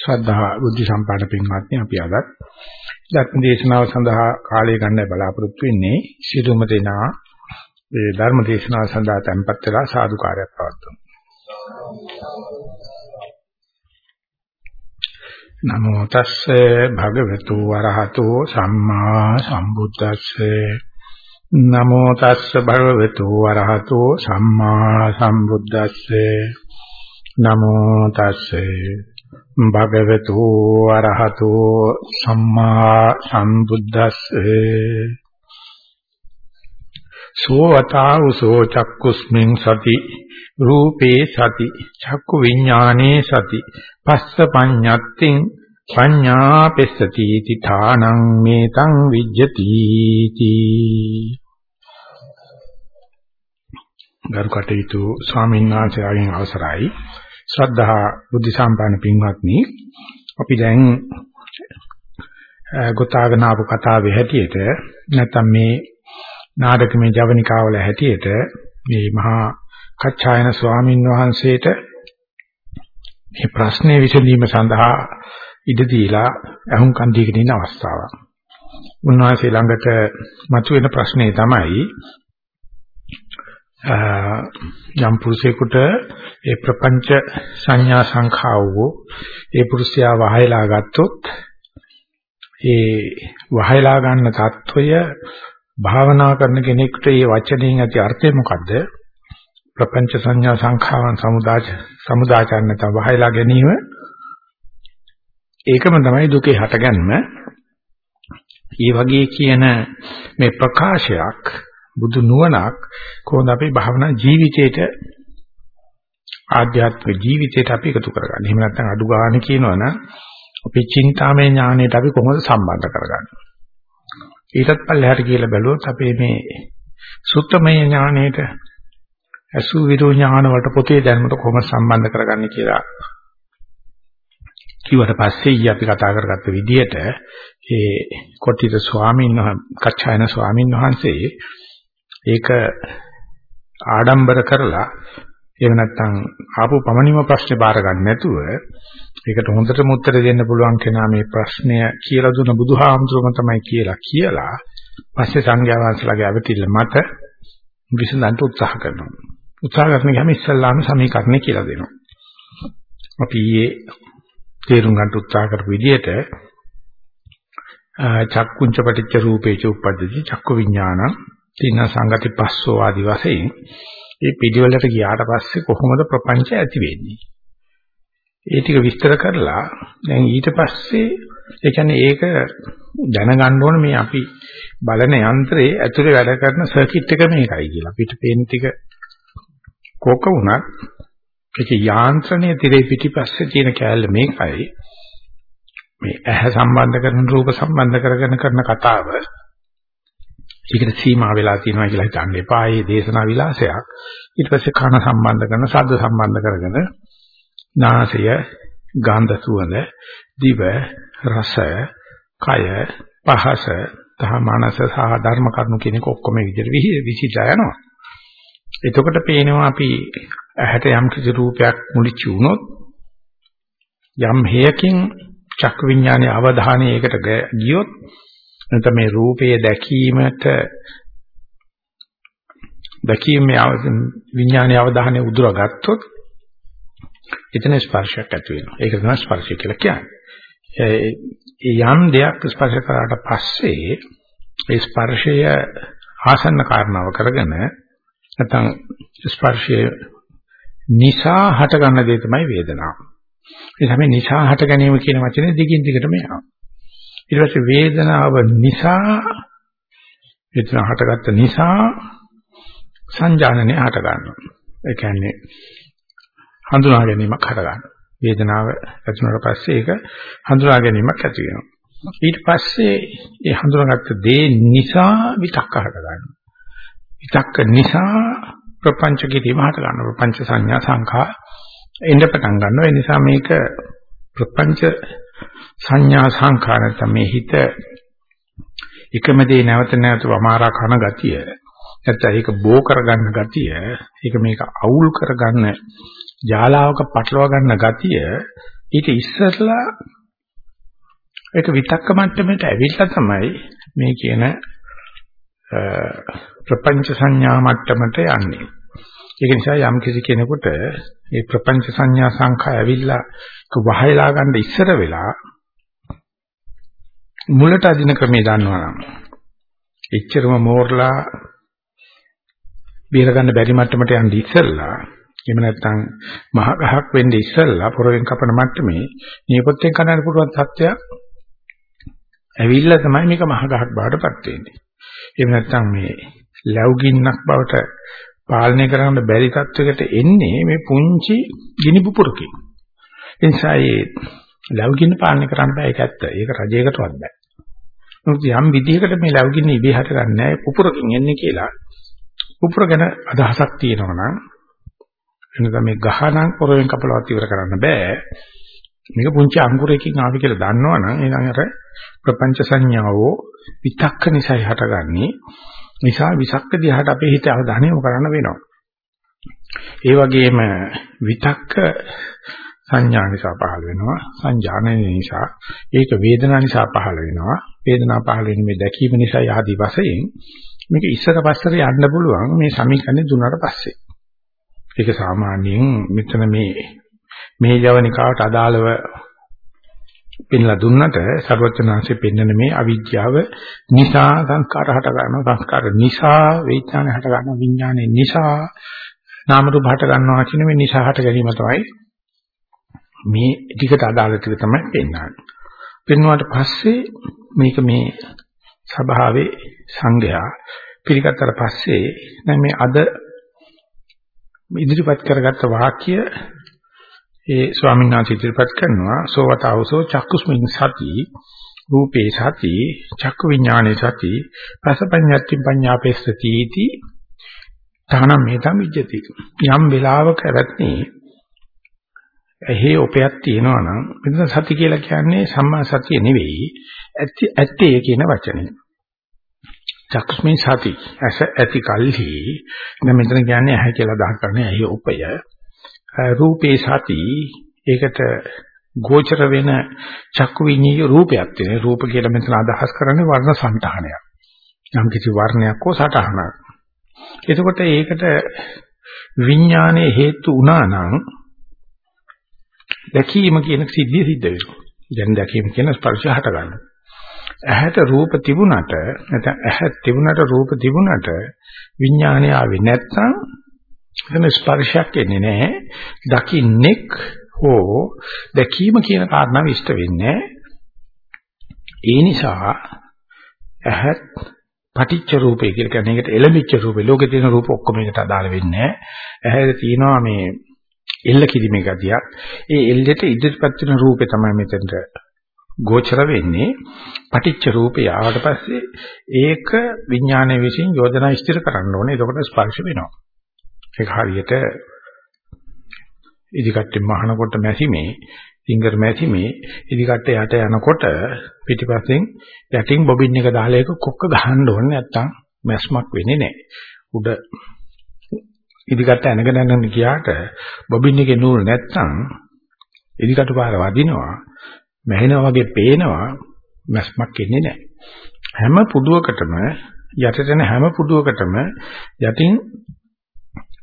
ශ්‍රද්ධා බුද්ධ සම්පන්න පින්වත්නි අපි අද ධර්ම දේශනාව සඳහා කාලය ගන්න බලාපොරොත්තු වෙන්නේ. සියලුම දෙනා මේ ධර්ම දේශනාව සඳහා tempත් වෙලා සාදුකාරයක් පවත්වමු. නමෝ තස්සේ භගවතු වරහතෝ සම්මා සම්බුද්දස්සේ. නමෝ තස්ස භගවතු වරහතෝ සම්මා සම්බුද්දස්සේ. නමෝ තස්සේ. භගවතු වරහතෝ සම්මා සම්බුද්දස්සේ. සෝවතා උසෝ චක්කුස්මින් සති රූපේ සති චක්කු විඥානේ සති පස්ස පඤ්ඤත්තිං පඤ්ඤා පෙස්සති තිඨානං මේතං විජ්ජති තී. ගරු කටයුතු ස්වාමීන් වහන්සේගෙන් අවසරයි. ශ්‍රද්ධා බුද්ධ සම්පන්න පින්වත්නි අපි දැන් ගොතාගෙන ආපු කතාවේ හැටියට නැත්නම් මේ නාටකමේ ජවනිකාවල හැටියට මේ මහා කච්චායන ස්වාමින් වහන්සේට මේ ප්‍රශ්නේ විසඳීම සඳහා ඉඩ දීලා අහුම්කන් දීගෙන ඉන්න අවස්ථාවක්. උන්වහන්සේ ළඟට මතුවෙන ප්‍රශ්නේ තමයි යම් පුරුෂයෙකුට ඒ ප්‍රපංච සංඥා සංඛාව ඒ පුරුෂයා වහයලා ගත්තොත් ඒ වහයලා ගන්න தত্ত্বය භාවනා කරන කෙනෙකුට මේ වචනෙන් ඇති අර්ථය මොකද්ද? ප්‍රපංච සංඥා සංඛාවන් සමුදාච සමුදාචරණ තව වහයලා ගැනීම ඒකම තමයි දුකේ හටගන්ම. ඒ වගේ කියන මේ ප්‍රකාශයක් බුදු නුවණක් කොහොමද අපි භාවනා ජීවිතේට ආධ්‍යාත්මික ජීවිතේට අපි එකතු කරගන්නේ. එහෙම නැත්නම් අඩු ගන්න කියනවනම් අපේ චින්තාමය ඥාණයට අපි කොහොමද සම්බන්ධ කරගන්නේ? ඊටත් පල්ලෙහාට කියලා බැලුවොත් අපේ මේ සුත්තමය ඥාණයට අසු විරෝ ඥාන වලට පොතේ දැනුමට කොහොමද සම්බන්ධ කරගන්නේ කියලා කිව්වට පස්සේ ඊ අපි කතා කරගත්ත විදිහට ඒ කොටිත ස්වාමීන් වහන්සේ කච්චායන ස්වාමීන් වහන්සේ ඒක ආඩම්බර කරලා එහෙම නැත්නම් ආපු පමණිම ප්‍රශ්නේ බාර ගන්න නැතුව ඒකට හොඳටම උත්තර දෙන්න පුළුවන් කෙනා මේ ප්‍රශ්නය කියලා දුන්න බුදුහාමුදුරුවම තමයි කියලා කියලා පස්සේ සංඝයා වහන්සේලාගේ අවතිල්ල මත විසඳන්න උත්සාහ කරනවා. උත්සාහ කරන ගමන් ඉස්සල්ලාම සමීකරණය කියලා දෙනවා. අපි ඊයේ තේරුම් ගන්න උත්සාහ කරපු විදිහට චක්කුංච පටිච්ච රූපේච උප්පද්දති චක්කු විඥානං තින සංගති පස්සෝ ආදි වශයෙන් ඒ පිළිවෙලට ගියාට පස්සේ කොහොමද ප්‍රපංච ඇති වෙන්නේ? ඒ ටික විස්තර කරලා දැන් ඊට පස්සේ ඒ කියන්නේ ඒක දැනගන්න ඕනේ මේ අපි බලන යන්ත්‍රයේ ඇතුලේ වැඩ කරන සර්කිට් එක මේකයි කියලා. අපිට පේන ටික කොක වුණත් ඒකේ යාන්ත්‍රණයේ tire පිටිපස්සේ තියෙන කෑල්ල මේකයි. මේ ඇහැ සම්බන්ධ කරන රූප සම්බන්ධ කරගෙන කරන කතාව ඒකට සීමා වෙලා තියෙනවා කියලා හිතන්න එපා. ඒ දේශනා විලාසයක්. ඊට පස්සේ කන සම්බන්ධ කරන ශබ්ද සම්බන්ධ කරගෙන නාසය, ගන්ධ සුවඳ, දිව, රස, කය, පහස, තහ මනස සහ ධර්ම කරුණු කියන එක ඔක්කොම විදිහට විසිලා යනවා. එතකොට පේනවා අපි ඇහැට යම් කිසි රූපයක් මුලිච්ච වුණොත් යම් හේයකින් චක්ක විඥානයේ අවධානය ඒකට ගියොත් නැත්නම් මේ රූපය දැකීමට දැකීමේ විඥානයේ අවධානය උදුරගත්තොත් එතන ස්පර්ශයක් ඇති වෙනවා. ඒක තමයි ස්පර්ශය කියලා කියන්නේ. යම් දෙයක් ස්පර්ශ කරාට පස්සේ ඒ ස්පර්ශය ආසන්න කාරණාව කරගෙන නැත්නම් ස්පර්ශය නිසා හටගන්න දේ තමයි වේදනාව. ඒ තමයි නිසා හට ගැනීම කියන වචනේ දිගින් දිගටම යනවා. ඊට පස්සේ වේදනාව නිසා වේදනාව හටගත්ත නිසා සංජානනය හට ගන්නවා. ඒ කියන්නේ හඳුනා ගැනීමක් හට ගන්නවා. වේදනාව ඇති වුණාට පස්සේ ඒක හඳුනා ගැනීමක් ඇති වෙනවා. ඊට පස්සේ ඒ හඳුනාගත්ත දේ නිසා විතක්ක හට ගන්නවා. විතක්ක නිසා ප්‍රපංච කිරීම හට ගන්නවා. ප්‍රපංච සංඥා සංඛා එන්න පටන් ගන්නවා. ඒ නිසා මේක ප්‍රපංච සංඥා සංඛාර තමයි හිත එකම දේ නැවත නැවත වමාරා කන ගතිය නැත්නම් ඒක බෝ කරගන්න ගතිය ඒක මේක අවුල් කරගන්න ජාලාවක පටලවා ගන්න ගතිය ඊට ඉස්සරලා ඒක විතක්ක මට්ටමට ඇවිල්ලා තමයි මේ කියන ප්‍රපංච සංඥා මට්ටමට යන්නේ. ඒක නිසා යම් කිසි කෙනෙකුට මේ ප්‍රපංච සංඥා සංඛා ඇවිල්ලා වහයලා ගන්න ඉස්සර වෙලා මුලට අදින ක්‍රමය දන්නවනම් එච්චරම මෝරලා බේර ගන්න බැරි මට්ටමට යන්න ඉස්සෙල්ලා එහෙම නැත්නම් මහ ගහක් වෙන්න ඉස්සෙල්ලා පොරවෙන් කපන මට්ටමේ නියපොත්තෙන් කනන්න පුළුවන් තත්ත්වයක් ඇවිල්ලා තමයි මේක මහ ගහක් බවට පත් වෙන්නේ. එහෙම නැත්නම් මේ ලැබුගින්නක් බවට පාලනය කරන්න බැරි තත්වයකට එන්නේ මේ පුංචි ගිනි පුපුරකින්. ඒ නිසා මේ ලැබුගින්න පාලනය කරන්න බෑ ඒක ඇත්ත. ඒක රජයකටවත් බෑ. මොකද යම් විදිහකට මේ ලැබුගින්න ඉබේ හටගන්නේ නැහැ පුපුරකින් එන්නේ කියලා. පුපුර ගැන අදහසක් තියෙනවා නම් එනකම් මේ ගහනම් පොරෙන් කපලවත් ඉවර කරන්න බෑ. මේක පුංචි අංකුරයකින් ආවි කියලා දන්නවනම් එහෙනම් අර ප්‍රපංච සංඥාවෝ විතක්ක නිසා හටගන්නේ නිසා විසක්ක දිහාට අපේ හිත අවධානය යොමු කරන්න වෙනවා. ඒ වගේම විතක්ක සංඥා නිසා පහළ වෙනවා. සංජානනය නිසා ඒක වේදනා නිසා පහළ වෙනවා. වේදනා පහළ වෙන මේ දැකීම නිසා යහදී වශයෙන් මේක ඉස්සර පස්සට යන්න පුළුවන් මේ සමීකරණය දුන්නාට පස්සේ. ඒක සාමාන්‍යයෙන් මෙතන මේ මේ ජවනිකාවට අදාළව පෙන්ලා දුන්නට සර්වචනාංශයෙන් පෙන්වන මේ අවිද්‍යාව නිසා සංස්කාර හට ගන්නවා. සංස්කාර නිසා වේඥාන හට ගන්නවා. විඥානේ නිසා නාම රූප හට ගන්නවා කියන මේ නිසා හට ගැනීම තමයි මේ ටිකට අදාළ ටික තමයි පෙන්වන්නේ. පෙන්වුවාට පස්සේ මේක මේ සභාවේ සංඝයා පිළිගත්තට පස්සේ දැන් මේ අද ඉදිරිපත් කරගත්ත වාක්‍ය ඒ ස්වාමීන් වහන්සේ ඉදිරිපත් කරනවා සෝවතවසෝ චක්කුස්මින් සති රූපේ සති චක්කු විඥානේ සති රසපඤ්ඤත්ති පඤ්ඤාපේස්සති इति තහනම් මේතම් විජ්ජති යම් වෙලාවක රැත්නේ එහි ඔපයක් තියෙනවා නම් මෙතන සති කියලා කියන්නේ සම්මා සතිය නෙවෙයි ඇත්ති ඇත්තේ කියන වචනේ. චක්කුස්මින් සති ඇස ඇති කල්හි. දැන් මෙතන කියන්නේ ඇහැ කියලා අදහස් කරන්නේ ඇහි උපය. රූපේ සති. ඒකට ගෝචර වෙන චක්කු විඤ්ඤාය රූපයක් තියෙන රූප කියලා මෙතන අදහස් කරන්නේ වර්ණ සංඨානයක් යම් කිසි වර්ණයක් හෝ සටහනක්. එතකොට ඒකට විඥානයේ හේතු වුණා නම් දැකීම කියන සිද්ධිය සිද්ධ වෙනවා දැන් දැකීම කියන ස්පර්ශය හට ගන්නවා ඇහැට රූප තිබුණට නැත්නම් ඇහැ තිබුණට රූප තිබුණට විඥානය ආවේ නැත්නම් එතන ස්පර්ශයක් එන්නේ නැහැ. දකින්නෙක් හෝ දැකීම කියන කාරණාව ඉෂ්ට වෙන්නේ ඒ නිසා ඇහත් පටිච්ච රූපේ කියලා කියන්නේ ඒකට එළඹිච්ච රූපේ ලෝකේ තියෙන රූප ඔක්කොම එකට අදාළ වෙන්නේ නැහැ. ඇහැට තියෙනවා මේ එල්ල කිරීමේ ගතියක්. ඒ එල්ලෙට ඉදිරිපත් වෙන රූපේ තමයි මෙතනට ගෝචර වෙන්නේ. පටිච්ච රූපේ ආවට පස්සේ ඒක විඥානයේ විසින් යෝජනා ස්ථිර කරන්න ඕනේ. එතකොට ස්පර්ශ වෙනවා. ඒක හරියට ඉදිකට්ටෙන් මහනකොට මැසිමේ සිංගර් මැසිමේ ඉදිකට්ට යට යනකොට පිටිපස්සෙන් යටින් බොබින් එක දාලා ඒක කොක්ක ගහන්න ඕනේ නැත්තම් මැස්මක් වෙන්නේ නැහැ. උඩ ඉදිකට්ට ඇනගෙන යන ගියාට බොබින් එකේ නූල් නැත්තම් ඉදිකට පාර වදිනවා. මැහෙනවා වගේ පේනවා මැස්මක් එන්නේ නැහැ. හැම පුඩුවකටම යටට යන හැම පුඩුවකටම යටින්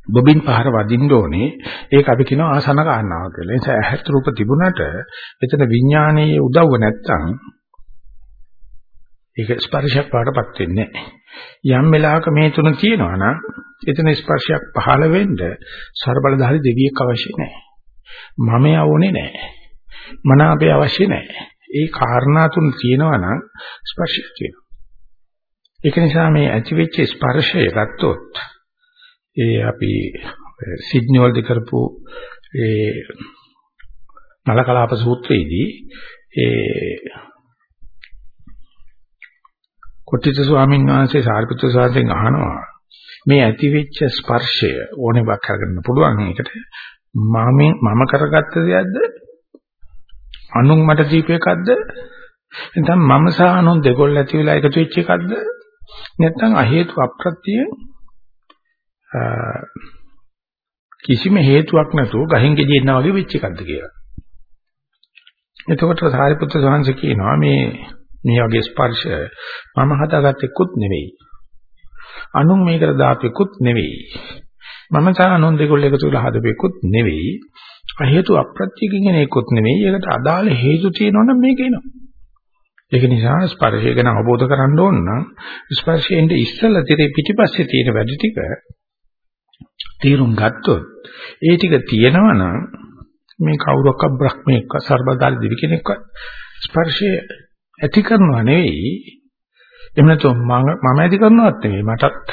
බොබින් පහර වදින්න ඕනේ. ඒක අපි කියනවා ආසන කාරණාව කියලා. ඒ නිසා ඇහත් රූප තිබුණට එතන විඥානයේ උදව්ව නැත්තම් ඒක ස්පර්ශයක් පාටපත් වෙන්නේ නැහැ. යම් වෙලාවක මේ තුන තියෙනවා නම් එතන ස්පර්ශයක් පහළ වෙන්න ਸਰබලධාරි දෙවියෙක් අවශ්‍ය නැහැ. මම යවෝනේ නැහැ. මන අපේ අවශ්‍ය නැහැ. ඒ කාරණා තුන තියෙනවා නම් ස්පර්ශය තියෙනවා. ඒක නිසා මේ ඇතිවෙච්ච ස්පර්ශය ගත්තොත් ඒ අපි සිඩ්නි වලදී කරපු ඒ නලකලාප සූත්‍රයේදී ඒ කොට්ටිත ස්වාමීන් වහන්සේ සාරිපුත්‍ර සාරයෙන් අහනවා මේ ඇතිවෙච්ච ස්පර්ශය ඕනේ වක් කරගන්න පුළුවන් ඒකට? මම මම කරගත්ත දෙයක්ද? අනුන් මට දීප එකක්ද? නැත්නම් මම සහ අනුන් දෙකොල්ල ඇති වෙලා එකතු වෙච්ච එකක්ද? නැත්නම් අ හේතු අප්‍රත්‍යයෙන් කිසිම හේතුවක් නැතුව ගහෙන් ගෙඩියෙන්නා වගේ වෙච්ච එකක්ද කියලා. එතකොට සාරිපුත්‍ර ස්වාමීන් කියනවා මේ මේ වගේ ස්පර්ශ මම හදාගත්තෙකුත් නෙවෙයි. අනුන් මේකට දාපෙකුත් නෙවෙයි. මම සහ අනුන් දෙකොල්ල එකතු වෙලා හදපෙකුත් නෙවෙයි. අ හේතු අප්‍රත්‍යකින් එන එකකුත් නෙවෙයි. ඒකට අදාළ හේතු තියෙනවනම් මේක එනවා. ඒක නිසා ස්පර්ශය ගැන අවබෝධ කරගන්න ඕන නම් ස්පර්ශයෙන් ඉස්සෙල්ලා තිරේ පිටිපස්සේ තියෙන වැඩි ටික තීරුම් ගත්තොත් ඒ ටික තියෙනවා නම් මේ කවුරක්ක බ්‍රහ්මයක්ක සර්බදාල දිවි කෙනෙක්වත් ස්පර්ශය ඇති කරනවා නෙවෙයි. එහෙම නැත්නම් මම ඇති කරනවත් නෙවෙයි. මටත්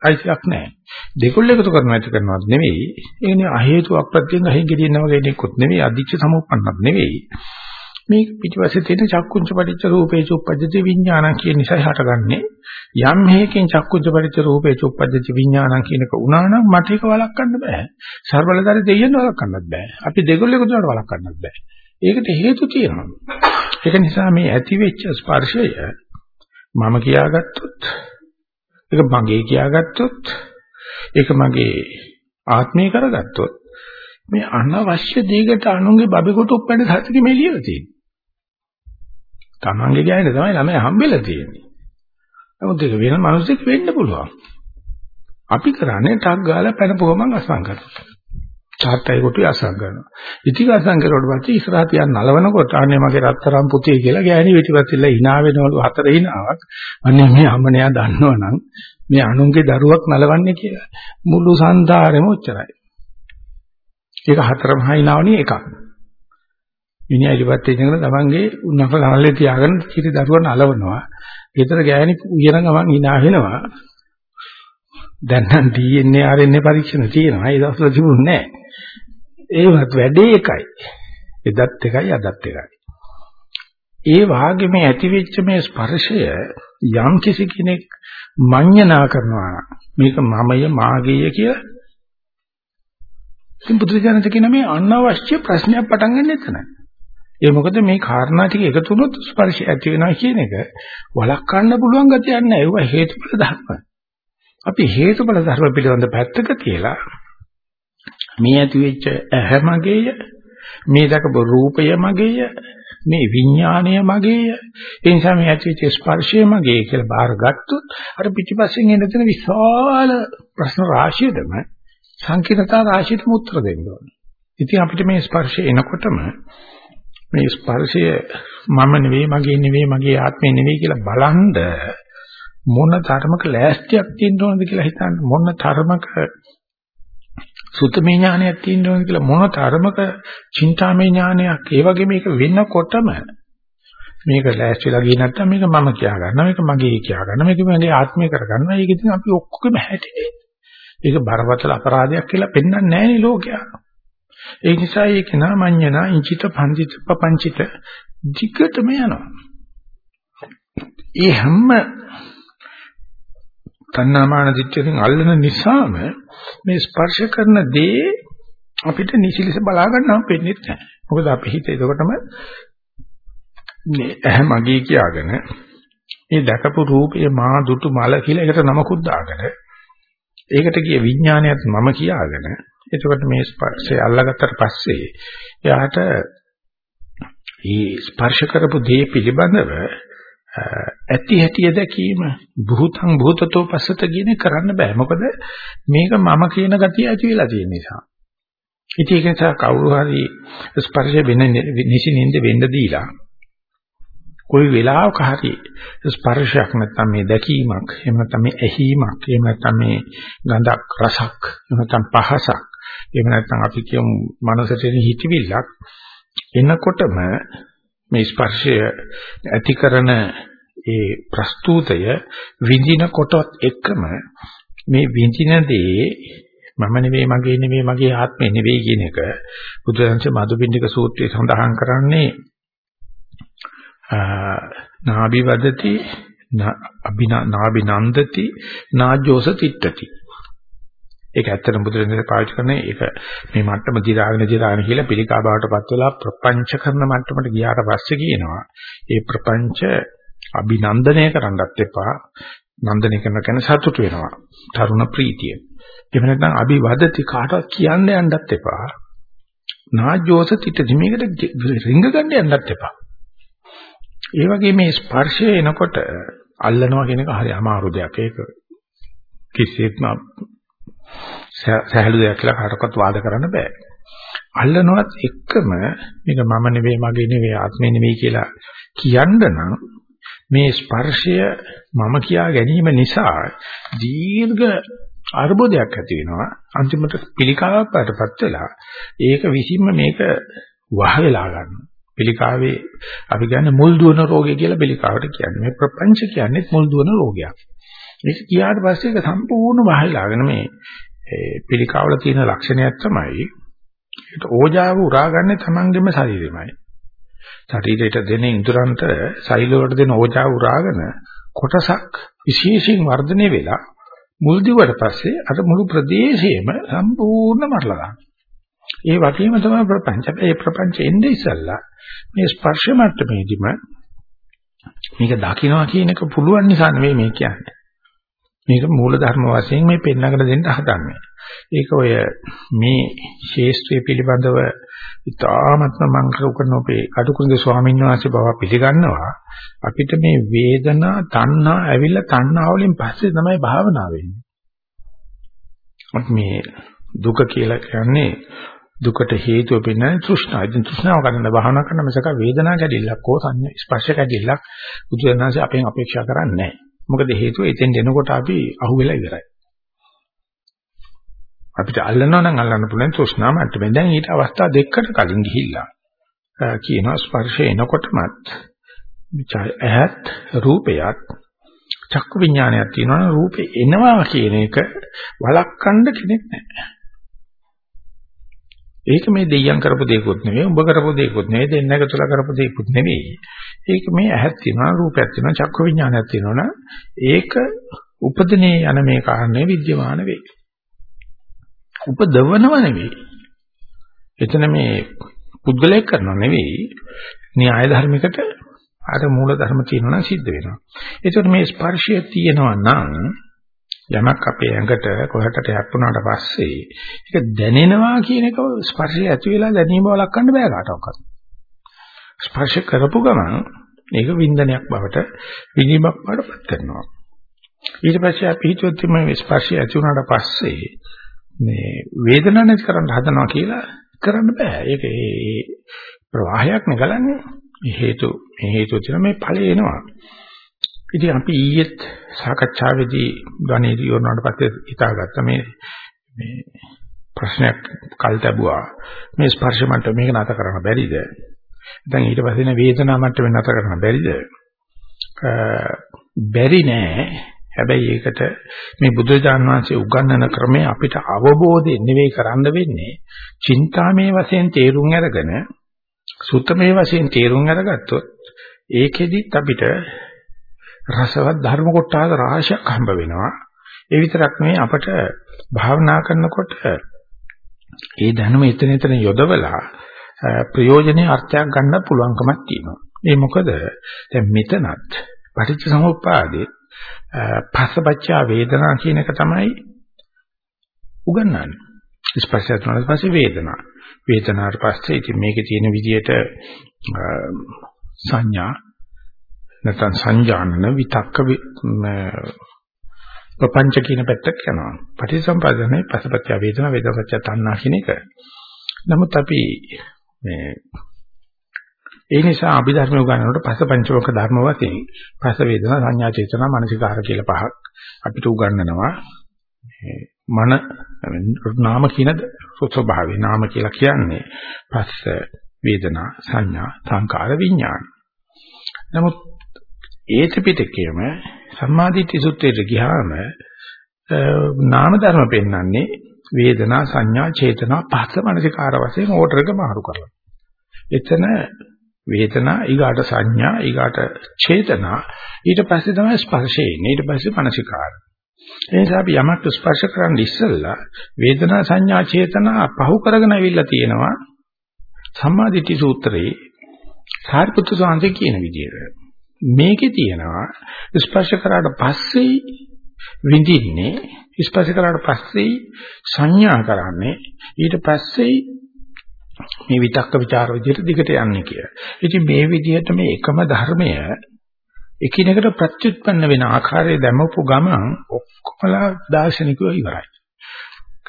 අයිතියක් නැහැ. දෙකොල්ල එකතු කරනවා ඇති කරනවත් නෙවෙයි. ඒ කියන්නේ අ හේතු අප්‍රත්‍යයෙන් අහින් ගෙඩියනව කෙනෙක්වත් නෙවෙයි. අදිච්ච සමුප්පන්නත් නෙවෙයි. මේ පිටිපස්සේ තියෙන චක්කුංච පටිච්ච රූපේ චුප්පජ්ජති විඥානං කියන නිසා හටගන්නේ. යම් හේකින් චක්කුංච පටිච්ච රූපේ චුප්පජ්ජති විඥානං කියනක උනා නම් මට ඒක වළක්වන්න බෑ. ਸਰබලදාරි දෙයියන් වළක්වන්නත් බෑ. අපි දෙගොල්ලෝ එකතු වෙලා වළක්වන්නත් බෑ. ඒකට හේතු තියෙනවා. ඒක නිසා මේ ඇති වෙච්ච ස්පර්ශය මම කියාගත්තොත් ඒක මගේ කියාගත්තොත් ඒක මගේ ආත්මය කරගත්තොත් මේ අනවශ්‍ය දෙයකට අනුන්ගේ බබෙකුට උප්පැන්න සත්‍යෙ මේ ලියලා තියෙන්නේ. තමන්ගේ ගෑනේ තමයි ළමයා හම්බෙලා තියෙන්නේ. නමුත් ඒක වෙන මිනිස්සෙක් වෙන්න පුළුවන්. අපි කරන්නේ ටක් ගාලා පැනපුවමන් අසං කරනවා. තාත්තයි කොටුයි අසං කරනවා. ඉතින් අසං කරුවට පස්සේ ඉස්සරහ තියන් නලවනකොට අනේ මගේ රත්තරන් පුතේ කියලා ගෑණි පිටිපස්සෙල්ලා hina වෙනවලු හතර hinaවක්. අනේ මේ අම්මණයා දන්නවනම් මේ අනුන්ගේ දරුවක් නලවන්නේ කියලා. මුළු සංසාරෙම ඔච්චරයි. ඒක හතරම hinaවනේ එකක්. මිනිහා ඉලිපත් ඉඳගෙන තමන්ගේ උන්නක ළමල්ලේ තියාගෙන කිරි දරුවන් අලවනවා. ඊතර ගෑණි උයන ගමන් hina වෙනවා. දැන් නම් DNA RNA පරීක්ෂණ තියෙනවා. ඒ දවස්වල තිබුණේ නැහැ. ඒවත් වැඩේ එකයි. එදත් එකයි අදත් එකයි. ඒ වාගේ මේ ඇතිවෙච්ච මේ ස්පර්ශය යම් කිසි කෙනෙක් මඤ්ඤණා කරනවා මේක මමය මාගේය කියලා ඉතින් බුදුරජාණන් කියන මේ අනවශ්‍ය ප්‍රශ්නයක් පටන් ගන්න එතනයි. ඒ මොකද මේ කාරණා ටික එකතු වුණොත් ස්පර්ශය ඇති වෙනවා කියන එක වළක්වන්න පුළුවන් ගතියක් නැහැ. ඒවා හේතුඵල ධර්ම. අපි හේතුඵල ධර්ම පිළිබඳ පැත්තක තියලා මේ ඇති වෙච්ච ඇහැ මගේය, මේ දකපු රූපය මගේය, මේ විඥාණය මගේය. ඒ නිසා මේ ඇති වෙච්ච ස්පර්ශය මගේ කියලා බාරගත්තොත් අර පිටිපස්සෙන් එන දෙන විශාල ප්‍රශ්න රාශියදම සංකීර්ණතා රාශියටම උත්තර දෙන්න ඕනේ. ඉතින් අපිට මේ ස්පර්ශය එනකොටම මේ ස්පර්ශය මම නෙවෙයි මගේ නෙවෙයි මගේ ආත්මේ නෙවෙයි කියලා බලන්ද මොන තරමක ලෑස්තියක් තියෙන්න ඕනද කියලා හිතන්න මොන තරමක සුතමේ ඥානයක් තියෙන්න ඕනද කියලා මොන තරමක චින්තාමේ ඥානයක් ඒ වගේ මේක වෙනකොටම මේක ලෑස්තිලා ගියේ නැත්නම් මේක මම කියා ගන්නවා මේක මගේ කියා ගන්නවා මේක මගේ ආත්මය කර ගන්නවා ඒක ඉතින් අපි ඔක්කොම හැටේ ඒක බරපතල අපරාධයක් කියලා පෙන්වන්නේ නැහැ නේ ලෝකයා. ඒ නිසා ඒක නාමඤ්ඤනා ඉංචිත පන්දිත පపంచిත ධිකටම යනවා. ඒ හැම තණ්හාමාන දිට්ඨියෙන් අල්ලන නිසාම මේ ස්පර්ශ කරන දේ අපිට නිසිලස බලා ගන්නව වෙන්නේ නැහැ. මොකද අපි හිත එතකොටම මේ ඇහැ මගේ කියාගෙන මේ දැකපු රූපය මා දුටු මල කියලා ඒකට නමකුත් දාගෙන ඒකට කිය විඥානයත් මම කියාගෙන එතකොට මේ ස්පර්ශය අල්ලගත්තට පස්සේ එයාට මේ ස්පර්ශ කරපු දේ පිළිබඳව ඇති හැටිය දැකීම භූතං භූතතෝ පස්සත කියන කරන්න බෑ. මොකද මේක මම කියන ගතිය ඇති වෙලා තියෙන නිසා. ඉතින් ඒක නිසා කවුරු හරි ස්පර්ශ වෙන නිසින්ින්ද වෙන්න දීලා කොයි වෙලාවක හරි ස්පර්ශයක් නැත්නම් මේ දැකීමක් එහෙම නැත්නම් මේ ඇහිීමක් එහෙම නැත්නම් මේ ගඳක් රසක් එහෙම නැත්නම් පහසක් එහෙම නැත්නම් අපි කියමු මනසට එන හිතවිල්ලක් එනකොටම මේ ස්පර්ශය ඇති කරන ඒ ප්‍රස්තුතය විඳිනකොටත් එක්කම මේ විඳින දේ මම නෙවෙයි මගේ නෙවෙයි මගේ ආත්මෙ නෙවෙයි කියන එක බුදුරජාණන් මදුබින්දික සූත්‍රයේ සඳහන් කරන්නේ නාභි වදති අභිනා නාභි නන්දති නාජෝස තිට්ඨති. ඒක ඇත්තටම බුදුරජාණන් පාවිච්චි කරන්නේ ඒක මේ මට්ටම දිරාගෙන දිරාගෙන කියලා පිළිකා බවටපත් වෙලා ප්‍රපංච කරන මට්ටමට ගියාට පස්සේ කියනවා. ඒ ප්‍රපංච අභිනන්දනය කරන්නත් එපා. නන්දනය කරන කෙන සතුට වෙනවා. තරුණ ප්‍රීතිය. එහෙම නැත්නම් අභිවදති කාටවත් කියන්න යන්නත් එපා. නාජ්ජෝස තිටදි මේකට රිංග ගන්න යන්නත් එපා. ඒ වගේ මේ ස්පර්ශය එනකොට අල්ලනවා කියන එක හරි අමාරු දෙයක්. ඒක කිසිත්ම සහැල්ලු දෙයක් කියලා කාටවත් වාද කරන්න බෑ. අල්ලනවත් එක්කම මේක මම නෙවෙයි මගේ නෙවෙයි ආත්මේ නෙවෙයි කියලා කියන්න නම් මේ ස්පර්ශය මම කියා ගැනීම නිසා දීර්ඝ අර්බුදයක් ඇති වෙනවා. අන්තිමට පිළිකාවක් වඩපත් වෙලා ඒක විසින්ම මේක වහ වෙලා ගන්නවා පිළිකාවේ අපි කියන්නේ මුල් දුවන රෝගය කියලා පිළිකාවට කියන්නේ. මේ ප්‍රපංච කියන්නේ මුල් දුවන රෝගයක්. මේක කියාට පස්සේ ඒක සම්පූර්ණ වහලාගෙන මේ පිළිකාවල තියෙන ලක්ෂණයක් තමයි ඒකට ඕජාව උරාගන්නේ තමන්ගේම ශරීරෙමයි ශරීරයට දෙන ඉඳුරන්ට සෛල වලට දෙන ඕජාව උරාගෙන කොටසක් විශේෂයෙන් වර්ධනය වෙලා මුල් දිවට පස්සේ අර මුළු ප්‍රදේශයම සම්පූර්ණ මරලා ගන්නවා. ඒ වගේම තමයි ප්‍රපංච. ඒ ප්‍රපංච එන්නේ ඉස්සල්ලා මේ ස්පර්ශ මට්ටමේදීම මේක දකින්නවා කියන එක පුළුවන් නිසා නෙවෙයි මේ කියන්නේ. මේක මූල ධර්ම වශයෙන් මේ පෙන්නකට දෙන්න හදන්නේ. ඒක ඔය මේ ශේෂ්ත්‍රය පිළිබඳව ඉතාමත්ම මම කරන අපේ කටුකුරුද ස්වාමීන් වහන්සේ බව පිළිගන්නවා අපිට මේ වේදනා තණ්හා ඇවිල්ලා තණ්හා වලින් පස්සේ තමයි භාවනාව වෙන්නේ. මේ දුක කියලා කියන්නේ දුකට හේතුව වෙන තෘෂ්ණාව. ඉතින් තෘෂ්ණාව ගන්න භාවනා කරන මිසක වේදනා ගැඩිල්ලක් හෝ සංඥා ස්පර්ශ ගැඩිල්ලක් බුදුරජාණන්සේ අපෙන් අපේක්ෂා කරන්නේ නැහැ. මොකද හේතුව එතෙන් දෙනකොට අපි අහුවෙලා ඉවරයි. අපිට අල්ලනවා නම් අල්ලන්න පුළුවන් තෘෂ්ණා මට්ටමේ. දැන් ඊට අවස්ථා දෙකකට කලින් ගිහිල්ලා කියනවා ස්පර්ශය එනකොටමත් ඇහත් රූපයත් චක්කු විඥානයක් තියෙනවා රූපේ එනවා කියන එක වළක්වන්න කෙනෙක් නැහැ. ඒක මේ දෙයියන් කරපු දෙයක්වත් නෙවෙයි උඹ කරපු දෙයක්වත් නෙවෙයි දෙන්නක තුල කරපු දෙයක්වත් නෙවෙයි. ඒක මේ ඇහක් තියෙනවා රූපයක් තියෙනවා චක්කු විඥානයක් තියෙනවනම් ඒක උපදිනේ යන මේ කාරණේ විද්‍යමාන වෙයි. උපදවනව නෙවෙයි. එතන මේ පුද්ගලයෙක් කරනව නෙවෙයි. න්‍යාය ධර්මිකට අර මූල ධර්ම තියෙනවා නම් සිද්ධ වෙනවා. ඒකට මේ ස්පර්ශය තියෙනවා නම් යමක් අපේ ඇඟට කොහටට යප්පුණාට පස්සේ ඒක දැනෙනවා කියන එක ස්පර්ශය ඇති වෙලා දැනීම වළක්වන්න බෑ කාටවත්. ස්පර්ශ කරපු ගමන් ඒක වින්දනයක් බවට විඳීමක් බවට පත් කරනවා. ඊට පස්සේ අපි හිතුවත් මේ ස්පර්ශය ඇති වුණාට පස්සේ මේ වේදනාව නැති කරන්න හදනවා කියලා කරන්න බෑ. ඒක ඒ ප්‍රවාහයක් නෙගලන්නේ. හේතු මේ හේතුව තියෙන මේ ඵලය එනවා. ඉතින් අපි ඊයේත් සාකච්ඡාවේදී ගණේදී වුණාට පස්සේ හිතාගත්ත මේ මේ ප්‍රශ්නයක් කල් තැබුවා. මේ ස්පර්ශ මට්ටම මේක නැත කරන්න බැරිද? දැන් ඊට පස්සේ වේදනා මට්ටම නැත කරන්න බැරිද? බැරි නෑ හැබැයි ඒකට මේ බුදුරජාන් වහන්සේ උගන්වන ක්‍රමය අපිට අවබෝධයෙන් නෙවෙයි කරන්න වෙන්නේ. චින්තාමේ වශයෙන් තේරුම් අරගෙන සුත්තමේ වශයෙන් තේරුම් අරගත්තොත් ඒකෙදිත් අපිට රසවත් ධර්ම කොටස රාශියක් හම්බ වෙනවා. ඒ විතරක් නෙවෙයි අපට භාවනා කරනකොට ඒ දැනුම එතන එතන යොදවලා ප්‍රයෝජනේ අර්ථයක් ගන්න පුළුවන්කමක් තියෙනවා. ඒ මොකද දැන් මෙතනත් පටිච්ච සමුප්පාදේ පස්සපච්චා වේදනා කියන එක තමයි උගන්වන්නේ. ස්පර්ශය තුනට පස්සේ වේදනා. වේදනාවට පස්සේ ඉතින් මේකේ තියෙන විදියට සංඥා නැත්නම් සංජානන විතක්ක ප්‍රපංච කියන පැත්තට යනවා. පටිසම්පාදනයේ පස්සපච්චා වේදනා වේදනාපච්චා තණ්හා කියන එක. නමුත් අපි මේ ඒ නිසා අභිධර්ම උගන්වනකොට පස පංචවක ධර්ම වශයෙන් පස වේදනා සංඥා චේතනා මනසිකාර කියලා පහක් අපිට උගන්වනවා මන නාම කියන ස්වභාවය නාම කියලා කියන්නේ පස්ස වේදනා සංඥා සංකාර විඥාන නමුත් ඒ ත්‍රිපිටකයේම සම්මාදිට්ඨි සූත්‍රයට ගියාම නාම ධර්ම පෙන්වන්නේ වේදනා සංඥා චේතනා පස්ස මනසිකාර වශයෙන් ඕඩර් එක මාරු කරලා. එතන වේදනා ඊගාට සංඥා ඊගාට චේතනා ඊට පස්සේ තමයි ස්පර්ශය එන්නේ ඊට පස්සේ මනසිකාර. ඒ නිසා අපි යමක් ස්පර්ශ කරන්න ඉස්සෙල්ලා වේදනා සංඥා චේතනා පහු කරගෙන අවිල්ලා තියෙනවා සම්මාදිට්ඨි සූත්‍රයේ සාරිපුත්‍ර සාන්තේ කියන විදිහට මේකේ තියෙනවා ස්පර්ශ කරාට පස්සේ විඳින්නේ ස්පර්ශ කරාට පස්සේ සංඥා කරන්නේ ඊට පස්සේ මේ විතක්ක ਵਿਚාර විදිහට දිගට යන්නේ කියලා. ඉතින් මේ විදිහට මේ එකම ධර්මය එකිනෙකට ප්‍රත්‍යুৎපන්න වෙන ආකාරය දැමපු ගමන් ඔක්කොමලා දාර්ශනිකව ඉවරයි.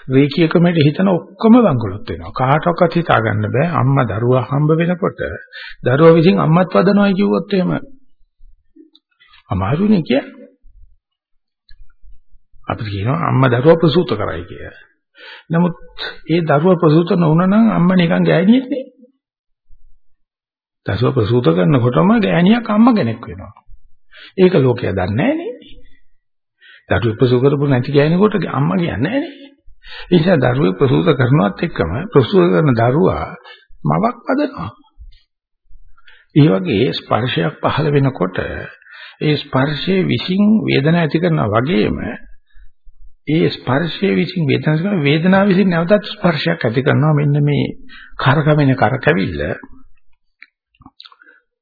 රේකියකමෙන් හිතන ඔක්කොම වංගලොත් වෙනවා. කාටවත් හිතා ගන්න බෑ අම්මා දරුවා හම්බ වෙනකොට දරුවා විසින් අම්මත් වදනවයි කිව්වොත් එහෙම අමාරුනේ කියන්නේ. අපිට කියනවා අම්මා දරුවා ප්‍රසූත කරයි කියලා. නමුත් ඒ දරුවා ප්‍රසූත නොවුනා නම් අම්මා නිකන් ගෑණියෙක් නේ. දරුවා ප්‍රසූත කරනකොටම ගෑණියක් අම්මා කෙනෙක් වෙනවා. ඒක ලෝකයා දන්නේ නැහැ නේ. දරුවෙක් ප්‍රසූත කරපු නැති ගෑණියෙකුට අම්මා කියන්නේ නැහැ නේ. ඒ නිසා දරුවෙක් ප්‍රසූත කරනවත් එක්කම ප්‍රසූත කරන දරුවා මවක් පදනවා. ඒ වගේ ස්පර්ශයක් පහළ වෙනකොට ඒ ස්පර්ශයේ විසින් වේදනාව ඇති කරනා වගේම ඒ ස්පර්ශයේ විසින් වේදනාව කරන වේදනාව විසින් නැවතත් ස්පර්ශයක් ඇති කරනවා. මෙන්න මේ කරකවෙන කරකැවිල්ල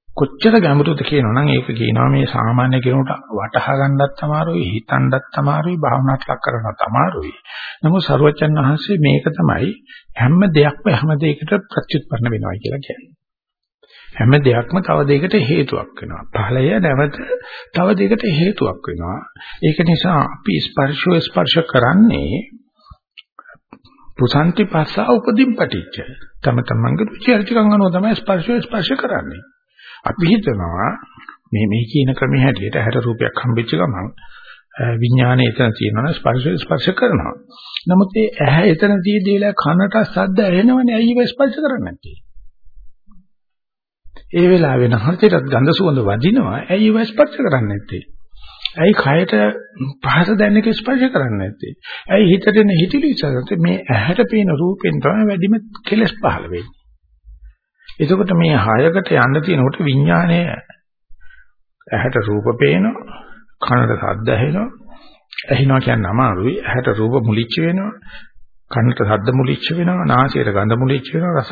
කොච්චර ගැඹුරුද කියනවනම් ඒක කියනවා මේ සාමාන්‍ය කෙනෙකුට වටහා ගන්නත් අමාරුයි හිතන්නත් අමාරුයි භාවනාවට ලක් කරන්නත් අමාරුයි. නමුත් සරුවචන් වහන්සේ මේක තමයි හැම දෙයක්ම හැම දෙයකට ප්‍රත්‍යুৎපන්න වෙනවා කියලා කියන්නේ. හැම දෙයක්ම තව දෙයකට හේතුවක් වෙනවා. ඵලය නැවත තව දෙයකට හේතුවක් වෙනවා. ඒක නිසා අපි ස්පර්ශෝ ස්පර්ශ කරන්නේ පුසන්ති පස්සා උපදීන් පටිච්ච. තම තමන්ගේ රුචි අරුචිකම් අනුව තමයි ස්පර්ශෝ ස්පර්ශ කරන්නේ. අපි හිතනවා මේ මේ කියන ක්‍රමයේ හැටියට හැට රූපයක් හම්බෙච්ච ගමන් විඥානය එතන තියෙනවා ස්පර්ශ ස්පර්ශ කරනවා. නමුත් ඒ ඇහැ එතන තියෙද්දී කනට සද්ද ඇහෙනවනේ ඇයි ඒක ස්පර්ශ කරන්නේ නැත්තේ? ඒ වෙලාවේ නහරටත් ගඳ සුවඳ වදිනවා. ඇයි ඒව ස්පර්ශ කරන්නේ නැත්තේ? ඇයි කයට පහස දැනෙක ස්පර්ශ කරන්නේ නැත්තේ? ඇයි හිතට එන හිතිලි ඉස්සරහට මේ ඇහැට පේන රූපෙන් තමයි වැඩිම කෙලස් පහළ වෙන්නේ. එතකොට මේ හයකට යන්න තියෙනකොට විඥාණය ඇහැට රූප පේනවා, කනට ශබ්ද ඇහෙනවා. ඇහිනවා කියන්නේ අමාරුයි. ඇහැට රූප මුලිච්ච වෙනවා. කනට ශබ්ද මුලිච්ච වෙනවා. නාසයට ගඳ මුලිච්ච වෙනවා. රස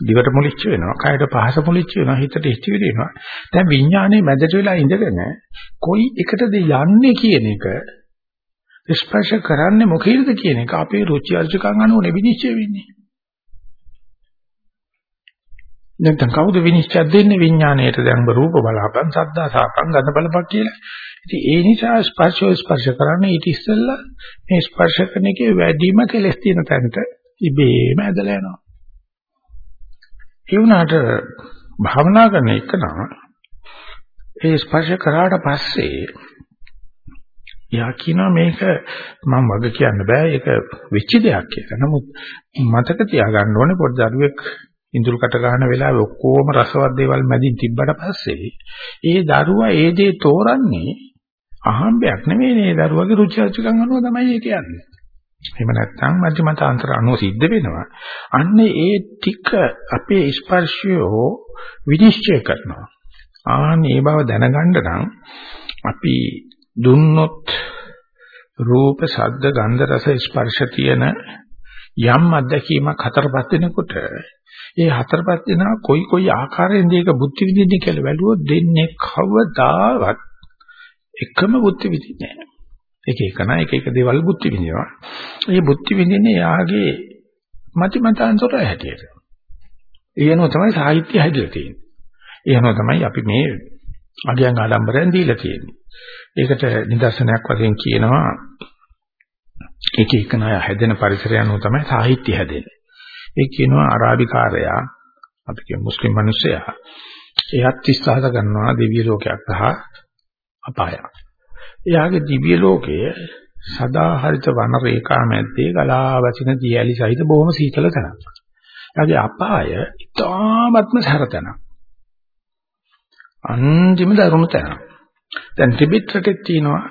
දිවට මුලිච්ච වෙනවා, කයට පහස මුලිච්ච වෙනවා, හිතට හිතවිලි වෙනවා. දැන් විඥානයේ මැදට වෙලා ඉඳගෙන කොයි එකටද යන්නේ කියන එක ස්පර්ශ කරන්නේ මොකේද කියන එක අපේ රුචි අරුචිකම් අනුව නෙවිනිශ්චය වෙන්නේ. නැත්නම් කවුද විනිශ්චය දෙන්නේ විඥාණයට දැන් රූප බලාපන් සද්දා සාපන් ගඳ බලපක් කියලා. ඉතින් ඒ නිසා ස්පර්ශෝ ස්පර්ශ කරන්නේ ඊට ඉස්සෙල්ලා මේ ස්පර්ශ කරන එකේ වැඩිම කෙලස් තියෙන තැනට ඉබේම ඇදලා යනවා. ඒ වුණාට භාවනා කරන එක නම් ඒ ස්පර්ශ කරාට පස්සේ යා කියනවා මේක මම වග කියන්න බෑ ඒක වෙච්ච දෙයක් කියලා. නමුත් මතක තියාගන්න ඕනේ පොඩි දරුවෙක් ඉඳුල් කට ගන්න වෙලාවේ ඔක්කොම රසවත් දේවල් මැදින් තිබ්බට පස්සේ ඒ දරුවා ඒ දේ තෝරන්නේ අහම්බයක් නෙමෙයි නේ දරුවගේ රුචි අරුචිකම් අනුව තමයි ඒක යන්නේ. එහෙම නැත්නම් මධ්‍යමතාන්තර අනුව සිද්ධ වෙනවා. අන්නේ ඒ ටික අපේ ස්පර්ශය විනිශ්චය කරනවා. ආන් ඒ බව දැනගන්න නම් අපි දුන්නොත් රූප, ශබ්ද, ගන්ධ, රස, ස්පර්ශ තියෙන යම් අත්දැකීමක් හතරපත් වෙනකොට ඒ හතරපත් වෙනා කොයි කොයි ආකාරයෙන්ද ඒක බුද්ධ විදින්නේ කියලා බැලුවොත් දෙන්නේ කවදාවත් එකම බුද්ධ විදින්නේ නැහැ. එක එකන එක එක දේවල් බුද්ධි විඳිනවා. ඒ බුද්ධි විඳින්නේ යාගේ මති මතාන්තර හැටියට. ඒ අනුව තමයි සාහිත්‍ය හැදලා තියෙන්නේ. ඒ අනුව තමයි අපි මේ අගයන් ආඩම්බරෙන් දීලා තියෙන්නේ. ඒකට නිදර්ශනයක් වශයෙන් කියනවා එක එකන හැදෙන පරිසරය අනුව තමයි සාහිත්‍ය හැදෙන්නේ. ඒ කියනවා අරාබිකාරයා අපි කියන මුස්ලිම් මිනිස්සයා එයත් විශ්වාස කරනවා දිව්‍ය ලෝකයක් සහ අපායක්. එයාගේ දිව්‍ය ලෝකය සදාහරිත වන රේඛා මැද්දේ ගලා වසින දියලි සහිත බොහොම සීතල තැනක්. එයාගේ අපාය ඉතාමත්ම සරතන. අන්තිම දරුණු තැන. දැන් ටිබෙට් රටේ තියෙනවා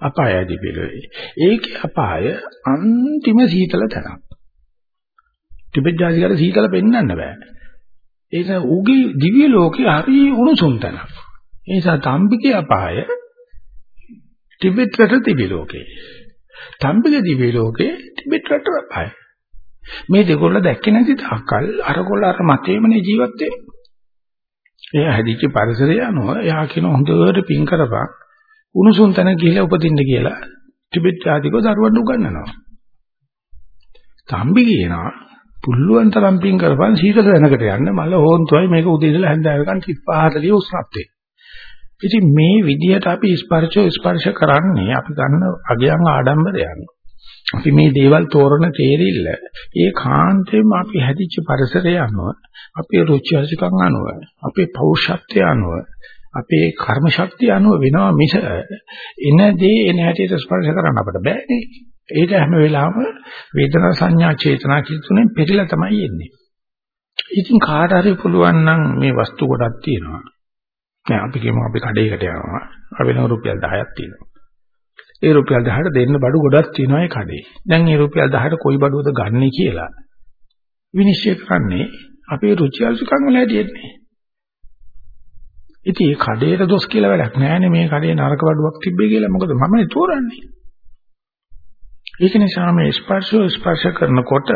අපාය දිව්‍ය ලෝකේ. ඒකේ අපාය අන්තිම සීතල තැනක්. ටිබෙට් ජාතිකට සීතල පෙන්වන්න බෑ. ඒක ඌගේ දිව්‍ය ලෝකේ හරි උණුසුම් තැනක්. ඒ නිසා තම්බිකේ අපාය ටිබෙට් රට දිවි ලෝකේ. තම්බිල දිවි ලෝකේ ටිබෙට් රට අපාය. මේ දෙකොල්ල දැක්කේ නැති තාක්කල් අරකොල්ල අර මතේමනේ ජීවත් වෙන්නේ. එයා හැදිච්ච පරිසරය අනුව එයා කියන හොඳට පින් කරපන් උණුසුම් තැන ගිහිලා උපදින්න කියලා ටිබෙට් ජාතිකව දරුවන් උගන්වනවා. තම්බි කියනවා පුළුවන් තරම් පින් කරපන් සීතල දැනකට යන්න මල හොන්තුයි මේක උදේ ඉඳලා හැන්ද වෙනකන් 35 40 උෂ්ණත්වයේ. ඉතින් මේ විදිහට අපි ස්පර්ශෝ ස්පර්ශ කරන්නේ අපි ගන්න අගයන් ආඩම්බරයන්. අපි මේ දේවල් තෝරන තේරිල්ල ඒ කාන්තේම අපි හැදිච්ච පරිසරය අනුව අපේ රුචි අරුචිකම් අනුව අපේ පෞරුෂත්වය අනුව අපේ කර්ම ශක්තිය අනුව වෙනවා මිස එන දේ එන හැටියට ස්පර්ශ කරන්න අපිට බෑනේ. ඒක හැම වෙලාවෙම වේදනා සංඥා චේතනා කිතුනේ පිළිලා තමයි එන්නේ. ඉතින් කාට හරි පුළුවන් නම් මේ වස්තු කොටක් තියෙනවා. දැන් අපි කියමු අපි කඩේකට යනවා. අපි වෙන රුපියල් 10ක් තියෙනවා. ඒ රුපියල් 10ට දෙන්න බඩු ගොඩක් තියෙනවා ඒ කඩේ. දැන් මේ රුපියල් 10ට කොයි බඩුවද ගන්නෙ කියලා විනිශ්චය කරන්නේ අපේ රුචි අරුචිකම් වල හැටියෙන්නේ. ඉතින් මේ කඩේට දොස් කියලා වැඩක් නැහැ මේ කඩේ නරක බඩුවක් තිබ්බේ කියලා. මොකද මමනේ තෝරන්නේ. ඒක නිසා මේ ස්පර්ශය ස්පර්ශ කරනකොට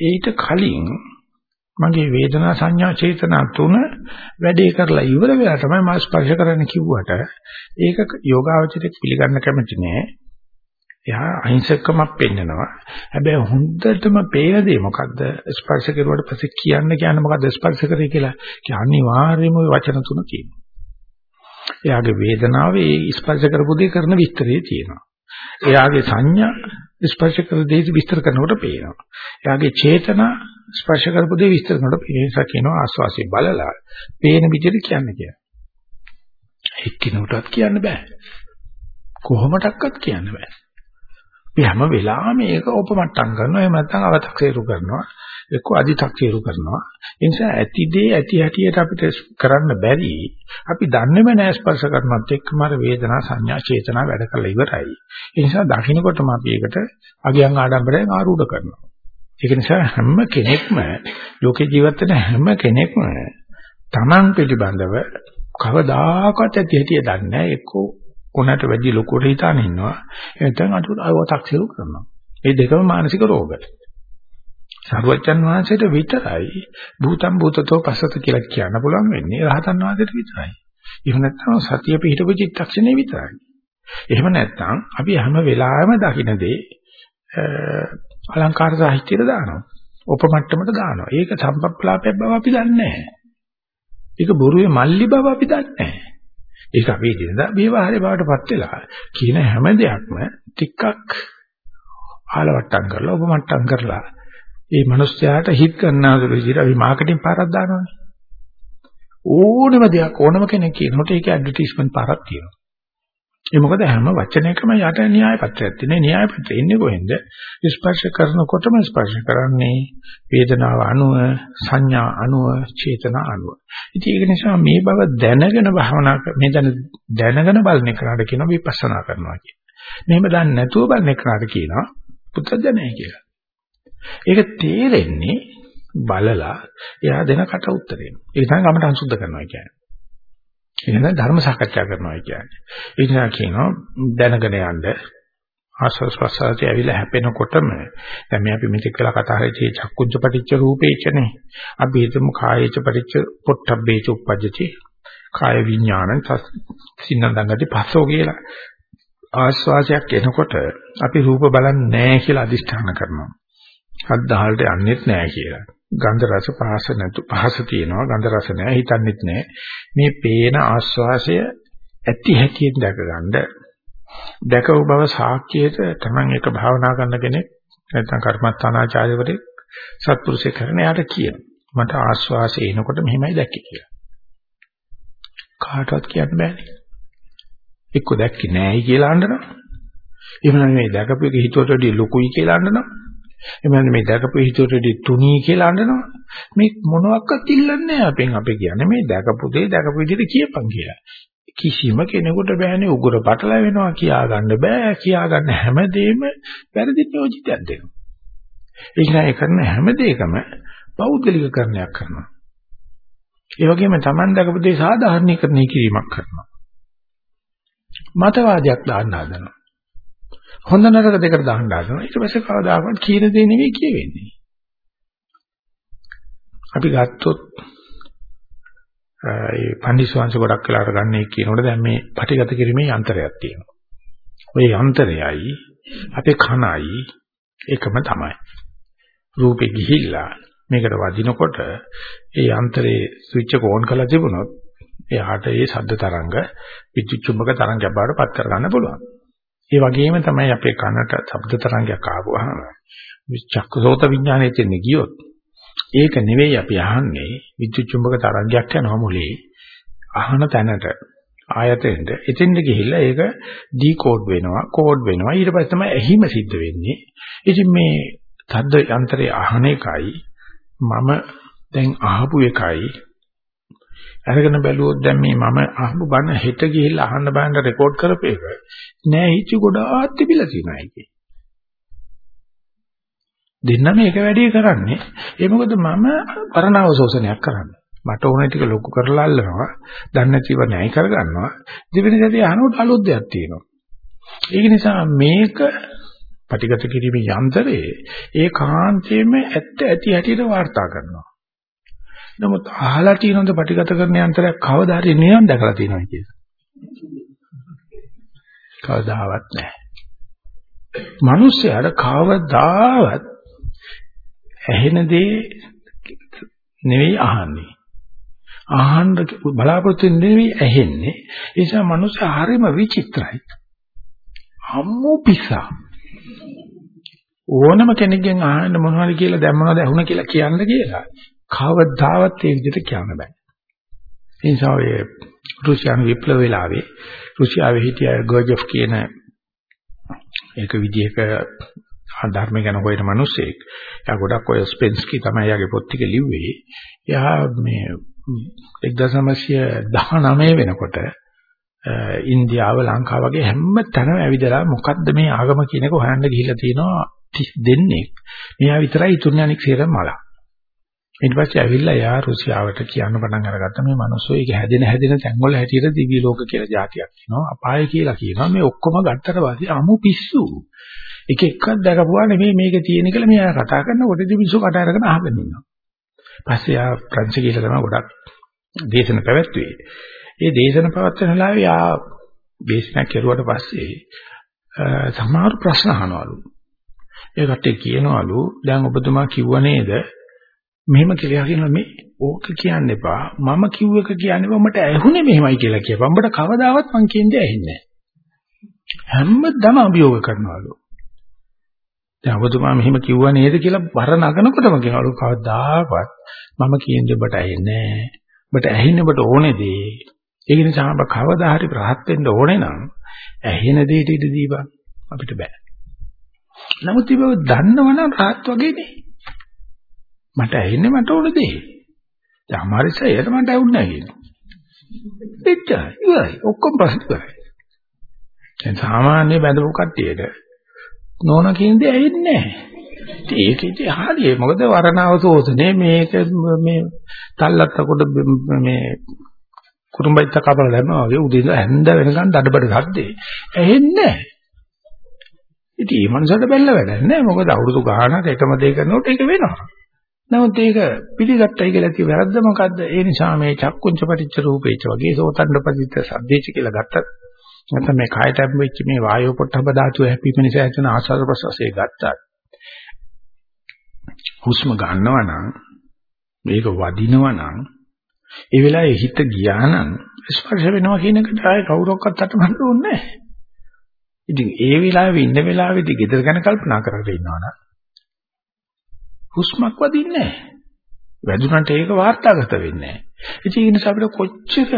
ඊට කලින් මගේ වේදනා සංඥා චේතනා තුන වැඩේ කරලා ඉවර වෙලා තමයි මම ස්පර්ශ කරන්න කිව්වට ඒක යෝගාවචරයට පිළිගන්න කැමති නෑ. එයා අහිංසකමක් පෙන්නනවා. හැබැයි හොඳටම පේන දේ මොකද්ද? ස්පර්ශ කරුවාට පස්සේ කියන්න කියන්නේ මොකද්ද ස්පර්ශ කරේ කියලා? ඒ අනිවාර්යයෙන්ම වචන තුන තියෙනවා. එයාගේ වේදනාවේ ස්පර්ශ කරපු දේ කරන විස්තරේ තියෙනවා. එයාගේ සංඥා ස්පර්ශ කර දේ විස්තර කරනකොට පේනවා. එයාගේ චේතනා ස්පර්ශ කරපු දේ විස්තර කරනකොට ඒ නිසා කියනවා ආස්වාසිය බලලා පේන විදිහට කියන්න කියලා. එක්කිනුටත් කියන්න බෑ. කොහොමඩක්වත් කියන්න බෑ. අපි හැම වෙලාවෙම මේක උපමට්ටම් කරනවා එහෙම නැත්නම් අව탁සේරු කරනවා එක්ක අදි탁සේරු කරනවා ඒ නිසා ඇති දේ ඇති හැටියට අපිට කරන්න බැරි අපි දන්නේම නැහැ ස්පර්ශ කරනවත් එක්කම අර වේදනා සංඥා චේතනා වැඩ කරලා ඉවරයි ඒ නිසා දකින්නකොටම අපි ඒකට අගයන් ආඩම්බරයෙන් ආරූඪ කරනවා ඒක නිසා හැම කෙනෙක්ම ලෝකේ ජීවත් වෙන හැම කෙනෙක්ම Taman පිළිබඳව කවදාකවත් ඇති හැටි දන්නේ නැහැ එක්කෝ කොනට වැඩි ලොකුට හිතාන ඉන්නවා. එතෙන් අට අව탁සිරු කරනවා. මේ දෙකම මානසික රෝග. සරුවච්චන් වහන්සේට විතරයි භූතම් භූතතෝ පසත කියලා කියන්න පුළුවන් වෙන්නේ රහතන් වහන්සේට විතරයි. එහෙම නැත්නම් සතිය පිහිටපු චිත්තක්ෂණේ විතරයි. එහෙම නැත්නම් අපි හැම වෙලාවෙම දකින්න දේ අලංකාර සාහිත්‍යයට දානවා. උපමට්ටමට දානවා. ඒක සම්පප්පලාපයක් බව අපි දන්නේ නැහැ. ඒක බොරුවේ මල්ලි බව අපි දන්නේ නැහැ. ඒක අපි දිනදා විවහාරේ බවටපත් වෙලා කියන හැම දෙයක්ම ටිකක් ආලවට්ටම් කරලා උපමට්ටම් කරලා ඒ මිනිස්යාට හිත් ගන්නාසුළු විදිහට අපි මාකටිං පාරක් දානවානේ. ඕනම දෙයක් ඕනම කෙනෙක් කියනකොට ඒක ඇඩ්වර්ටයිස්මන්ට් පාරක් තියෙනවා. ඒ මොකද හැම වචනයකම යට න්‍යාය පත්‍රයක් තියෙන. න්‍යාය පත්‍රය ඉන්නේ කොහෙන්ද? ස්පර්ශ කරනකොටම ස්පර්ශ කරන්නේ වේදනාව අනුව සංඥා අනුව චේතනා අනුව. ඉතින් ඒක නිසා මේ බව දැනගෙන භවනා මේ දැන දැනගෙන බලන එකට කියනවා විපස්සනා කරනවා කියන. මෙහෙම දන්නේ නැතුව බලන එකට කියනවා පුත්‍ජජනය කියලා. ඒක තේරෙන්නේ බලලා එයා දෙන කට උත්තරේ. ඒක තමයි ගමට අංශුද්ධ කරනවා කියන්නේ. එහෙනම් ධර්ම සාකච්ඡා කරනවා කියන්නේ. ඒ නිසා කියනවා දැනගෙන යන්න ආස්වාස් ප්‍රසආරය ඇවිල්ලා හැපෙනකොටම දැන් මේ අපි මෙතෙක් කළා කතා කරේ චක්කුජ්ජ පටිච්ච රූපේචනේ. අපි හිතමු කායේච පටිච්ච පොට්ටබ්බේච උප්පජ්ජති. කාය විඥාන සින්නඳංගති පස්සෝ කියලා. ආස්වාසයක් එනකොට අපි රූප බලන්නේ නැහැ කියලා අදිෂ්ඨාන කරනවා. අද්දහල්ට යන්නෙත් නැහැ කියලා. ගන්ධ රස පහස නැතු පහස තියෙනවා ගන්ධ රස නැහැ හිතන්නෙත් නැහැ මේ පේන ආස්වාසය ඇති හැටියෙන් දැකගන්න දැකව බව සාක්කියට තමන් එක භාවනා කරන කෙනෙක් නැත්නම් කර්මස්ථානාචාර්යවරයෙක් සත්පුරුෂයෙක් කරන යාට කියන. මට ආස්වාසය එනකොට මෙහෙමයි දැක්කේ කියලා. කාටවත් කියන්න බෑනේ. එක්ක දැක්කේ නෑයි කියලා අඬනවා. එහෙම නැත්නම් මේ දැකපු එක හිතුවට වඩා ලොකුයි කියලා අඬනවා. එමන් මේ දැකපු හිතුවටදී තුනී කියලා අඬනවා. මේ මොනවත් ඉල්ලන්නේ නැහැ අපෙන් අපි කියන්නේ මේ දැකපු දේ දැකපු විදිහට කියපන් කියලා. කිසිම කෙනෙකුට බෑනේ උගුර පටල වෙනවා කියා ගන්න බෑ කියා ගන්න හැමදේම වැරදි නියෝජිතයක් දෙනවා. ඒ කියන්නේ කරන හැම දෙයකම පෞද්ගලිකකරණයක් කරනවා. ඒ වගේම Taman දකපු දේ සාධාරණීකරණය කිරීමක් කරනවා. මතවාදයක් දාන්න හදනවා. හොඳ නරක දෙකට දාන්න හදනවා. ඊට පස්සේ කවදාකවත් කියන දේ නෙවෙයි කියවෙන්නේ. අපි ගත්තොත් ඒ පන්දිස්වාංශ ගොඩක් වෙලාට ගන්න එක කියනකොට දැන් මේ පටිගත කිරීමේ යන්ත්‍රයක් තියෙනවා. ওই යන්ත්‍රයයි අපේ කනයි එකම තමයි. රූපේ ගිහිල්ලා මේකට වදිනකොට ඒ යන්ත්‍රයේ ස්විච් එක ඕන් කරලා තිබුණොත් එයාට ඒ ශබ්ද තරංග විද්‍යුත් චුම්බක තරංගයක් බවට පත් කරගන්න පුළුවන්. ඒ වගේම තමයි අපේ කනට ශබ්ද තරංගයක් ආවම චක්කසෝත විඥානයේ තියෙන ගියොත් ඒක නෙවෙයි අපි අහන්නේ විද්‍යුත් චුම්බක තරංගයක් යනවා මොලේ අහන තැනට ආයතෙන්ද එතෙන්ද ගිහිල්ලා ඒක ඩිකෝඩ් වෙනවා කෝඩ් වෙනවා. ඊට පස්සේ තමයි ඇහිම සිද්ධ වෙන්නේ. ඉතින් මේ තද්ද යන්ත්‍රයේ අහන එකයි මම දැන් අහපු එකයි අරගෙන බැලුවොත් දැන් මේ මම අහපු බණ හෙට ගිහිල්ලා අහන්න බෑන රෙකෝඩ් කරපේක නෑ හිච්ච ගොඩාක් තිබිලා තියෙනවා ඒකේ. දෙන්නම එක වැඩේ කරන්නේ. ඒ මොකද මම පරණාව ශෝෂණයක් කරන්නේ. මට ඕන ටික ලොකු කරලා අල්ලනවා. දන්නේ නැතිව ණය කරගන්නවා. දෙවෙනි සැරේ අහනකොට අලුත් දෙයක් තියෙනවා. ඒක නිසා මේක පටිගත කිරීමේ යන්ත්‍රයේ ඒ කාන්තේම ඇත්ත ඇති හැටියට වාර්තා කරනවා. නමුත් අහලා තියෙනවද පටිගත කරන යන්ත්‍රයක් කවදා හරි නියම් දැකලා තියෙනවා කියලා කවදාවත් නැහැ මිනිස්යාට කවදාවත් ඇහෙන දේ නෙවෙයි අහන්නේ. අහන්න බලාපොරොත්තු නෙවෙයි ඇහෙන්නේ. ඒ නිසා මනුස්සය හරිම විචිත්‍රයි. අම්මෝ පිසා. ඕනම කෙනෙක්ගෙන් අහන්න මොනවද කියලා දැන් මොනවද ඇහුණ කියලා කියන්න කියලා. කවදාවත් ඒ විදිහට කියන්න බෑ. ඒ නිසා ඔය රුසියානු විප්ලව වෙලාවේ රුසියාවේ හිටිය ගර්ජොෆ් කියන ඒක විදිහක ධර්ම ගැන හොයන මිනිස්සෙක්. එයා ගොඩක් ඔය ස්පෙන්ස්කි තමයි එයාගේ පොත් ටික ලිව්වේ. එයා මේ 1919 වෙනකොට ඉන්දියාව ලංකාව වගේ හැම තැනම ඇවිදලා මොකද්ද මේ ආගම කියන එක හොයන්න ගිහිල්ලා තියෙනවා 30 දෙනෙක්. මෙයා විතරයි ඉතුරුනේ අනික සියරම මලා. ඊට පස්සේ ඇවිල්ලා යා රුසියාවට කියන්න පටන් අරගත්ත මේ මිනිස්සු ඒක හැදෙන හැදෙන තැන්වල හැටියට දිවි ලෝක කියලා જાතියක් කියනවා අපාය කියලා කියනවා මේ ඔක්කොම ගත්තට පස්සේ අමු පිස්සු එක එකක් දැකපුවා නෙමෙයි මේක තියෙන කියලා මෙයා කතා කරනකොට ඉතින් මිනිස්සු කට අරගෙන අහගෙන ඉන්නවා. පස්සේ ආ ප්‍රංශ කියලා තමයි ගොඩක් දේශන පැවැත්වුවේ. ඒ දේශන පවත්වන වෙලාවේ ආ දේශනා කෙරුවට පස්සේ සමහර ප්‍රශ්න අහනවලු. ඒ කට්ටිය කියනවලු දැන් ඔබතුමා කිව්ව නේද මෙහෙම කියලා කියනවා මේ ඕක කියන්න එපා මම කිව්ව එක කියන්න එපා මට ඇහුනේ මෙහෙමයි කියලා කියපන් උඹට කවදාවත් මං කියන්නේ ඇහෙන්නේ නැහැ හැමදම අභියෝග කරනවලු දැන් ඔබතුමා මෙහෙම කිව්වා නේද කියලා බර නගනකොටම කියනවලු කවදාවත් මම කියන්නේ ඔබට ඇහෙන්නේ නැහැ. ඔබට ඇහෙන්නේ ඔබට ඕනේ දේ. ඒක නිසා ඔබ කවදා හරි රහත් වෙන්න ඕනේ නම් ඇහෙන දෙයට ඉඩ දීපන් අපිට බෑ. නමුත් ඉබව දන්නවනම් රහත් වගේ නේ. මට ඇහෙන්නේ මට ඕන දේ. දැන් අමාරුසයට මට ඇහුන්නේ නැහැ කියනවා. එච්චරයි. ඉවරයි. ඔක්කොම ප්‍රශ්න ඉවරයි. දැන් සාමාන්‍ය බඳපු කට්ටියට නෝන කියන දේ ඇහෙන්නේ නැහැ. ඒක ඉතින් හරියි. මොකද වරණාව සෝසනේ මේක මේ තල්ලත් කොට මේ කුරුම්බයිත් කපලා දැම්මා වගේ උදේ ඉඳලා හැන්ද වෙනකන් දඩබඩ සද්දේ. ඇහෙන්නේ නැහැ. ඉතින් මේ මනසට බැල්ල වැඩක් නැහැ. මොකද අවුරුදු ගානක් එකම දේ කරනකොට ඒක වෙනවා. නමුත් ඒක පිළිගත්තයි කියලා කිය වැරද්ද මොකද්ද? ඒ නිසා මේ චක්කුංච පටිච්ච රූපේච වගේ සෝතණ්ඩ පදිත සද්දේච කියලා ගත්තත් නැත්නම් මේ කායට වෙච්ච මේ වායෝ පොට්ටබ ධාතුව හැපීම නිසා ඇතිවන ආස්වාද ප්‍රසවාසයේ ගත්තා. හුස්ම ගන්නවා නම් මේක වදිනවා නම් ඒ වෙලාවේ හිත ගියා නම් ස්පර්ශ වෙනවා කියන එකට ආයේ කවුරක්වත් අතමන්න ඕනේ නැහැ. ඉතින් ඒ වෙලාවේ ඉන්න වෙලාවේදී gedara ගැන කල්පනා කරගෙන ඉන්නවනම් හුස්මක් වදින්නේ නැහැ. වැදුනට ඒක වාර්තාගත වෙන්නේ නැහැ. ඉතින් ඒ නිසා අපිට කොච්චර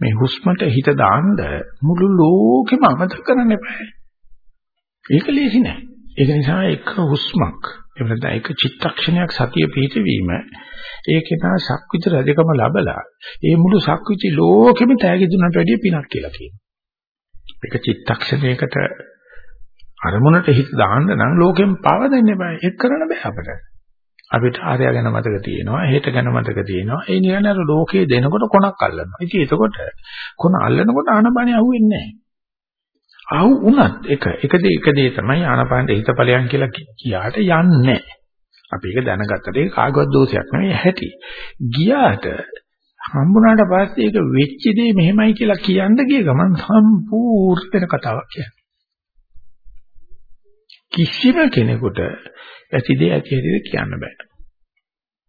මේ හුස්මට හිත දාන්න මුළු ලෝකෙම අමතක කරන්න එපා. ඒක ලේසි නෑ. ඒක නිසා එක හුස්මක් එහෙම නැත්නම් එක චිත්තක්ෂණයක් සතිය පිහිටවීම ඒකේ නා සක්විති රජකම ලැබලා ඒ මුළු සක්විති ලෝකෙම තෑගි දුන්නට වැඩිය පිනක් කියලා කියනවා. එක චිත්තක්ෂණයකට අරමුණට හිත දාන්න නම් ලෝකෙම පාව දෙන්න බෑ. ඒක කරන්න බෑ අපිට. අපිට ආර්ය ගැන මතක තියෙනවා, හේත ගැන මතක තියෙනවා. ඒ නිකන් අර ලෝකයේ දෙනකොට කොනක් අල්ලනවා. ඉතින් එතකොට කොන අල්ලනකොට ආනපානිය අහුවෙන්නේ නැහැ. අහු වුණත් එක එක දේ එක දේ තමයි ආනපානට හිතපලයන් කියලා කියාට යන්නේ අපි ඒක දැනගත්තට ඒක කාගවත් දෝෂයක් නෙවෙයි ඇති. ගියාට හම්බුනාට පස්සේ ඒක වෙච්ච දේ මෙහෙමයි කියලා කියන්න ගිය ගමන් සම්පූර්ණ වෙන කතාවක් කියන්නේ. කිසිම කෙනෙකුට ඇති දේ ඇති හැටි කියන්න බෑ.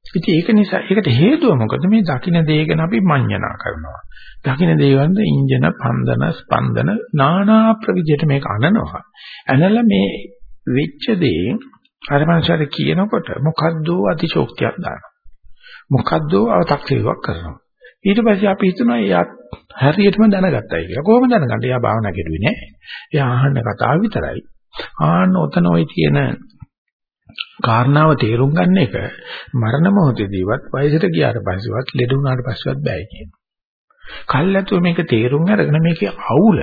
ඉතින් ඒක නිසා ඒකට හේතුව මොකද මේ දකින්න දේ ගැන අපි මඤ්ඤණා කරනවා. දකින්න දේවන්ද ඉන්ජන පන්දන ස්පන්දන নানা ප්‍රවිධයට මේක අනනවා. ඇනලා මේ වෙච්ච දේ අරමංශාර කියනකොට මොකද්ද අතිශෝක්තියක් දානවා. මොකද්ද අව탁ලේවක් කරනවා. ඊට පස්සේ අපි හිතනවා එයා හරියටම දැනගත්තයි කියලා. කොහොම දැනගන්නේ? එයා භාවනා කෙරුවේ නෑ. එයා අහන කතාව විතරයි. ආන්න ඔතන ওই තියෙන කාරණාව තේරුම් ගන්න එක මරණ මොහොතදීවත් වයසට ගියාට පස්සෙවත් ලෙඩ වුණාට පස්සෙවත් බෑ කියනවා. කල්ැතුව මේක තේරුම් අරගෙන මේකේ අවුල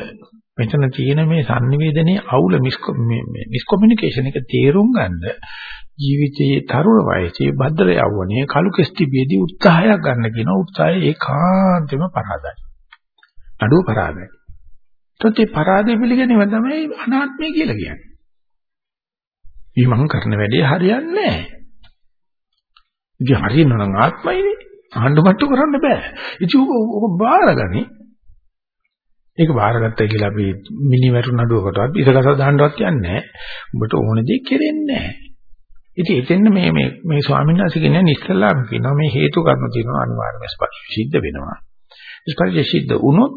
මෙතන තියෙන මේ sannivedanaye අවුල මිස්කොමියුනිකේෂන් එක තේරුම් ගන්න ජීවිතයේ තරුණ වයසේ භද්‍ර යවුණේ කලු කෙස්ටිබියේදී උත්සාහයක් ගන්න කියන උත්සාහය ඒකාන්තෙම පරාදයි. අඩුව පරාදයි. තොත් ඒ පරාදය පිළිගැනීම තමයි අනාත්මය කියලා කියන්නේ. මේ මම කරන වැඩේ හරියන්නේ නැහැ. ඉතින් හරියනවා නම් ආත්මයිනේ. ආණ්ඩු මට්ටු කරන්න බෑ. ඉතින් ඔක බාරගනි. ඒක බාරගත්තා කියලා අපි මිනි වැටු නඩුවකටවත් ඉරකස දාන්නවත් යන්නේ නැහැ. උඹට ඕන දේ කෙරෙන්නේ නැහැ. ඉතින් එතෙන්න මේ මේ මේ ස්වාමීන් වහන්සේ කියන්නේ ඉස්සල්ලාම කියනවා මේ හේතු කර්ම තියෙනවා අනිවාර්යයෙන්ම ස්පර්ශ සිද්ධ වෙනවා. ස්පර්ශ සිද්ධ වුණොත්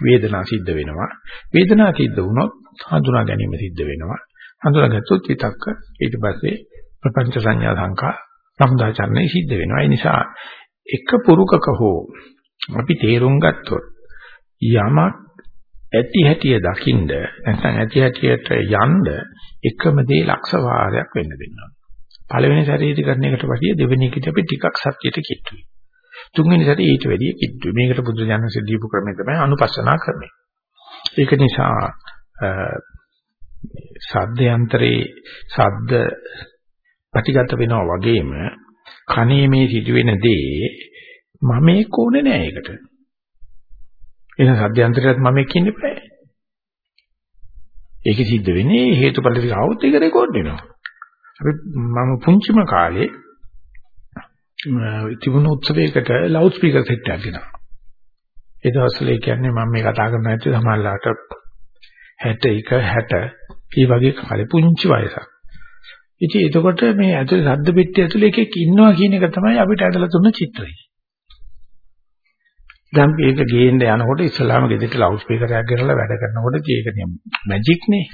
වේදනා සිද්ධ වෙනවා. වේදනා සිද්ධ වුණොත් හඳුනා ගැනීම සිද්ධ වෙනවා. හඳුනාගත්තොත් විතක්ක ඊට පස්සේ ප්‍රපංච සංඥා සංකා සමුදාචරණය සිද්ධ වෙනවා. ඒ නිසා එක පුරුකක හෝ අපි තේරුම් ගත්තොත් යමක් ඇති හැටිය දකින්ද නැත්නම් ඇති හැටියට යන්න එකම දේ ලක්ෂ වාරයක් වෙන්න දෙන්නවා. පළවෙනි සැරේදී කරන එකට වඩා දෙවෙනි එකට අපි ටිකක් සත්‍යයට කිට්ටුයි. තුන්වෙනි සැරේ ඊට වැඩිය කිට්ටුයි. මේකට බුදු දඥානසේ දීපු ක්‍රමය තමයි අනුපස්සනා ක්‍රමය. ඒක නිසා සද්ද යන්ත්‍රේ සද්ද ප්‍රතිගත වෙනවා වගේම කනේ මේ සිදුවෙන දේ මම ඒක ඕනේ නෑ ඒකට. එහෙනම් සද්ද යන්ත්‍රයත් මම එක්ක ඉන්න බෑ. ඒක සිද්ධ වෙන්නේ හේතුඵල ටික આવුත් ඒක රෙකෝඩ් වෙනවා. අපි මම පුංචිම කාලේ තිබුණු උත්සවයකට ලවුඩ් ස්පීකර් සෙට් එකක් ගෙනා. ඒ දවස්වල කියන්නේ මම මේ කතා කරන ඇත්තේ සමහරලාට 61 60 ඒ වගේ කාලේ පුංචි වයසක්. ඉතින් එතකොට මේ ඇතුලේ සද්ද පෙට්ටිය ඇතුලේ එකෙක් ඉන්නවා කියන එක තමයි අපිට ඇදලා දුන්න චිත්‍රය. දැන් මේක ගේන්න යනකොට ඉස්සලාම ගෙදරට ලවුඩ් ස්පීකර් එකක් ගෙනලා වැඩ කරනකොට ඒක මැජික් නේ.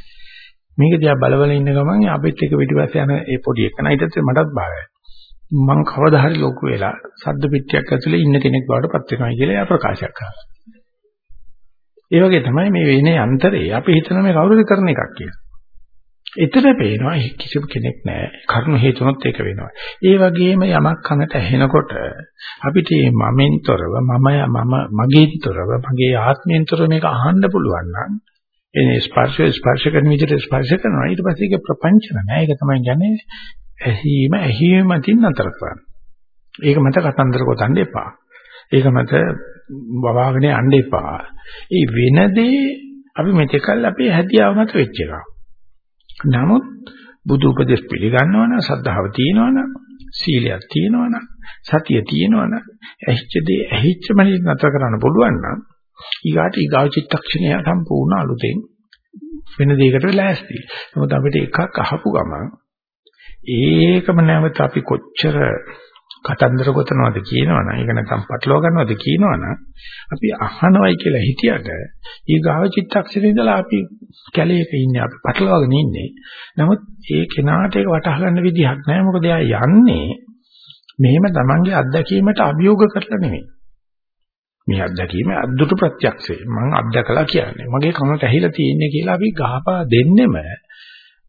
මේක දිහා බලවල ඉන්න ගමන් අපිත් එක පිටිපස්සේ යන ඒ පොඩි එකන ඊටත් මටත් බාරයි. මං කවදා හරි ලොකු වෙලා සද්ද පිටියක් ඇතුලේ ඉන්න කෙනෙක් බවට පත් වෙනවා කියලා එයා ප්‍රකාශ කරනවා. ඒ වගේ තමයි මේ වෙන්නේ අන්තරේ අපි හිතන මේ කවුරුද කරන එකක් කියලා. එතන පේනවා කිසිම කෙනෙක් නැහැ. කර්ම හේතුනොත් ඒක වෙනවා. ඒ වගේම යමක් කනට ඇහෙනකොට අපිට මේ මමෙන්තරව මම මම මගේතරව මගේ ආත්මයෙන්තර මේක අහන්න පුළුවන් නම් එනේ ස්පර්ශ ස්පර්ශ කරන විදිහට ස්පර්ශ කරනවා. ඊට පස්සේ ඒක ප්‍රපංචන නෑ. ඒක තමයි කියන්නේ ඇහිම ඇහිම මතින් නතර කරන්න. ඒක මත කතන්දර ගොතන්න එපා. ඒක මත වවාගෙන යන්න එපා. ඒ වෙනදී අපි මෙතකල් අපේ හැදියාව මත වෙච්ච එකක්. නමුත් බුදු උපදෙස් පිළිගන්නවනම් සද්ධාව තියෙනවනම් සීලයක් තියෙනවනම් සතිය තියෙනවනම් ඇහිච්ච දේ ඇහිච්ච මනින් නතර කරන්න පුළුවන් නම් ඊගාට ඊගාව චිත්තක්ෂණය සම්පූර්ණ අලුතෙන් වෙන දෙයකට ලෑස්ති. මොකද අපිට එකක් අහපු ගමන් ඒකම නැවත අපි කොච්චර කතන්දර ගොතනවද කියනවනම් ඒක නැත්නම් පටලවා ගන්නවද කියනවනම් අපි අහනවයි කියලා හිතියට ඊගාව චිත්තක්ෂණේ ඉඳලා අපි කැලේක ඉන්නේ අපි පටලවාගෙන ඉන්නේ. නමුත් ඒ කෙනාට ඒක වටහා ගන්න විදිහක් නැහැ. මොකද එයා යන්නේ මෙහෙම තමන්ගේ අත්දැකීමට අභියෝග කරලා නෙමෙයි. මේ අත්දැකීම අද්දුට ප්‍රත්‍යක්ෂේ. මම අත්දකලා කියන්නේ මගේ කනට ඇහිලා තියෙන්නේ කියලා අපි ගහපා දෙන්නෙම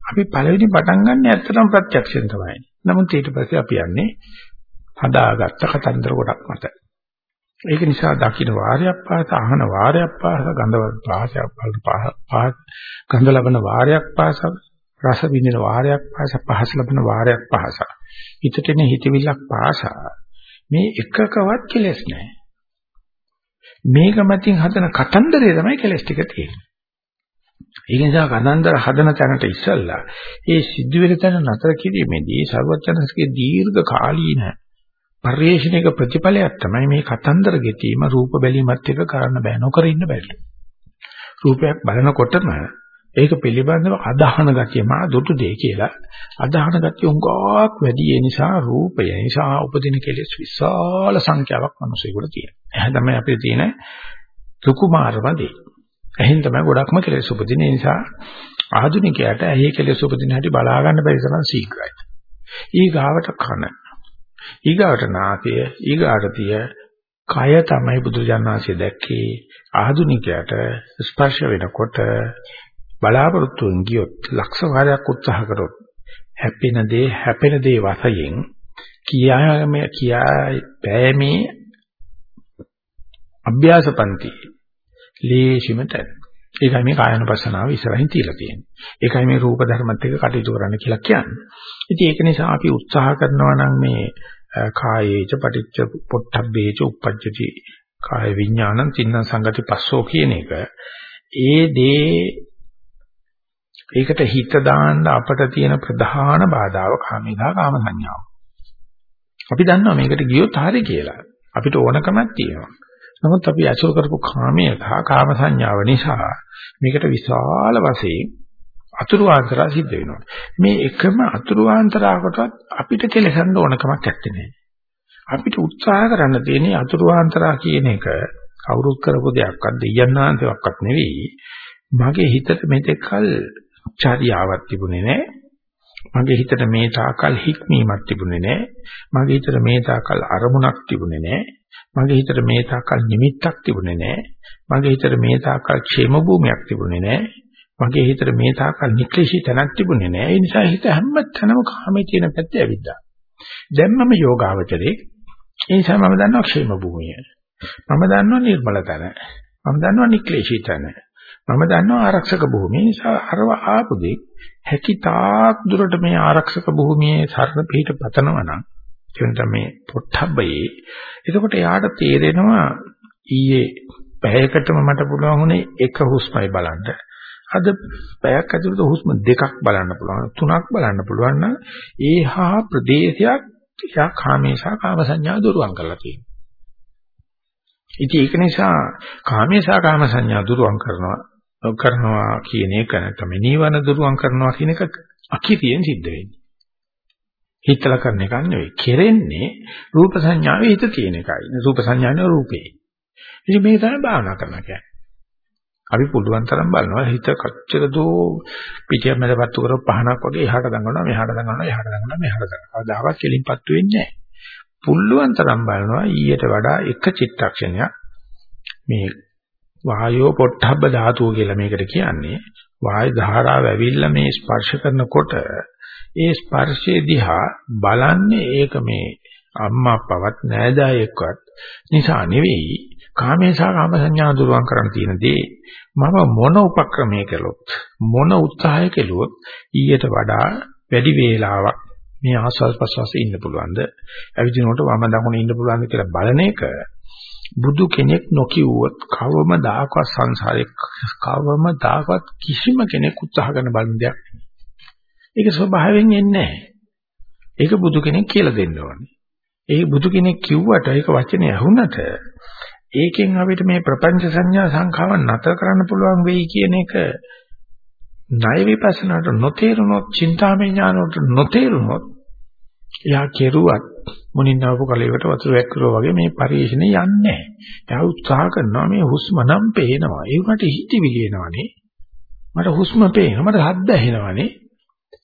අපි පළවෙනි පටන් ගන්න ඇත්තටම ප්‍රත්‍යක්ෂයෙන් තමයි. නමුත් ඊට පස්සේ අපි යන්නේ හදාගත්ත කතන්දර ගොඩක් මත. ඒක නිසා දකින්න වාරයක් පාස අහන වාරයක් පාස ගඳ පාසයක් පාස ගඳ ලබන වාරයක් පාස රස විඳින වාරයක් පාස පහස ලබන වාරයක් පාස හිතට එන හිතවිල්ලක් පාස මේ එකකවත් කෙලස් නැහැ මේක මතින් හදන කතන්දරේ තමයි කෙලස් ටික තියෙන්නේ ඒ නිසා කතන්දර හදන තැනට ඉස්සල්ලා ඒ සිද්ධ වෙන තැන නතර කිරීමේදී ਸਰවඥන්සේගේ දීර්ඝ කාලීන පරිේශනික ප්‍රතිඵලයක් තමයි මේ කතන්දර ගෙතීම රූප බැලීමත් එක්ක කරන්න බෑ නොකර ඉන්න බැහැ. රූපයක් බලනකොටම ඒක පිළිබඳව අදහන ගතිය මා දුටු දෙය කියලා අදහන ගතිය උංගක් වැඩි ඒ නිසා රූපය නිසා උපදින කෙලෙස් විශාල සංඛ්‍යාවක් මිනිසෙකුට තියෙනවා. එහෙනම් තමයි අපේ තියෙන සුකුමාරම දේ. එහෙන් තමයි ගොඩක්ම කෙලෙස් උපදින නිසා ආධුනිකයාට ඇහි කෙලෙස් උපදින හැටි බලා ගන්න බැරි තරම් ශීඝ්‍රයි. ඊගාවට කන. ඊගාවට නාසය, ඊගාට තිය කය තමයි බුදුජානනාංශය දැක්කේ ආධුනිකයාට ස්පර්ශ වෙනකොට බලාපොරොත්තුෙන් ගියොත් ලක්ෂ වාරයක් උත්සාහ කරොත් හැපෙන දේ හැපෙන දේ වශයෙන් කියාම කියා බෑමේ අභ්‍යාසපන්ති ලේසිම තැන. ඒකයි මේ කායනුපස්සනාව ඉස්සරහින් තියලා තියෙන්නේ. ඒකයි මේ රූප ධර්මත් එක්ක කටයුතු කරන්න කියලා කියන්නේ. ඉතින් ඒක නිසා අපි උත්සාහ කරනවා නම් මේ කායේච පටිච්ච පොට්ටබ්බේච uppajjati කාය විඥානං තින්න සංගති පස්සෝ කියන එක ඒ දේ ඒකට හිත දාන්න අපට තියෙන ප්‍රධාන බාධාව කාමීලා කාම සංඥාව. අපි දන්නවා මේකට ගියොත් හරි කියලා. අපිට ඕනකමක් තියෙනවා. නමුත් අපි අසුර කරපු කාමයේ සහ කාම සංඥාව නිසා මේකට විශාල වශයෙන් අතුරු ආන්තරා සිද්ධ වෙනවා. මේ එකම අතුරු ආන්තරාවකටත් අපිට කෙලසන්න ඕනකමක් නැත්තේ. අපිට උත්සාහ කරන්න තියෙන්නේ අතුරු ආන්තරා කියන එක කවුරුත් කරපු දෙයක්වත් දෙයන්නාන්තයක්වත් නෙවෙයි. මගේ හිතට මෙතෙක්කල් චර්යාවක් තිබුණේ නැහැ. මගේ හිතට මේ තාකල් හික්මීමක් තිබුණේ නැහැ. මගේ හිතට මේ තාකල් අරමුණක් තිබුණේ නැහැ. මගේ හිතට මේ තාකල් නිමිත්තක් තිබුණේ නැහැ. මගේ හිතට මේ තාකල් ക്ഷേම භූමියක් තිබුණේ නැහැ. මගේ හිතට මේ තාකල් නික්ලිෂී තැනක් තිබුණේ නැහැ. ඒ නිසා හිත හැම තැනම කාමයේ තියෙන පැත්ත ඇවිද්දා. දැන් මම යෝගාවචරේ ඒ නිසා මම දන්නවා ക്ഷേම භූමිය. මම දන්නවා නිර්මල තැන. මම දන්නවා නික්ලිෂී තැන. මම දන්නවා ආරක්ෂක භූමිය නිසා අරව ආපු දෙය හැකි තාක් දුරට මේ ආරක්ෂක භූමියේ සරණ පිහිට පතනවා නම් කියන්ට මේ පොට්ටබ්බේ එතකොට යාට තේරෙනවා ඊයේ පැයකටම මට පුළුවන් උනේ එක හුස්මයි බලන්න. අද පැයක් ඇතුළත හුස්ම දෙකක් බලන්න පුළුවන් තුනක් බලන්න පුළුවන් නම් ඒහා ප්‍රදේශයක් යා කාමේසා කාම සංඥා දුරුවන් කරලා තියෙනවා. ඉතින් ඒක නිසා කාමේසා කාම සංඥා දුරුවන් කරනවා කරනවා කියන එක නැත්නම් නීවරණ දුරුවන් කරනවා කියන එක අකිරියෙන් සිද්ධ වෙන්නේ. හිතලා කරන එකක් නෙවෙයි. කෙරෙන්නේ රූප සංඥාවේ හිත තියෙන එකයි. රූප සංඥානේ රූපේ. ඉතින් මේක තමයි භාවනා කරනවා කියන්නේ. අපි පුළුවන් තරම් බලනවා හිත කච්චර දෝ පිටිය මැදපත්තු කරව පහනක් වගේ එහාට දඟනවා මෙහාට දඟනවා එහාට දඟනවා මෙහාට දඟනවා. කවදාවත් කෙලින්පත්තු වෙන්නේ නැහැ. පුළුවන් තරම් බලනවා ඊට වඩා එක චිත්තක්ෂණයක් මේ වායෝ පොට්ටබ්බ ධාතුව කියලා මේකට කියන්නේ. වායු ධාරාව ඇවිල්ලා මේ ස්පර්ශ කරනකොට ඒ ස්පර්ශයේ දිහා බලන්නේ ඒක මේ අම්මා අප්පවත් නෑදෑයෙක්වත් නිසා නෙවෙයි. කාමේසා කාම සංඥා දුරුවන් කරන්න තියෙන දේ. මම මොන උපක්‍රමයේ කළොත් මොන උත්සාහය කළොත් ඊට වඩා වැඩි වේලාවක් මේ ආස්වාද ප්‍රසවාසයේ ඉන්න පුළුවන්ද? ඇවිදිනකොට වම දකුණ ඉන්න පුළුවන්ද කියලා බලන එක බුදු කෙනෙක් නොකියුවොත් කවමදාකවත් සංසාරේ කවමදාකවත් කිසිම කෙනෙක් උත්සාහ කරන බලන දෙයක් ඒක ස්වභාවයෙන් එන්නේ නැහැ. ඒක බුදු කෙනෙක් කියලා දෙන්න ඕනේ. ඒ බුදු කෙනෙක් කිව්වට ඒක වචනේ ඇහුණට ඒකෙන් අපිට මේ ප්‍රපංච සංඥා සංඛාව නතර කරන්න පුළුවන් වෙයි කියන එක ණය විපස්සනාට නොතේරුනොත්, චින්තාමය ඥානවලට නොතේරුනොත් එයා කෙරුවත් මුණින් නවපු කලයකට වතුර වැක්කිරෝ වගේ මේ පරිශ්‍රණය යන්නේ නැහැ. එයා උත්සාහ කරනවා මේ හුස්ම නම් පේනවා. ඒ උනට හිතවිලි එනවනේ. මට හුස්ම පේනවා. මට හද්ද ඇහෙනවනේ.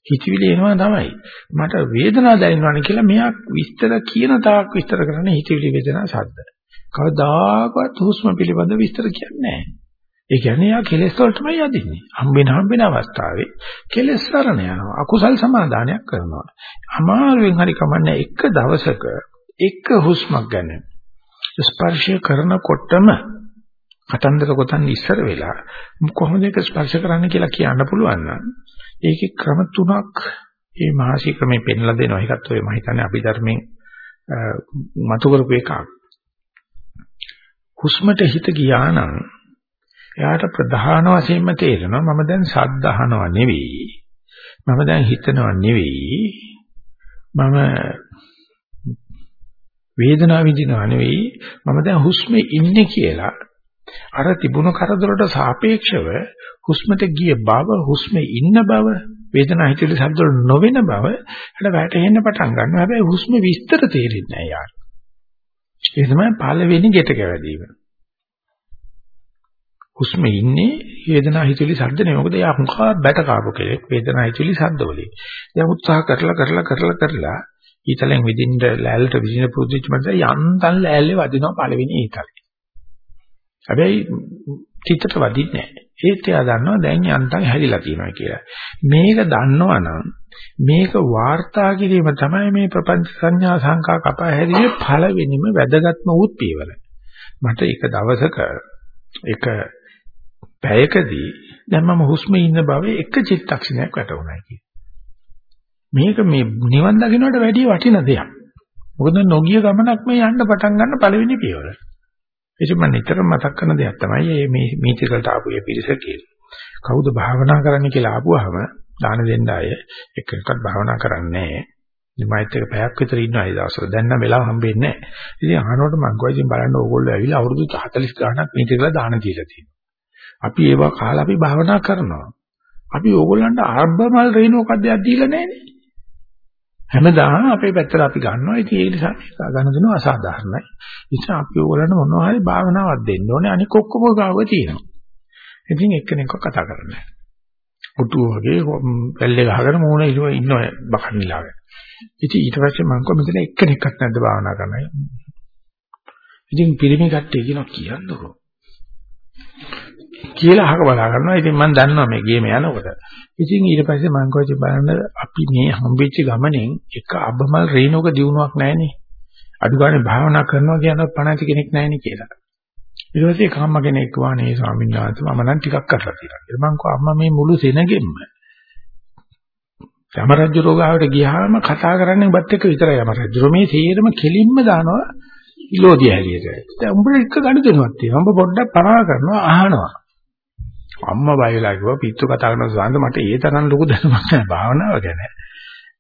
හිතවිලි එනවා තමයි. මට වේදනාව දැනෙනවනේ කියලා මෙයා විස්තර කියන තාක් විස්තර කරන්නේ හිතවිලි වේදනා සද්ද. කවදාකවත් හුස්ම පිළිබඳ විස්තර කියන්නේ නැහැ. ඒ කියන්නේ යා කෙලෙස් වලටමයි යදින්නේ. හම්බෙන හම්බෙන අවස්ථාවේ කෙලෙස් සරණ යනවා. අකුසල් සමාදානයක් කරනවා. අමාරුවෙන් හරි කමන්නේ එක දවසක එක හුස්මක් ගන්න. ස්පර්ශය කරනකොටම කතන්දර ගොතන් ඉස්සර වෙලා කොහොමද ඒක ස්පර්ශ කරන්න කියලා කියන්න පුළුවන් නම් ඒකේ ක්‍රම තුනක් මේ මහසී ක්‍රමේ පෙන්ලා දෙනවා. ඒකත් ඔය මම හිතන්නේ අභිධර්මයෙන් මතු කරපු එකක්. හුස්මට හිත ගියා නම් එයාට ප්‍රධාන වශයෙන්ම තේරෙනවා මම දැන් ශබ්ද අහනවා නෙවෙයි. මම දැන් හිතනවා නෙවෙයි. මම වේදනාව විඳිනවා නෙවෙයි. මම දැන් හුස්මේ ඉන්නේ කියලා අර තිබුණු කරදරට සාපේක්ෂව හුස්මට ගිය බව, හුස්මේ ඉන්න බව, වේදනා හිතේ සද්ද නොවන බව හට වැටෙන්න පටන් ගන්නවා. හැබැයි හුස්ම විස්තර තේරෙන්නේ නැහැ යාර. ඒ තමයි පළවෙනි ගෙට කැවැදීම. හුස්ම ඉන්නේ වේදනා හිතවිලි සද්ද නෙවෙයි. මොකද එයා මුඛා බැට කාපු කෙනෙක් වේදනා හිතවිලි සද්ද වලින්. එයා උත්සාහ කරලා කරලා කරලා කරලා ඊතලෙන් විදින්න ලෑල්ලට විදින පුරුදුච්ච මත යන්තම් ලෑල්ලේ වදිනවා පළවෙනි ඊතලේ. හැබැයි චිත්තට වදින්නේ නැහැ. ඒත් එයා දන්නවා දැන් යන්තම් හැදිලා තියෙනවා කියලා. මේක දන්නවනම් මේක වාර්තා කිරීම තමයි මේ ප්‍රපංච සංඥා සංකා කපා හැරීමේ පළවෙනිම වැදගත්ම උත් පියවර. මට එක දවසක එක පැයකදී දැන් මම හුස්මේ ඉන්න බවේ එක චිත්තක්ෂණයක් වැටුණා කියලා. මේක මේ නිවන් දකින්නට වැඩිය වටින දෙයක්. මොකද නොගිය ගමනක් මේ යන්න පටන් ගන්න පළවෙනි පියවර. ඒක මම නිතරම මතක් කරන දෙයක් තමයි මේ මීතිකලට ආපු මේ පිරිස කියලා. කවුද භාවනා කරන්න කියලා ආපුවාම දාන දෙන්න අය එකකටත් භාවනා කරන්නේ නැහැ. මයිත් එක පැයක් විතර ඉන්නවා ඒ දවස්වල. දැන් නම් වෙලාව හම්බෙන්නේ නැහැ. ඉතින් අහනකොට මං කිව්වා ඉතින් බලන්න ඕගොල්ලෝ ඇවිල්ලා අවුරුදු 40 ගාණක් මීතිකල දාන දීලා තියෙනවා. අපි ඒවා කාලා අපි භාවනා කරනවා. අපි ඕගොල්ලන්ට ආර්බමල් රේණුකක් දෙයක් දීලා නැහනේ. හැමදාම අපේ පැත්තට අපි ගන්නවා. ඉතින් ඒ නිසා ගන්න දෙනවා අසාධාරණයි. නිසා අපි ඕගොල්ලන්ට මොනවා හරි භාවනාවක් දෙන්න ඕනේ. අනික ඔක්කොම ගාව තියෙනවා. ඉතින් එක්කෙනෙක්ව කතා කරන්නේ. උටු වගේ පැල්ලේ ගහගෙන මූණ ඉලුව ඉන්නවා බකන් නිලාගෙන. ඉතින් ඊට පස්සේ මම කොහොමද මෙතන එක්කෙනෙක්වත් නැද්ද භාවනා කරන්නේ. ඉතින් පිරිමි කට්ටිය කියනවා කියන්නකෝ. කියලා අහක බලා ගන්නවා. ඉතින් මම දන්නවා මේ ගේම යනකොට. ඉතින් ඊට පස්සේ මම කොහොමද බලන්න අපි මේ හම්බෙච්ච ගමනෙන් එක අබමල් රේණුක දිනුවක් නැහනේ. අඩු ගානේ භාවනා කරනවා කියනවත් පණ කෙනෙක් නැහනේ කියලා. ඊට පස්සේ කම්ම කෙනෙක් වානේ ස්වාමීන් වහන්සේ මම නම් ටිකක් කරලා තියෙනවා. මම කෝ අම්මා මේ මුළු සෙනගෙම්ම යම රජු රෝගාවට ගියාම කතා කරන්නේ ඔබත් එක්ක විතරයි යම රජු. මේ තේරම කෙලින්ම දානවා ඉලෝදිය හැලියට. දැන් උඹට එක ගඩ දෙනවක් තියෙනවා. උඹ පොඩ්ඩක් පරාව කරනවා අහනවා. අම්මා බයලා කිව්වා පිටු කතා කරන සාන්ද මට ඒ තරම් ලොකු දැනුමක් නැහැ භාවනාව ගැන.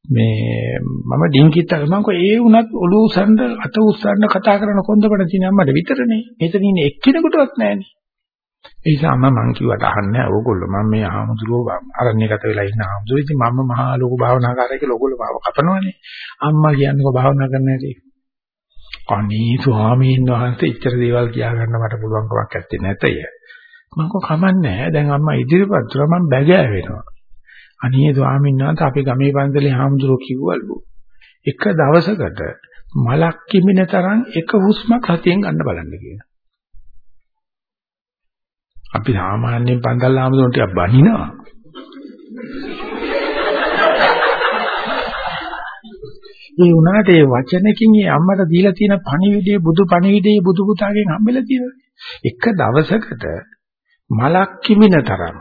මේ මම ඩිංකිත් මම කෝ ඒ වුණත් ඔළුව උස්සන්න අත උස්සන්න කතා කරන කොන්දපණ තියෙන අම්මට විතරනේ. මෙතන ඉන්නේ එක්කෙනෙකුටවත් නැහැනේ. ඒ නිසා මම මං කිව්වට අහන්නේ ඕගොල්ලෝ මම මේ ආමුදුරෝ අරණ්‍යගත වෙලා ඉන්න ආමුදුරෝ ඉතින් මම මහා ලොකු භාවනාකාරයෙක් කියලා ඕගොල්ලෝ මාව කපනවනේ. අම්මා කියන්නේ භාවනා කරන්න ඇති. අනේ ස්වාමීන් වහන්සේ ඉච්චර දේවල් කියා ගන්න මට පුළුවන් කමක් නැත්තේ නැතය. මම කෝ කමන්නේ දැන් අම්මා ඉදිරිපත් කරා මම බැගෑ වෙනවා. අනේ ස්වාමීන් වහන්සේ අපේ ගමේ පන්සලේ හාමුදුරුවෝ කිව්වලු එක දවසකට මලක් කිමින තරම් එක හුස්මක් හතියෙන් ගන්න බලන්න කියලා. අපි සාමාන්‍යයෙන් පන්සල් හාමුදුරුවෝ ටිකක් බනිනවා. ඒ වුණාට ඒ වචනකින් ඒ අම්මට දීලා තියෙන පණිවිඩයේ බුදු පණිවිඩයේ බුදු පුතාගෙන් හම්බෙලා තියෙනවා. එක දවසකට මලක් කිමින තරම්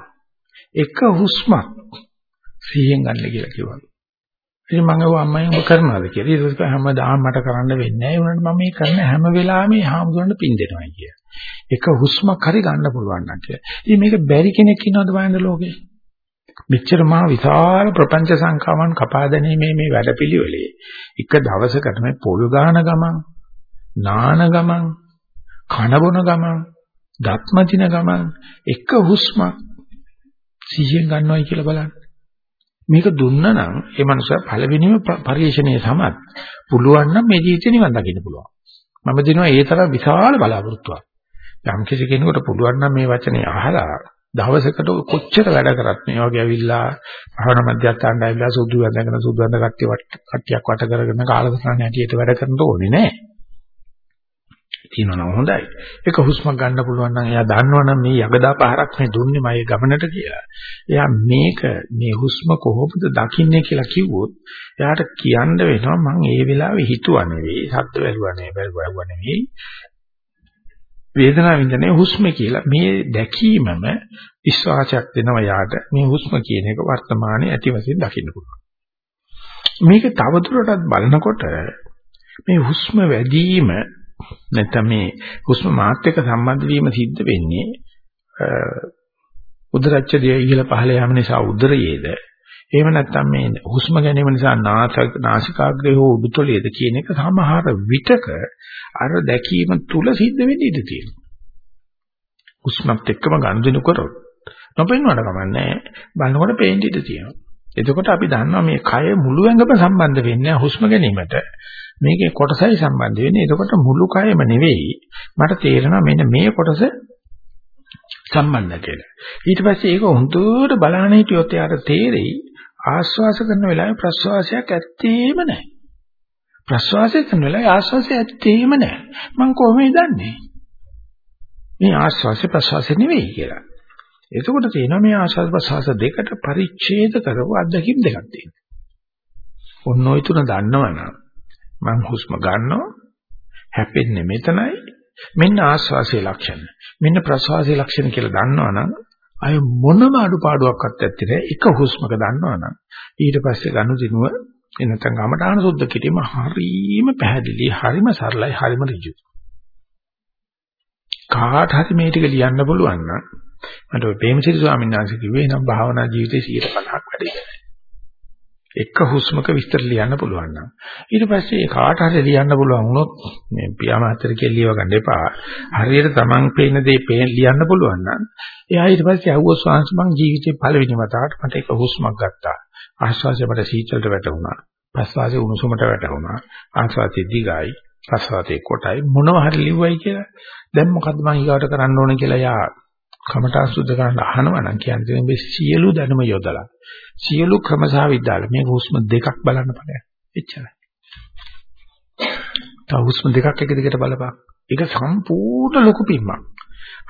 එක හුස්මක් සිහියෙන් ගන්න කියලා කිව්වා. ඉතින් මම ගාව අම්මයි ඔබ කරනවාද කියලා. ඊට පස්සේ හැමදාම මට කරන්න වෙන්නේ නැහැ. ඒ වුණාට මම මේ කරන හැම වෙලාවෙම හාමුදුරන්ට පින් දෙනවා කිය. එක හුස්මක් හරි ගන්න පුළුවන් නම් කියලා. ඉතින් මේක බැරි කෙනෙක් ඉන්නවද බලන්න ලෝකේ? මෙච්චර මහා විශාල ප්‍රපංච සංඛාවන් කපා දැමීමේ මේ වැඩපිළිවෙලේ එක දවසකට මේ පොල් ගාන ගමන්, නාන ගමන්, කන බොන ගමන්, දත්මදින ගමන් එක හුස්මක් සිහියෙන් ගන්නවයි කියලා බලන්න. මේක දුන්නා නම් ඒ මනුස්සයා පළවෙනිම පරිශ්‍රණයේ සමත් පුළුවන් නම් මේ ජීවිතේ නිවන් දකින්න පුළුවන්. මම දිනවා ඒ තරම් විශාල බලාපොරොත්තුවක්. යම් කිසි කෙනෙකුට පුළුවන් නම් මේ වචනේ අහලා දවසකට කොච්චර වැඩ කරත් මේ වගේ ඇවිල්ලා භවන මධ්‍යස්ථානට ඇවිල්ලා සුදු වැඳගෙන සුදු වැඳ කට්ටිය කට්ටියක් වට කරගෙන කාලසටහන හැටියට වැඩ කරන්න ඕනේ නෑ. තියෙනවා හොඳයි. ඒක හුස්මක් ගන්න පුළුවන් නම් එයා දන්නවනම් මේ යගදා පහරක් මේ දුන්නේ මගේ ගමනට කියලා. එයා මේක මේ හුස්ම කොහොමද දකින්නේ කියලා කිව්වොත් එයාට කියන්න වෙනවා මම ඒ වෙලාවේ හිතුවා නෙවෙයි, සද්ද වැළුවා නෙවෙයි, වැළුවා නෙවෙයි. වේදනාව විඳිනේ හුස්ම කියලා මේ දැකීමම විශ්වාසයක් දෙනවා යාට මේ හුස්ම කියන එක වර්තමානයේ ඇති වශයෙන් දකින්න පුළුවන්. මේක තවදුරටත් බලනකොට මේ හුස්ම වැඩිම නැත්නම් මේ හුස්ම මාත් එක්ක සම්බන්ධ වීම සිද්ධ වෙන්නේ උදරච්ඡ දිය ඉහළ පහළ යාම නිසා උදරයේද එහෙම නැත්නම් මේ හුස්ම ගැනීම නිසා නාසිකාග්‍රේ හෝ උඩුතොලේද කියන එක සමහර විටක අර දැකීම තුල සිද්ධ වෙන්න ඉඩ තියෙනවා. හුස්මත් එක්කම ගනුදෙනු කරොත් නොපෙන්වන්න කමන්නේ බලනකොට පේන්න ඉඩ තියෙනවා. එතකොට අපි දන්නවා මේ කය මුළු ඇඟම සම්බන්ධ වෙන්නේ හුස්ම ගැනීමට. මේකේ කොටසයි සම්බන්ධ වෙන්නේ. එතකොට මුළු කයම නෙවෙයි. මට තේරෙනවා මෙන්න මේ කොටස සම්බන්ධ කියලා. ඊට පස්සේ ඒක හොඳට බලන්න හිටියොත් එයාට තේරෙයි ආශ්වාස කරන වෙලාවේ ප්‍රශ්වාසයක් ඇත්තේම නැහැ. ප්‍රශ්වාසය කරන වෙලාවේ ආශ්වාසය ඇත්තේම නැහැ. මං කොහොමද දන්නේ? මේ ආශ්වාසය ප්‍රශ්වාසය නෙවෙයි කියලා. එතකොට තියෙනවා මේ ආශ්වාස ප්‍රශ්වාස දෙකට පරිච්ඡේද කරව අත්දැකීම් දෙකක් තියෙනවා. ඔන්න ඔය තුන දන්නවනම් මං හුස්ම ගන්නවා. හැපෙන්නේ මෙතනයි. මෙන්න ආශ්වාසයේ ලක්ෂණ. මෙන්න ප්‍රශ්වාසයේ ලක්ෂණ කියලා දන්නවනම් අය මොනම අඩුපාඩුවක්වත් නැත්තේ එක හුස්මක දන්නවනම්. ඊට පස්සේ ගනුදෙනුව එනතන් ගමඨාන සුද්ධ කිරීම හරීම පැහැදිලි හරීම සරලයි හරීම ඍජුයි කාට හරි මේ ටික ලියන්න පුළුවන් නම් මට ඔය ප්‍රේමසිරි ස්වාමීන් වහන්සේ කිව්වේ නම් භාවනා ජීවිතේ 150ක් වැඩි කියලා. එක හුස්මක විස්තර ලියන්න පුළුවන් නම්. ඊට පස්සේ ඒ කාට හරි ලියන්න පුළුවන් වුණොත් මේ පියාමාතර කෙල්ලියව ගන්න එපා. හරියට Taman පේන දේ පේන ලියන්න පුළුවන් නම් එයා ඊට පස්සේ අහුව ස්වාංශ මං ජීවිතේ පළවෙනි වතාවට මට එක හුස්මක් ගත්තා. ආශ්වාසය මට සීතලට වැටුණා. ප්‍රශ්වාසය උණුසුමට වැටුණා. ආශ්වාසය දිගයි. ප්‍රශ්වාසය කොටයි. මොනව හරි ලිව්වයි කියලා. දැන් මොකද්ද මං ඊගාට කරන්න ඕන කියලා යා කමඨා සුද්ධ කරන්න අහනවා නම් කියන්නේ මේ සියලු දැනුම යොදලා සියලු ක්‍රමසා විද්‍යාල මේ හුස්ම දෙකක් බලන්න බලන්න එච්චරයි. තව හුස්ම දෙකක් එක දිගට බලපන්. ඒක සම්පූර්ණ ලොකු පිම්මක්.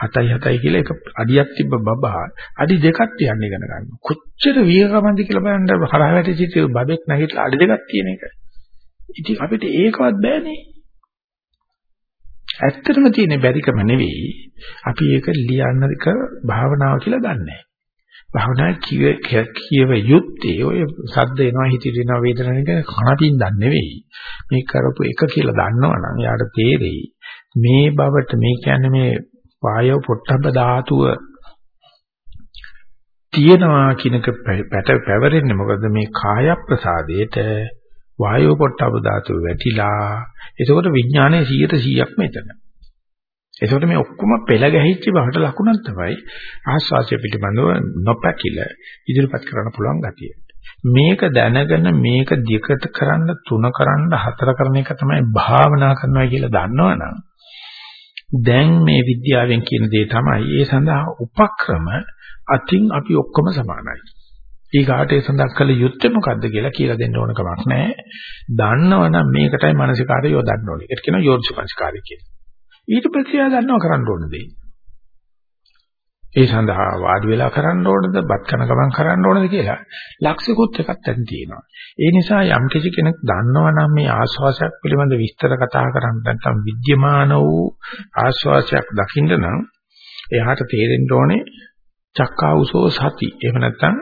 7යි 7යි කියලා එක අඩියක් තිබ්බ බබා අඩි දෙකක් තියන්න ඉගෙන ගන්න. කොච්චර වීරකමන්ද කියලා බලන්න හරහ වැටිච්ච බබෙක් නැගිටලා අඩි දෙකක් තියෙන එක. ඉතින් අපිට ඒකවත් බෑනේ. ඇත්තටම තියෙන බැරිකම නෙවෙයි අපි ඒක ලියන්නක භාවනාව කියලා දන්නේ. භාවනා කිය කියව යුත්තේ ඔය සද්ද එනවා හිතේ එනවා වේදනාවක් කනටින් දන්නේ නෙවෙයි. මේ කරපු එක කියලා දන්නවනම් යාට තේරෙයි මේ බවට මේ කියන්නේ මේ වායව පොට්ටබ්බ ධාතුව තියෙනවා කියනක පැට පැවරෙන්නේ මොකද මේ කාය ප්‍රසාදයේට වායෝ පොට්ටබ ධාතුව වැටිලා එතකොට විඥානයේ 100%ක් මෙතන. එතකොට මේ ඔක්කොම පෙළ ගැහිච්ච බවට ලකුණක් තමයි ආස්වාසිය පිටිබඳව නොපැකිල ඉදිරිපත් කරන්න පුළුවන් ගතිය. මේක දැනගෙන මේක දෙකට කරන්න තුන කරන්න හතර කරන එක තමයි භාවනා කරනවා කියලා දන්නවනම් දැන් මේ විද්‍යාවෙන් කියන දේ තමයි ඒ සඳහා උපක්‍රම අතින් අපි ඔක්කොම සමානයි. ඊගාට ඒ සඳහා කළ යුත්තේ මොකද්ද කියලා කියලා දෙන්න ඕන කමක් නැහැ. දන්නවනම් මේකටයි මානසිකාරය යොදන්න ඕනේ. ඒකට කියනවා යෝනිසමනසිකාරය කියලා. ඊට පස්සේ ආ දන්නව කරන්න ඕන දේ. ඒ සඳහා වාඩි වෙලා කරන්න ඕනද, බත් කන ගමන් කරන්න ඕනද කියලා ලක්ෂිකුත් එකක් දැන් තියෙනවා. ඒ නිසා යම් කිසි කෙනෙක් දන්නවනම් මේ ආස්වාසයක් පිළිබඳ විස්තර කතා කරන්න නැත්නම් විද්‍යමාන වූ ආස්වාසයක් දකින්න නම් එයාට තේරෙන්න ඕනේ චක්කාවුසෝ සති. එහෙම නැත්නම්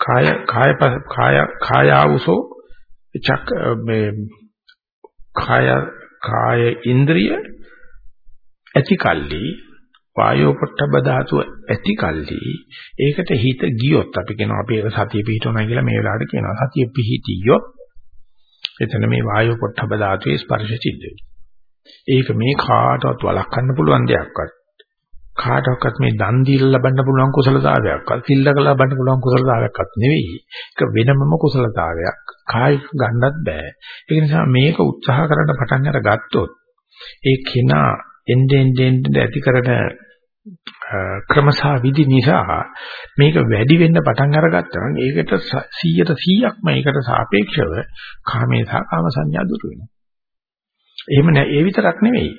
කාය කාය කාය කායාවුසෝ චක් මේ කාය කාය ඉන්ද්‍රිය ඇති කල්ලි වායෝ පොට්ටබ ධාතුව ඇති කල්ලි ඒකට හිත ගියොත් අපි කියනවා අපි ඒක සතිය පිහිටවනවා කියලා මේ වෙලාවට කියනවා. සතිය පිහිටියොත් එතන මේ වායෝ පොට්ටබ ධාතුවේ ස්පර්ශ සිද්ධ ඒක මේ කාටවත් වළක්වන්න පුළුවන් දෙයක්වත්. කාටවත් මේ දන් දීලා ලබන්න පුළුවන් කුසලතාවයක්වත් සිල්ලක ලබන්න පුළුවන් කුසලතාවයක්වත් නෙවෙයි. ඒක වෙනමම කුසලතාවයක්. කායික ගන්නත් බෑ. ඒ නිසා මේක උත්සාහ කරන්න පටන් අරගත්තොත් ඒ කෙනා එන්නේ එන්නේ ඇති කරන ක්‍රමසා විදි නිසා මේක වැඩි වෙන්න පටන් අරගත්තා නම් ඒකට 100ට 100ක්ම ඒකට සාපේක්ෂව කාමේ සහ කාම සංඥා දුරු වෙනවා. එහෙම නෑ ඒ විතරක් නෙවෙයි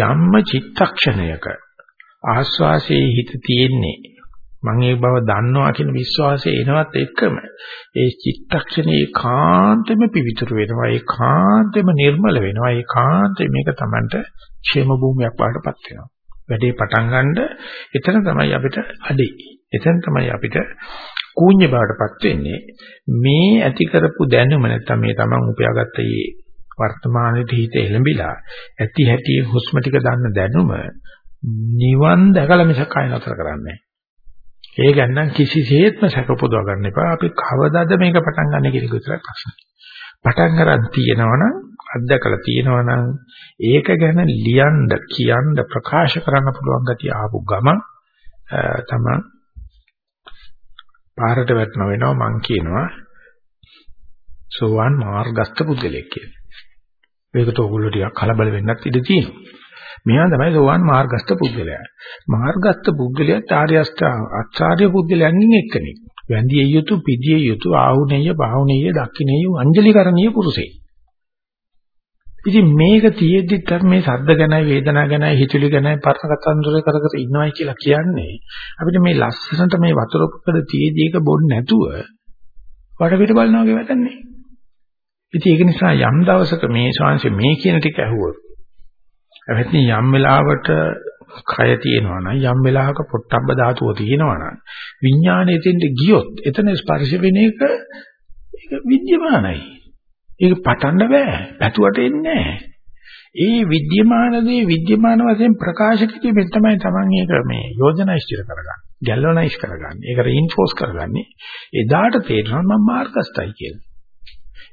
යම්ම චිත්තක්ෂණයක ආස්වාසේ හිත තියෙන්නේ. මම ඒ බව දන්නවා කියන විශ්වාසය එනවත් එක්කම ඒ චිත්තක්ෂණේ කාන්තෙම පිවිතුරු වෙනවා ඒ කාන්තෙම නිර්මල වෙනවා ඒ කාන්තෙ මේක Tamanට ക്ഷേම භූමියක් වඩටපත් වෙනවා. වැඩේ පටන් ගන්නද එතන තමයි අපිට අඩේ. එතන තමයි අපිට කූඤ්ඤ බවටපත් වෙන්නේ. මේ ඇති කරපු දැනුම නැත්නම් මේ Taman උපයාගත්ත මේ වර්තමානයේ හිත එළඹිලා ඇති හැටි හුස්ම ටික දන්න දැනුම නිවන් දැකලා මිසක් කය නතර කරන්නේ ඒ ගන්නම් කිසිසේත්ම සැක පොදව ගන්න එපා. අපි කවදාද මේක පටන් ගන්න කියන එක විතරයි ප්‍රශ්නේ. පටන් ගන්න තියෙනවනම් අත්දකලා තියෙනවනම් ඒක ගැන ලියන්න කියන්න ප්‍රකාශ කරන්න පුළුවන් ගතිය ආපු ගමන් තමයි පාරට වැටෙන වෙනවා මං කියනවා සෝවාන් මාර්ගස්ත පුද්ගලයෙක් කියලා. ඒකට ඕගොල්ලෝ ටිකක් කලබල වෙන්නත් ඉඩ තියෙනවා. මෙයා තමයි සෝවාන් මාර්ගස්ත පුද්ගලයා. මාර්ගස්ත පුද්ගලයා ආර්ය අෂ්ටාර්ය පුද්ගලයන්ගෙන් එක්කෙනෙක්. වැඳිය යුතු, පිදිය යුතු, ආහුනේය, බාහුනේය, දක්ඛිනේය, අංජලිකරණීය පුරුෂයෙක්. ඉතින් මේක තියෙද්දි මේ සද්ද ගැනයි වේදනා ගැනයි හිතුලි ගැනයි පරණ කතන්දර කර කර ඉන්නවයි කියලා කියන්නේ අපිට මේ ලස්සනට මේ වතුර පොකද තියෙද්දි ඒක බොන්න නැතුව වටපිට බලනවා වගේ වැටන්නේ. ඉතින් ඒක නිසා යම් දවසක මේ ශාංශ මේ කියන ටික ඇහුවොත් එවැනි යම් වෙලාවට කය තියෙනවා නම් යම් වෙලාවක පොට්ටබ්බ ධාතුව තියෙනවා නම් විඥාණය එතෙන්ට ගියොත් එතන ස්පර්ශ වෙන එක ඒක විද්‍යමානයි. ඒක පටන්න බෑ. පැතුවට එන්නේ නෑ. ඒ විද්‍යමාන දේ විද්‍යමාන වශයෙන් ප්‍රකාශ කිරීමෙන් තමයි Taman ඒක මේ යෝජනා ඉස්තිර කරගන්නේ. ගැල්වනයිස් කරගන්නේ. ඒක රීන්ෆෝස් කරගන්නේ. එදාට තේරෙනවා මම මාර්ගස්ථයි කියලා.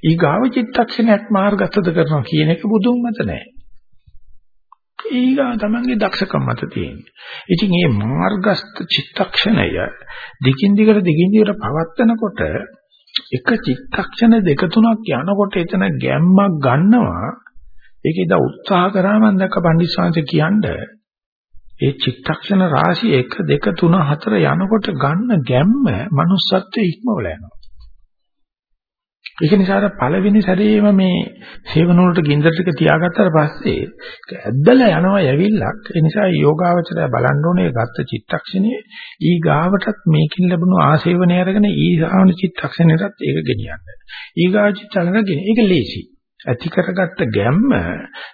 ඊගාව චිත්තක්ෂණයක් මාර්ගස්ථද කරනවා කියන එක බුදුන් මත නෑ. ඊගා තමන්ගේ දක්ෂකම් මත තියෙන්නේ. ඉතින් මේ මාර්ගස්ත චිත්තක්ෂණය දිගින් දිගට දිගින් දිගට පවත්නකොට එක චිත්තක්ෂණ දෙක තුනක් යනකොට එතන ගැම්මක් ගන්නවා. ඒකේද උත්සාහ කරා මම දැක්ක පණ්ඩිත කියන්නේ ඒ චිත්තක්ෂණ රාශිය 1 2 3 4 යනකොට ගන්න ගැම්ම manussත්වයේ ඉක්මවල යනවා. ඒක නිසා අර පළවෙනි සැරේම මේ සේවන වලට ගින්දර ටික තියාගත්තාට පස්සේ ඇද්දලා යනවා යවිල්ලක්. ඒ නිසා යෝගාවචරය බලන්න ඕනේ ගත්ත චිත්තක්ෂණයේ ඊ ගාවටත් මේකින් ලැබුණු ආසේවනය අරගෙන ඊ සාවන චිත්තක්ෂණයටත් ඒක ගෙනියන්න. ඊ ගාව චිත්තක්ෂණ ගෙන. ඒක ලේසි. ඇති කරගත්ත ගැම්ම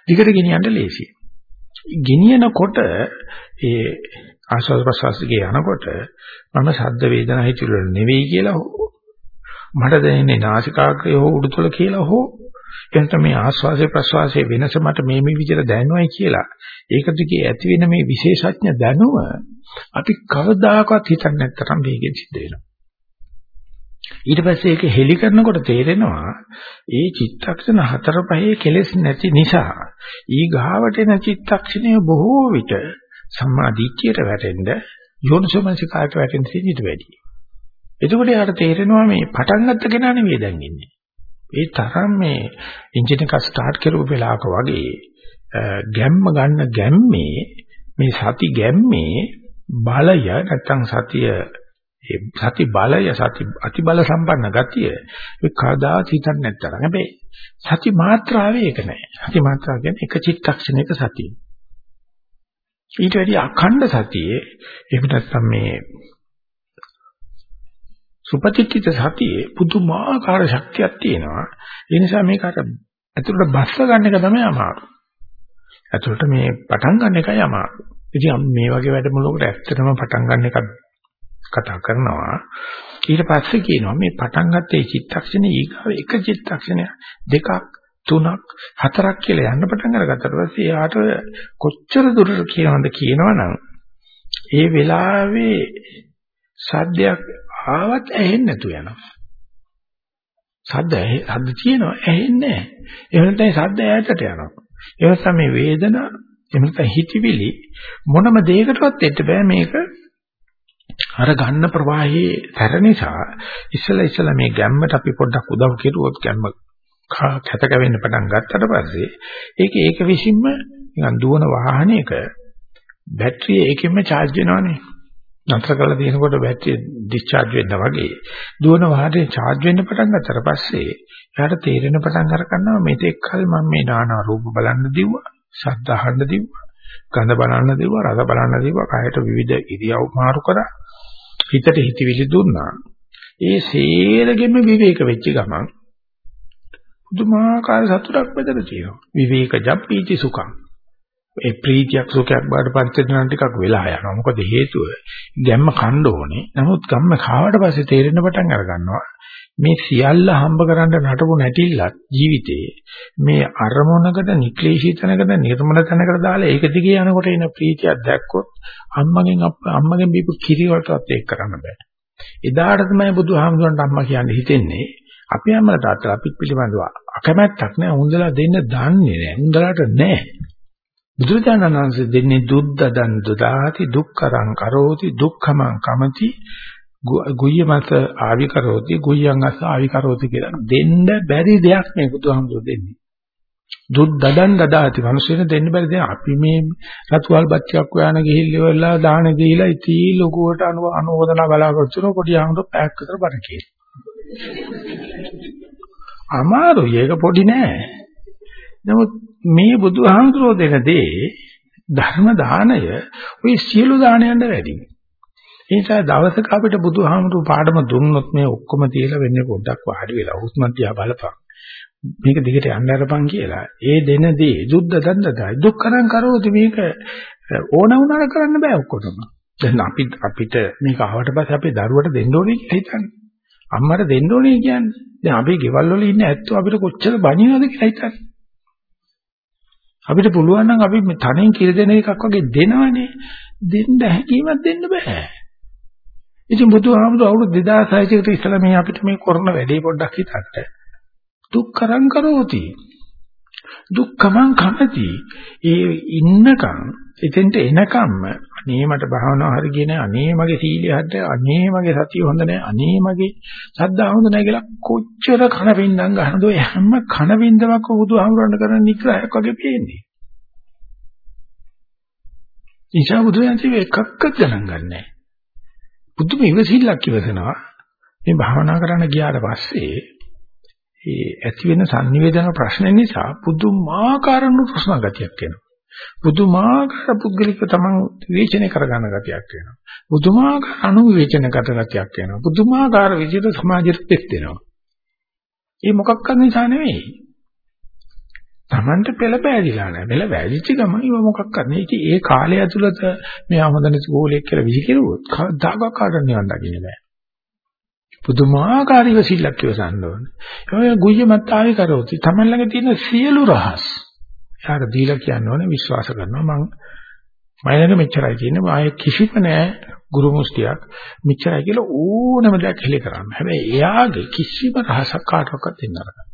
දිගට ගෙනියන්න ලේසි. ගෙනියනකොට ඒ ආස්වාද ප්‍රසවාසයේ යනකොට මම ශබ්ද වේදනා හිතුවල නෙවෙයි කියලා මට දැනෙන්නේ නාසිකාග්‍රය හෝ උඩුතල කියලා හෝ එතන මේ ආස්වාසේ ප්‍රස්වාසයේ වෙනස මට මේ මේ විදිහට දැනෙනවයි කියලා ඒක දිගේ ඇති වෙන මේ විශේෂඥ දැනුම අපි කවදාකවත් හිතන්නේ නැත්තරම් වේගෙන් සිද්ධ වෙනවා ඊට පස්සේ ඒක හෙලි කරනකොට තේරෙනවා ඒ චිත්තක්ෂණ හතර පහේ කෙලෙස් නැති නිසා ඊ ගාවට එන චිත්තක්ෂණය බොහෝ විට සම්මා දිට්ඨියට වැටෙන්න යෝනිසෝමනසිකාට වැටෙන්න තියෙන වැඩි. එතකොට යාට තේරෙනවා මේ පටන් ගත්ත කෙනා නෙවෙයි දැන් ඉන්නේ. ඒ තරම් මේ එන්ජින් එක ස්ටාර්ට් කරපු වෙලාවක වගේ ගැම්ම ගන්න ගැම්මේ මේ සති ගැම්මේ බලය නැත්තම් සතිය ඒ සති බලය සති අති බල සම්පන්න ගතිය ඒ කවදා හිතන්නේ නැත්තරම්. හැබැයි සති මාත්‍රාවේ ඒක නෑ. සති මාත්‍රාව කියන්නේ එක චිත්තක්ෂණයක සතිය. ඊට වැඩි අඛණ්ඩ සතියේ එහෙම නැත්නම් මේ සුපතිත්‍ිත සතියේ පුදුමාකාර ශක්තියක් තියෙනවා. ඒ නිසා මේක අර ඇතුළට බස්ස ගන්න එක තමයි අමාරු. ඇතුළට මේ පටන් ගන්න එකයි අමාරු. ඉතින් මේ වගේ වැඩමුළුවකට ඇත්තටම පටන් ගන්න එක කතා කරනවා. ඊට පස්සේ කියනවා මේ පටන් ගත්තේ චිත්තක්ෂණේ ඊගාව එක චිත්තක්ෂණය දෙකක් තුනක් හතරක් කියලා යන්න පටන් අරගත්තට පස්සේ එයාට කොච්චර දුරට කියනවද කියනවනම් ඒ වෙලාවේ සද්දයක් ආවත් ඇහෙන්නේ නැතු යනවා. සද්ද සද්ද තියෙනවා ඇහෙන්නේ නැහැ. එහෙම නැත්නම් සද්ද ඈතට යනවා. ඒ නිසා මේ වේදනා එහෙම නැත්නම් හිතවිලි මොනම දෙයකටවත් දෙන්න බෑ මේක අර ගන්න ප්‍රවාහයේ තර නිසා ඉස්සලා ඉස්සලා මේ ගැම්මට අපි පොඩ්ඩක් උදව් කෙරුවොත් ගැම්ම කැත කැවෙන්න පටන් ගත්තට පස්සේ ඒක ඒක විසින්ම නිකන් දුවන වාහනයක බැටරිය ඒකෙන්ම charge වෙනවනේ නතර කරලා දෙනකොට බැටරිය ඩිස්චාර්ජ් වෙනවා වගේ. දුවන වාහනේ charge වෙන්න පටන් ගත්තට පස්සේ එයාට තේරෙන පටන් අර ගන්නවා මෙතෙක් කල මම මේ නානා රූප බලන්න දිව්වා ශබ්ද අහන්න දිව්වා ගඳ බලන්න දිව්වා රස බලන්න දිව්වා කයට විවිධ ඉරියව් මාරු කරා හිතට හිතවිලි දුන්නා. ඒ සේරගෙම විවේක වෙච්ච ගමන් පුදුමාකාර සතුටක් මෙතන තියෙනවා. විවේක ජප්පීති සුඛං. ඒ ප්‍රීතියක් සුඛයක් බාට පරිච්ඡේදන ටිකක් වෙලා යනවා. මොකද හේතුව ගැම්ම කණ්ඩ ඕනේ. නමුත් ගම්ම කාවට පස්සේ තේරෙන පටන් අර ගන්නවා. මේ සියල්ල හම්බ කරන්න නටපු නැටිල්ලත් ජීවිතේ මේ අරමුණකට නික්ලේශී තැනකට නිර්මල තැනකට දාලා ඒක දිගේ යනකොට එන ප්‍රීතියක් දැක්කොත් අම්මගෙන් අම්මගෙන් බීපු කිරි වලටවත් ඒක කරන්න බෑ. එදාට තමයි බුදුහාමුදුරන්ට අම්මා කියන්නේ හිතෙන්නේ අපි අම්මලා තාත්තලා අපිත් පිළිබඳව අකමැත්තක් නෑ. උන්දලා දෙන්න දන්නේ නෑ. උන්දලාට නෑ. බුදුරජාණන් වහන්සේ දෙන්නේ දුද්දදන් දුදාති දුක්කරං කරෝති දුක්ඛමං කමති ගුය්‍ය මත ආවි කරෝති ගුය්‍යං අස ආවි කරෝති කියලා දෙන්න බැරි දෙයක් මේ බුදුහාමුදුරු දෙන්නේ. දුද්දදන් දදාති මිනිස්සුන්ට දෙන්න බැරි දෙයක්. අපි මේ රතුවල් බච්චියක් හොයන ගිහිල්ලා දාන දීලා ඉතී ලොකුවට අනුමෝදනා බලාපොරොත්තු වෙන පොඩි ආමුදු පැයක් විතර බණ කියලා. අමාරුයි ඒක පොඩි නෑ. නමුත් මේ බුදුහාමුදුරෝ දෙන දේ ධර්ම දාණය ওই සියලු දානයන්ට වැඩි. ඒ නිසා දවසක අපිට බුදුහාමුදුරු පාඩම දුන්නොත් මේ ඔක්කොම තියලා වෙන්නේ පොඩ්ඩක් වාඩි වෙලා හුස්ම දිහා බලපන්. මේක දිගට යන්න අරපන් කියලා. ඒ දෙන දේ දුද්ද දන්දදයි දුක්කරං කරෝති මේක ඕන වුණා කරන්න බෑ ඔක්කොටම. දැන් අපි අපිට මේක ආවට පස්සේ අපේ දරුවට දෙන්න ඕනේ කියලා හිතන්නේ. අම්මට දෙන්න ඕනේ කියන්නේ. දැන් අපි ගෙවල් වල ඉන්න ඇත්තෝ අපිට කොච්චර බනිනවද කියලා හිතන්නේ. අපිට පුළුවන් නම් අපි තනියෙන් කියලා දෙන එකක් වගේ දෙනවනේ. දෙන්න හැකියාවක් දෙන්න බෑ. ඉතින් බුදුහාමුදුරුවෝ අවුරුදු 2600 කට ඉස්සලා මේ අපිට මේ කරන වැඩේ පොඩ්ඩක් හිතන්න. දුක්කරං කරෝති. දුක්ඛමං කමති. ඒ ඉන්නකම් එතෙන්ට එනකම්ම අනේ මට භාවනාව හරි ගියේ නෑ අනේ මගේ සීලය හරියට අනේ මගේ සතිය හොඳ නෑ අනේ මගේ සද්දා හොඳ නෑ කියලා කොච්චර කන වින්දම් ගන්නද ඔය හැම කන වින්දමක් බුදුහාමුදුරන් කරන නිග්‍රහයක් වගේ පේන්නේ. ඉෂා බුදුයන්සේ එකක්වත් ගණන් ගන්නෑ. බුදුම ඉවසිල්ලක් ඉවසනවා. මේ භාවනා කරන්න ගියාට පස්සේ ඒ ඇති වෙන sannivedana ප්‍රශ්න නිසා පුදුමාකාර නුරුස්නා ගතියක් එනවා. පුදුමාකාර පුද්ගලික තමන් විවේචනය කරගන්න ගතියක් වෙනවා. පුදුමාකාර අනු විවේචන ගත ගතියක් වෙනවා. පුදුමාකාර විදිහට සමාජයට පෙත් දෙනවා. ඒ මොකක්වත් නිසා නෙවෙයි. Tamanට පෙළ පෑදිලා නැහැ. පෙළ පෑදිච්ච ගමන් ඉව මොකක්වත් නෙවෙයි. ඉතින් ඒ කාලය ඇතුළත මෙයා හොඳ නැති ගෝලයක් කියලා විසිකිරුවොත් කවදාකවත් කාටවත් නිවන් දකින්න බෑ. පුදුමාකාර ඉවසිල්ලක් ඉවසන්න ඕනේ. ඔය ගුයමත් ආවේ කරොත් තමන් ළඟ තියෙන සියලු රහස් එයාට දීලා කියන්න ඕනේ විශ්වාස කරනවා මං මයිලක මෙච්චරයි කියන්නේ ආයේ කිසිම නෑ ගුරු මුස්තියක් මෙච්චරයි කියලා ඕනම දෙයක් හෙලි කරන්න. හැබැයි එයාගේ කිසිම රහසක් කාටවත් දෙන්න නරකයි.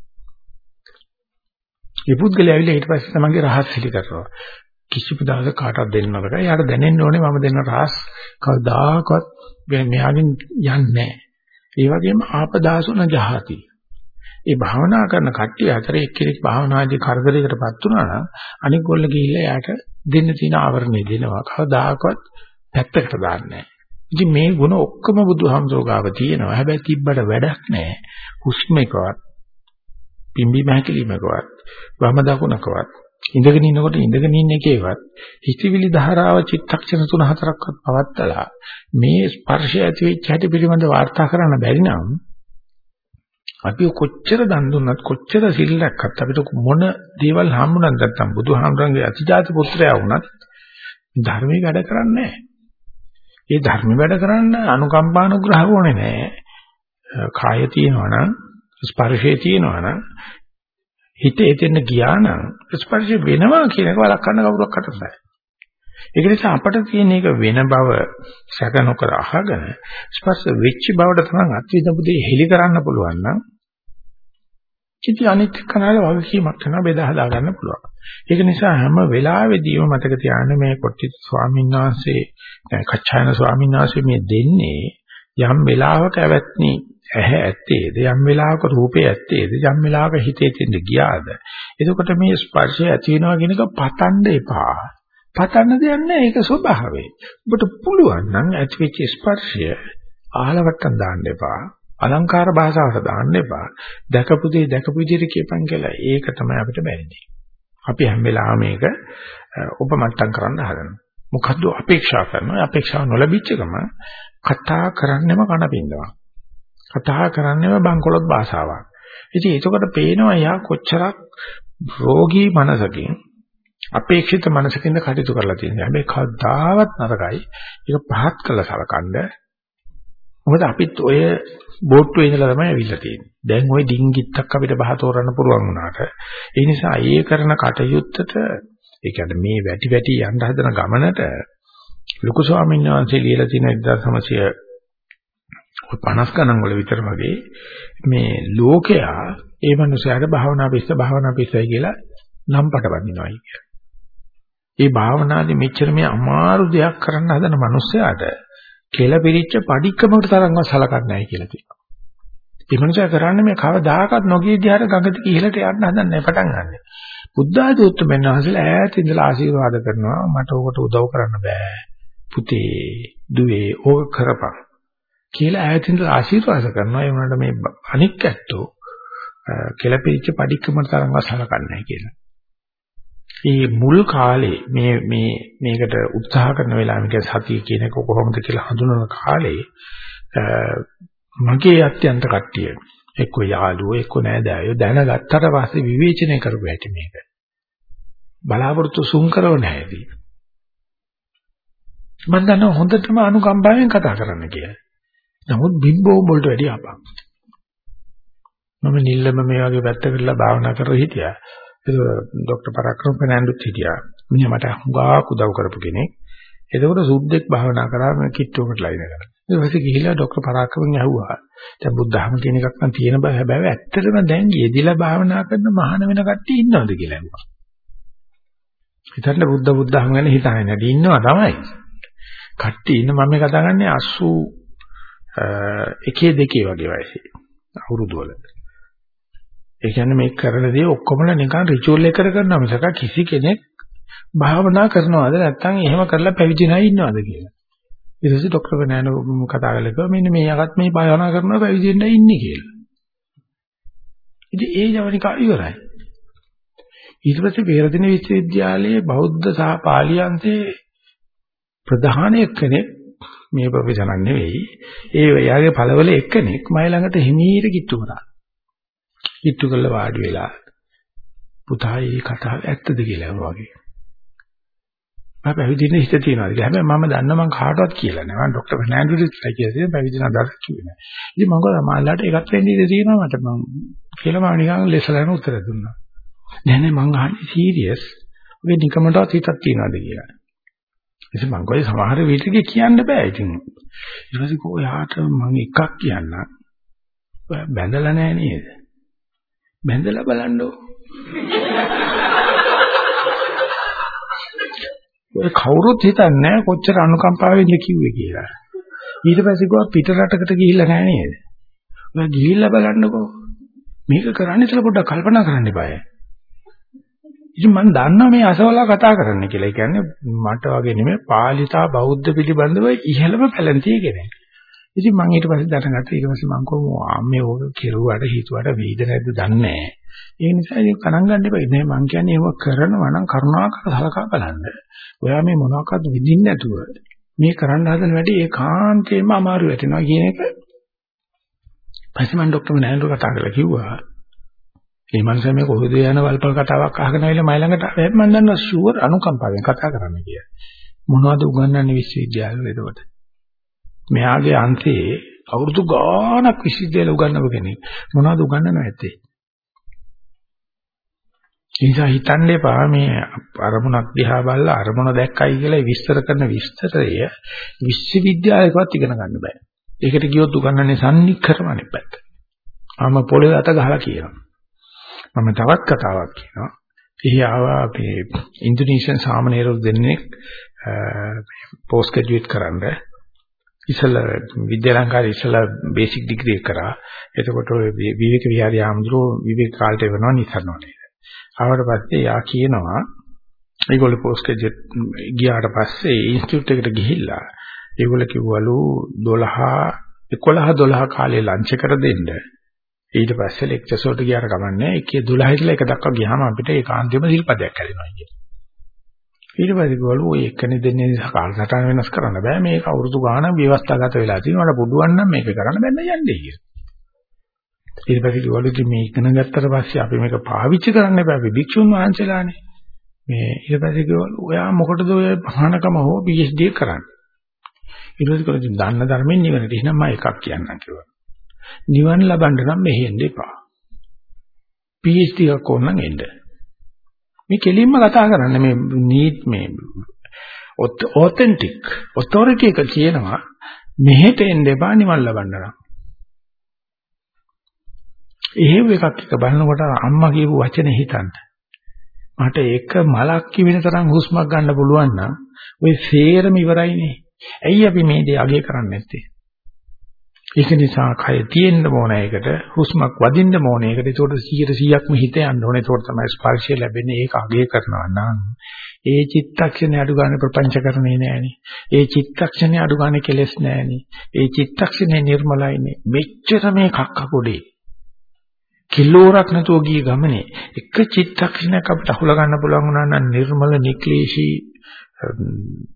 මේ පුද්ගලයා ඇවිල්ලා ඊට පස්සේ තමන්ගේ රහස් හෙලි කරනවා. කිසිම දවසක කාටවත් දෙන්න නරකයි. එයාට දැනෙන්න ඕනේ මම දෙන්න රහස් කවදාකවත් මෙයාගෙන් යන්නේ නැහැ. ඒ වගේම ආපදාසුන ජහති. ඒ භාවනා කරන කට්ටිය අතර එක්කෙනෙක් භාවනාදී කරදරයකටපත් වුණා නම් අනික ගොල්ල ගිහිල්ලා යාට දෙන්න තියෙන ආවරණය දෙනවා. කවදාකවත් පැත්තකට දාන්නේ නැහැ. ඉතින් මේ ಗುಣ ඔක්කොම බුදුහාමුදුරුවෝ තියෙනවා. හැබැයි තිබ්බට වැඩක් නැහැ. හුස්ම එකවත් පිම්බි මහකලීමකවත් වම දකුණකවත් ඉඳගෙන ඉන්නකොට ඉඳගෙන ඉන්න එකේවත් හිතවිලි ධාරාව චිත්තක්ෂණ තුන හතරක්වත් පවත්තලා මේ ස්පර්ශය ඇති වෙච්ච හැටි පිළිබඳ වාර්තා කරන්න බැරි නම් අපි කොච්චර දන් දුන්නත් කොච්චර සිල් රැක්කත් අපිට මොන දේවල් හම්බුනත් නැත්තම් බුදුහාමරංගේ අතිජාත පුත්‍රයා වුණත් ධර්මයේ වැඩ කරන්නේ නැහැ. ඒ ධර්ම වැඩ කරන්න අනුකම්පානුග්‍රහ ඕනේ නැහැ. කාය තියෙනවා නම් ස්පර්ශය තියෙනවා නම් හිත එතෙන්න ගියා නම් ස්පර්ශ වෙනවා කියන එක වළක්වන්න කවුරක්වත් නැහැ. ඒක නිසා අපට තියෙන එක වෙන බව සැක නොකර අහගෙන ස්පර්ශ වෙච්ච බවට තමයි අත්විඳපු දේ හෙලි කරන්න පුළුවන් නම් ඉතින් අනිත් කනාල වගකීමක් කරන බෙදා හදා ගන්න පුළුවන්. ඒක නිසා හැම වෙලාවෙදීම මතක තියාගන්න මේ කොට්ටි ස්වාමීන් වහන්සේ දැන් කච්චායන ස්වාමීන් වහන්සේ මේ දෙන්නේ යම් වෙලාවක ඇවැත්නි ඇහැ ඇත්තේද යම් වෙලාවක රූපේ ඇත්තේද යම් වෙලාවක හිතේ තියෙන ගියාද. එතකොට මේ ස්පර්ශය ඇති වෙනවා කියන එක පතන්න එපා. පතන්න දෙයක් නැහැ ඒක ස්වභාවය ඔබට පුළුවන් නම් ඇතිවෙච්ච ස්පර්ශය ආලවට්ටම් දාන්න එපා. අලංකාර භාෂාවට දාන්න එපා දැකපු දේ දැකපු විදිහට කියපන් කියලා ඒක තමයි අපිට බැරිදී අපි හැම වෙලාවෙම මේක උපමට්ටම් කරන්න හදනවා මොකද්ද අපේක්ෂා කරනවා අපේක්ෂාව නොලැබිච්ච ගම කතා කරන්නෙම කනපින්නවා කතා කරන්නේම බංකොලොත් භාෂාවක්. ඉතින් ඒකකට පේනවා යා කොච්චරක් රෝගී මනසකින් අපේක්ෂිත මනසකින්ද කටයුතු කරලා තියෙනවා. හැබැයි කවදාවත් නරකයි. ඒක පහත් කළ සලකන්න. මොකද අපිත් ඔය බෝට්ටුවේ ඉඳලා තමයි ඇවිල්ලා තියෙන්නේ. දැන් ওই ඩිංගිත්තක් අපිට බහ තෝරන්න පුළුවන් වුණාට ඒ නිසා ඒ කරන කටයුත්තට ඒ කියන්නේ මේ වැටි වැටි යන්න හදන ගමනට ලොකු ස්වාමීන් වහන්සේ ලියලා තියෙන 1900 ඔය 50 ගණන් වල විතර වගේ මේ ලෝකයා ඒ මනුස්සයාට භාවනා පිස්ස භාවනා පිස්සයි කියලා නම් පටවන්නේයි කියලා. ඒ භාවනාදී මෙච්චර මේ අමාරු දෙයක් කරන්න හදන මනුස්සයාට කෙල පිරිච්ච padikkaමකට තරම්වත් සලකන්නේ නැහැ කියලා තියෙනවා. ඒ මනුස්සයා කරන්නේ මේ කවදාකවත් නොගිය දිහාට ගඟට ඉහළට යන්න හදන්නේ පටන් ගන්න. බුද්ධ ආදී උත්තරමෙන් අහසලා ඈත ඉඳලා ආශිර්වාද කරනවා මට ඔකට උදව් කරන්න බෑ. පුතේ දුවේ ඕක කරපන් කියලා ඈත ඉඳලා ආශිර්වාද කරනවා. ඒ වුණාට මේ අනික් ඇත්තෝ කෙලපිරිච්ච padikkaමකට තරම්වත් සලකන්නේ නැහැ කියලා. මේ මුල් කාලේ මේ මේ මේකට උත්සාහ කරන වෙලාවෙ මේක සතිය කියන එක කොහොමද කියලා හඳුනන කාලේ මගේ අත්‍යන්ත කට්ටිය එක්ක යාළුවෝ එක්ක නෑදෑයෝ දැනගත්තට පස්සේ විවේචනය කරපු හැටි මේක. බලාපොරොත්තු සුන් කරව නැහැදී. මම දන්නවා හොඳටම අනුකම්පාවෙන් කතා කරන්න කියලා. නමුත් බිම්බෝ වලට වැඩි අපක් මම නිල්ලම මේ වගේ පැත්ත කරලා භාවනා කරලා හිටියා. ඒක ડોક્ટર පරාක්‍රම ෆර්නැන්ඩෝත් හිටියා. මිනිහා මට හුඟක් උදව් කරපු කෙනෙක්. එතකොට සුද්දෙක් භාවනා කරාම කිට්ටුවකට ලයින කරා. ඊට පස්සේ ගිහිල්ලා ડોક્ટર පරාක්‍රමෙන් ඇහුවා. දැන් බුද්ධහම කියන එකක් නම් තියෙන බෑ හැබැයි ඇත්තටම දැන් යෙදිලා භාවනා කරන මහාන වෙන කට්ටිය ඉන්නවද කියලා ඇහුවා. හිතන්න බුද්ධ බුද්ධහම ගැන හිතන්නේ නැටි ඉන්නවා තමයි. කට්ටිය ඉන්න මම කතා කරන්නේ 80 එකේ දෙකේ වගේ වයසේ. අවුරුදු වල. ඒ කියන්නේ මේ කරන දේ ඔක්කොමල නිකන් රිචුවල් එක කර කරනවා මිසක කිසි කෙනෙක් භාවනා කරනවද නැත්නම් එහෙම කරලා පැවිදි නැයි ඉන්නවද කියලා. ඊට පස්සේ ડોක්ටර් කෙනාන කතා කරලා කිව්වා මෙන්න මේ යකත් මේ භාවනා කරනවා පැවිදි නැයි ඉන්නේ කියලා. ඉතින් ඒ ජවනිකා ඉවරයි. ඊට පස්සේ බේරදින විශ්වවිද්‍යාලයේ බෞද්ධ සහ පාලි අංශයේ ප්‍රධාන එක්කෙනෙක් මේ ප්‍රොෆෙසර් නෙවෙයි ඒ එයාගේ පළවල එක්කෙනෙක් මයි ළඟට හිමීර කිට්ටු කරා. කිට්ටු කරලා වාඩි වෙලා පුතා මේ කතාව ඇත්තද කියලා වගේ. මම පැවිදිින්න හිත තියනවා. හැබැයි මම දන්න මම කාටවත් කියලා නෑ. මම ડોક્ટર ෆර්නෑන්ඩෝස් කියලා පැවිදින අදහස් කිව්වේ නෑ. ඉතින් මම ගොඩක් මාළාට ඒකත් වෙන්න ඉඩ තියෙනවා මට මම කියලා මම නිකන් ලෙසලන උත්තර දුන්නා. නෑ නෑ මං අහන්නේ සීරියස්. ඔබේ නිකමටවත් හිතක් තියනවාද කියලා. ඉතින් මං ගොඩේ සමහර විදිහට කියන්න බෑ. ඉතින් ඊට පස්සේ කොහොයාට මම එකක් කියන්න බැඳලා නෑ නේද? බැඳලා බලන්නෝ. ඔය කවුරුත් හිතන්නේ කොච්චර අනුකම්පාවෙන්ද කිව්වේ කියලා. ඊට පස්සේ ගියා පිට රටකට ගිහිල්ලා නැහැ නේද? ඔය ගිහිල්ලා බලන්නකෝ. මේක කරන්න ඉතල පොඩ්ඩක් කල්පනා කරන්න eBay. ඉතින් මම දන්නවා මේ අසවලා කතා කරන්න කියලා. ඒ කියන්නේ මට වගේ නෙමෙයි පාලිතා බෞද්ධ පිළිබඳව ඉහළම පැලැන්තිය කෙනෙක්. ඉතින් මම ඊට පස්සේ දැනගත්තා ඊට පස්සේ මම කොහොම මේ ඕක කෙරුවට හිතුවට වේද නැද්ද දන්නේ නැහැ. ඒ නිසා ඒක ගණන් ගන්න එපා. නේ මම කියන්නේ ඒක කරනවා නම් කරුණාකර සලකා බලන්න. ඔයා මේ මොනවාක්වත් විඳින්න නැතුව මේ කරන්න හදන වැඩේ ඒකාන්තයෙන්ම අමාරු වෙටෙනවා කියන එක පස්සේ මම ડોක්ටර් නෑන්ඩෝ කතා කරලා කිව්වා. මේ මනුස්සයා මේ කොහෙද යන වල්පල් කතාවක් අහගෙන ආවිල්ලා මයි ළඟට ආවෙත් මම දන්නවා ෂුවර් අනුකම්පාවෙන් කතා කරන්න කියලා. මොනවද උගන්වන්නේ විශ්වවිද්‍යාලවල එතකොට? මෙයාගේ අන්තයේ අවුරුදු ගාණක් විශ්වවිද්‍යාල උගන්වපු කෙනෙක් මොනවද උගන්වන්නේ නැත්තේ? නිසා හිතන්න එපා මේ අරමුණක් දිහා බලලා අරමුණ දැක්කයි කියලා විස්තර කරන විස්තරය විශ්වවිද්‍යාලයකවත් ඉගෙන ගන්න බෑ. ඒකට ගියොත් උගන්වන්නේ සම්නික්‍රමණේ පැත්ත. ආම පොළේ අත ගහලා කියනවා. මම තවත් කතාවක් කියනවා. එහි ආවා අපේ ඉන්දුනීසියන් සාමණේරවරු දෙන්නෙක් පෝස්ට් ග්‍රැජුවේට් කරන්නේ ඉස්සලා විද්‍යාලංකාරේ ඉස්සලා බේසික් ඩිග්‍රී කරා. එතකොට ඔය විවේක විහාරය ආමඳුරෝ විවේක කාලයට වෙනවා නිසරණෝනේ. ආවට පස්සේ යා කියනවා ඒගොල්ලෝ පෝස්ට් ග්‍රැජුවේට් ගියාට පස්සේ ඉන්ස්ටිටියුට් එකට ගිහිල්ලා ඒගොල්ලෝ කිව්වලු 12 11 12 කාලේ ලන්ච් කර දෙන්න. ඊට පස්සේ ලෙක්චර්ස් වලට ගියාට කමන්නේ 1 12 ඉඳලා 1 දක්වා ගියාම අපිට ඒකාන්තයෙන්ම සිල්පදයක් හැදෙනවා කියන්නේ. ඊට පස්සේ ගෝලු ඔය එක්කනේ දෙන්නේ නිසා කාලසටහන වෙනස් කරන්න බෑ මේක අවුරුදු ගාණක් ව්‍යවස්ථාගත වෙලා තියෙනවා මට පුළුවන් නම් මේක කරන්න බැන්න යන්නේ කියලා. ඊට පස්සේ ගෝලු ඉතින් මේ ඉගෙන ගත්තට පස්සේ අපි මේක පාවිච්චි කරන්න බෑ අපි භික්ෂුන් වහන්සේලානේ. මේ ඊට පස්සේ ගෝලු ඔයා මොකටද ඔය පහනකම හෝ PhD කරන්නේ? ඊට පස්සේ ගෝලු ඉතින් දන්න ධර්මයෙන් නිවනට එහෙනම් මම එකක් කියන්නම් කිව්වා. නිවන ලබන්න නම් මෙහෙන්න එපා. PhD එකක් ඕන නම් එන්න. මේ කෙලින්ම කතා කරන්නේ මේ නීත් මේ ඔතෙන්ටික් ඔතොරිටි එක කියනවා මෙහෙට එන්න එපා නිවන් ලබන්න නම්. එහෙව් එකක් එක බලනකොට අම්මා කියපු වචනේ හිතන්න. මට එක මලක් කිවින තරම් හුස්මක් ගන්න පුළුවන් නම් ওই සේරම ඉවරයිනේ. ඇයි අපි මේ දේ අගය කරන්නේ නැත්තේ? ඒක නිසා කය තියෙන්න ඕන එකට හුස්මක් වදින්න ඕන එකට. ඒකට 100%ක්ම හිත යන්න ඕනේ. ඒකට තමයි ස්පර්ශය ලැබෙන්නේ. ඒක අගය කරනවා නම්. ඒ චිත්තක්ෂණේ අඩු ගන්න ප්‍රපංචකරණේ නෑනේ. ඒ චිත්තක්ෂණේ අඩු ගන්න කෙලෙස් නෑනේ. ඒ චිත්තක්ෂණේ නිර්මලයිනේ මෙච්චර මේ කක්ක කොටේ කිලෝරක් නැතුව ගිය ගමනේ එක චිත්තක්ෂණයක් අපිට අහුල ගන්න පුළුවන් වුණා නම් නිර්මල නික්ලේශී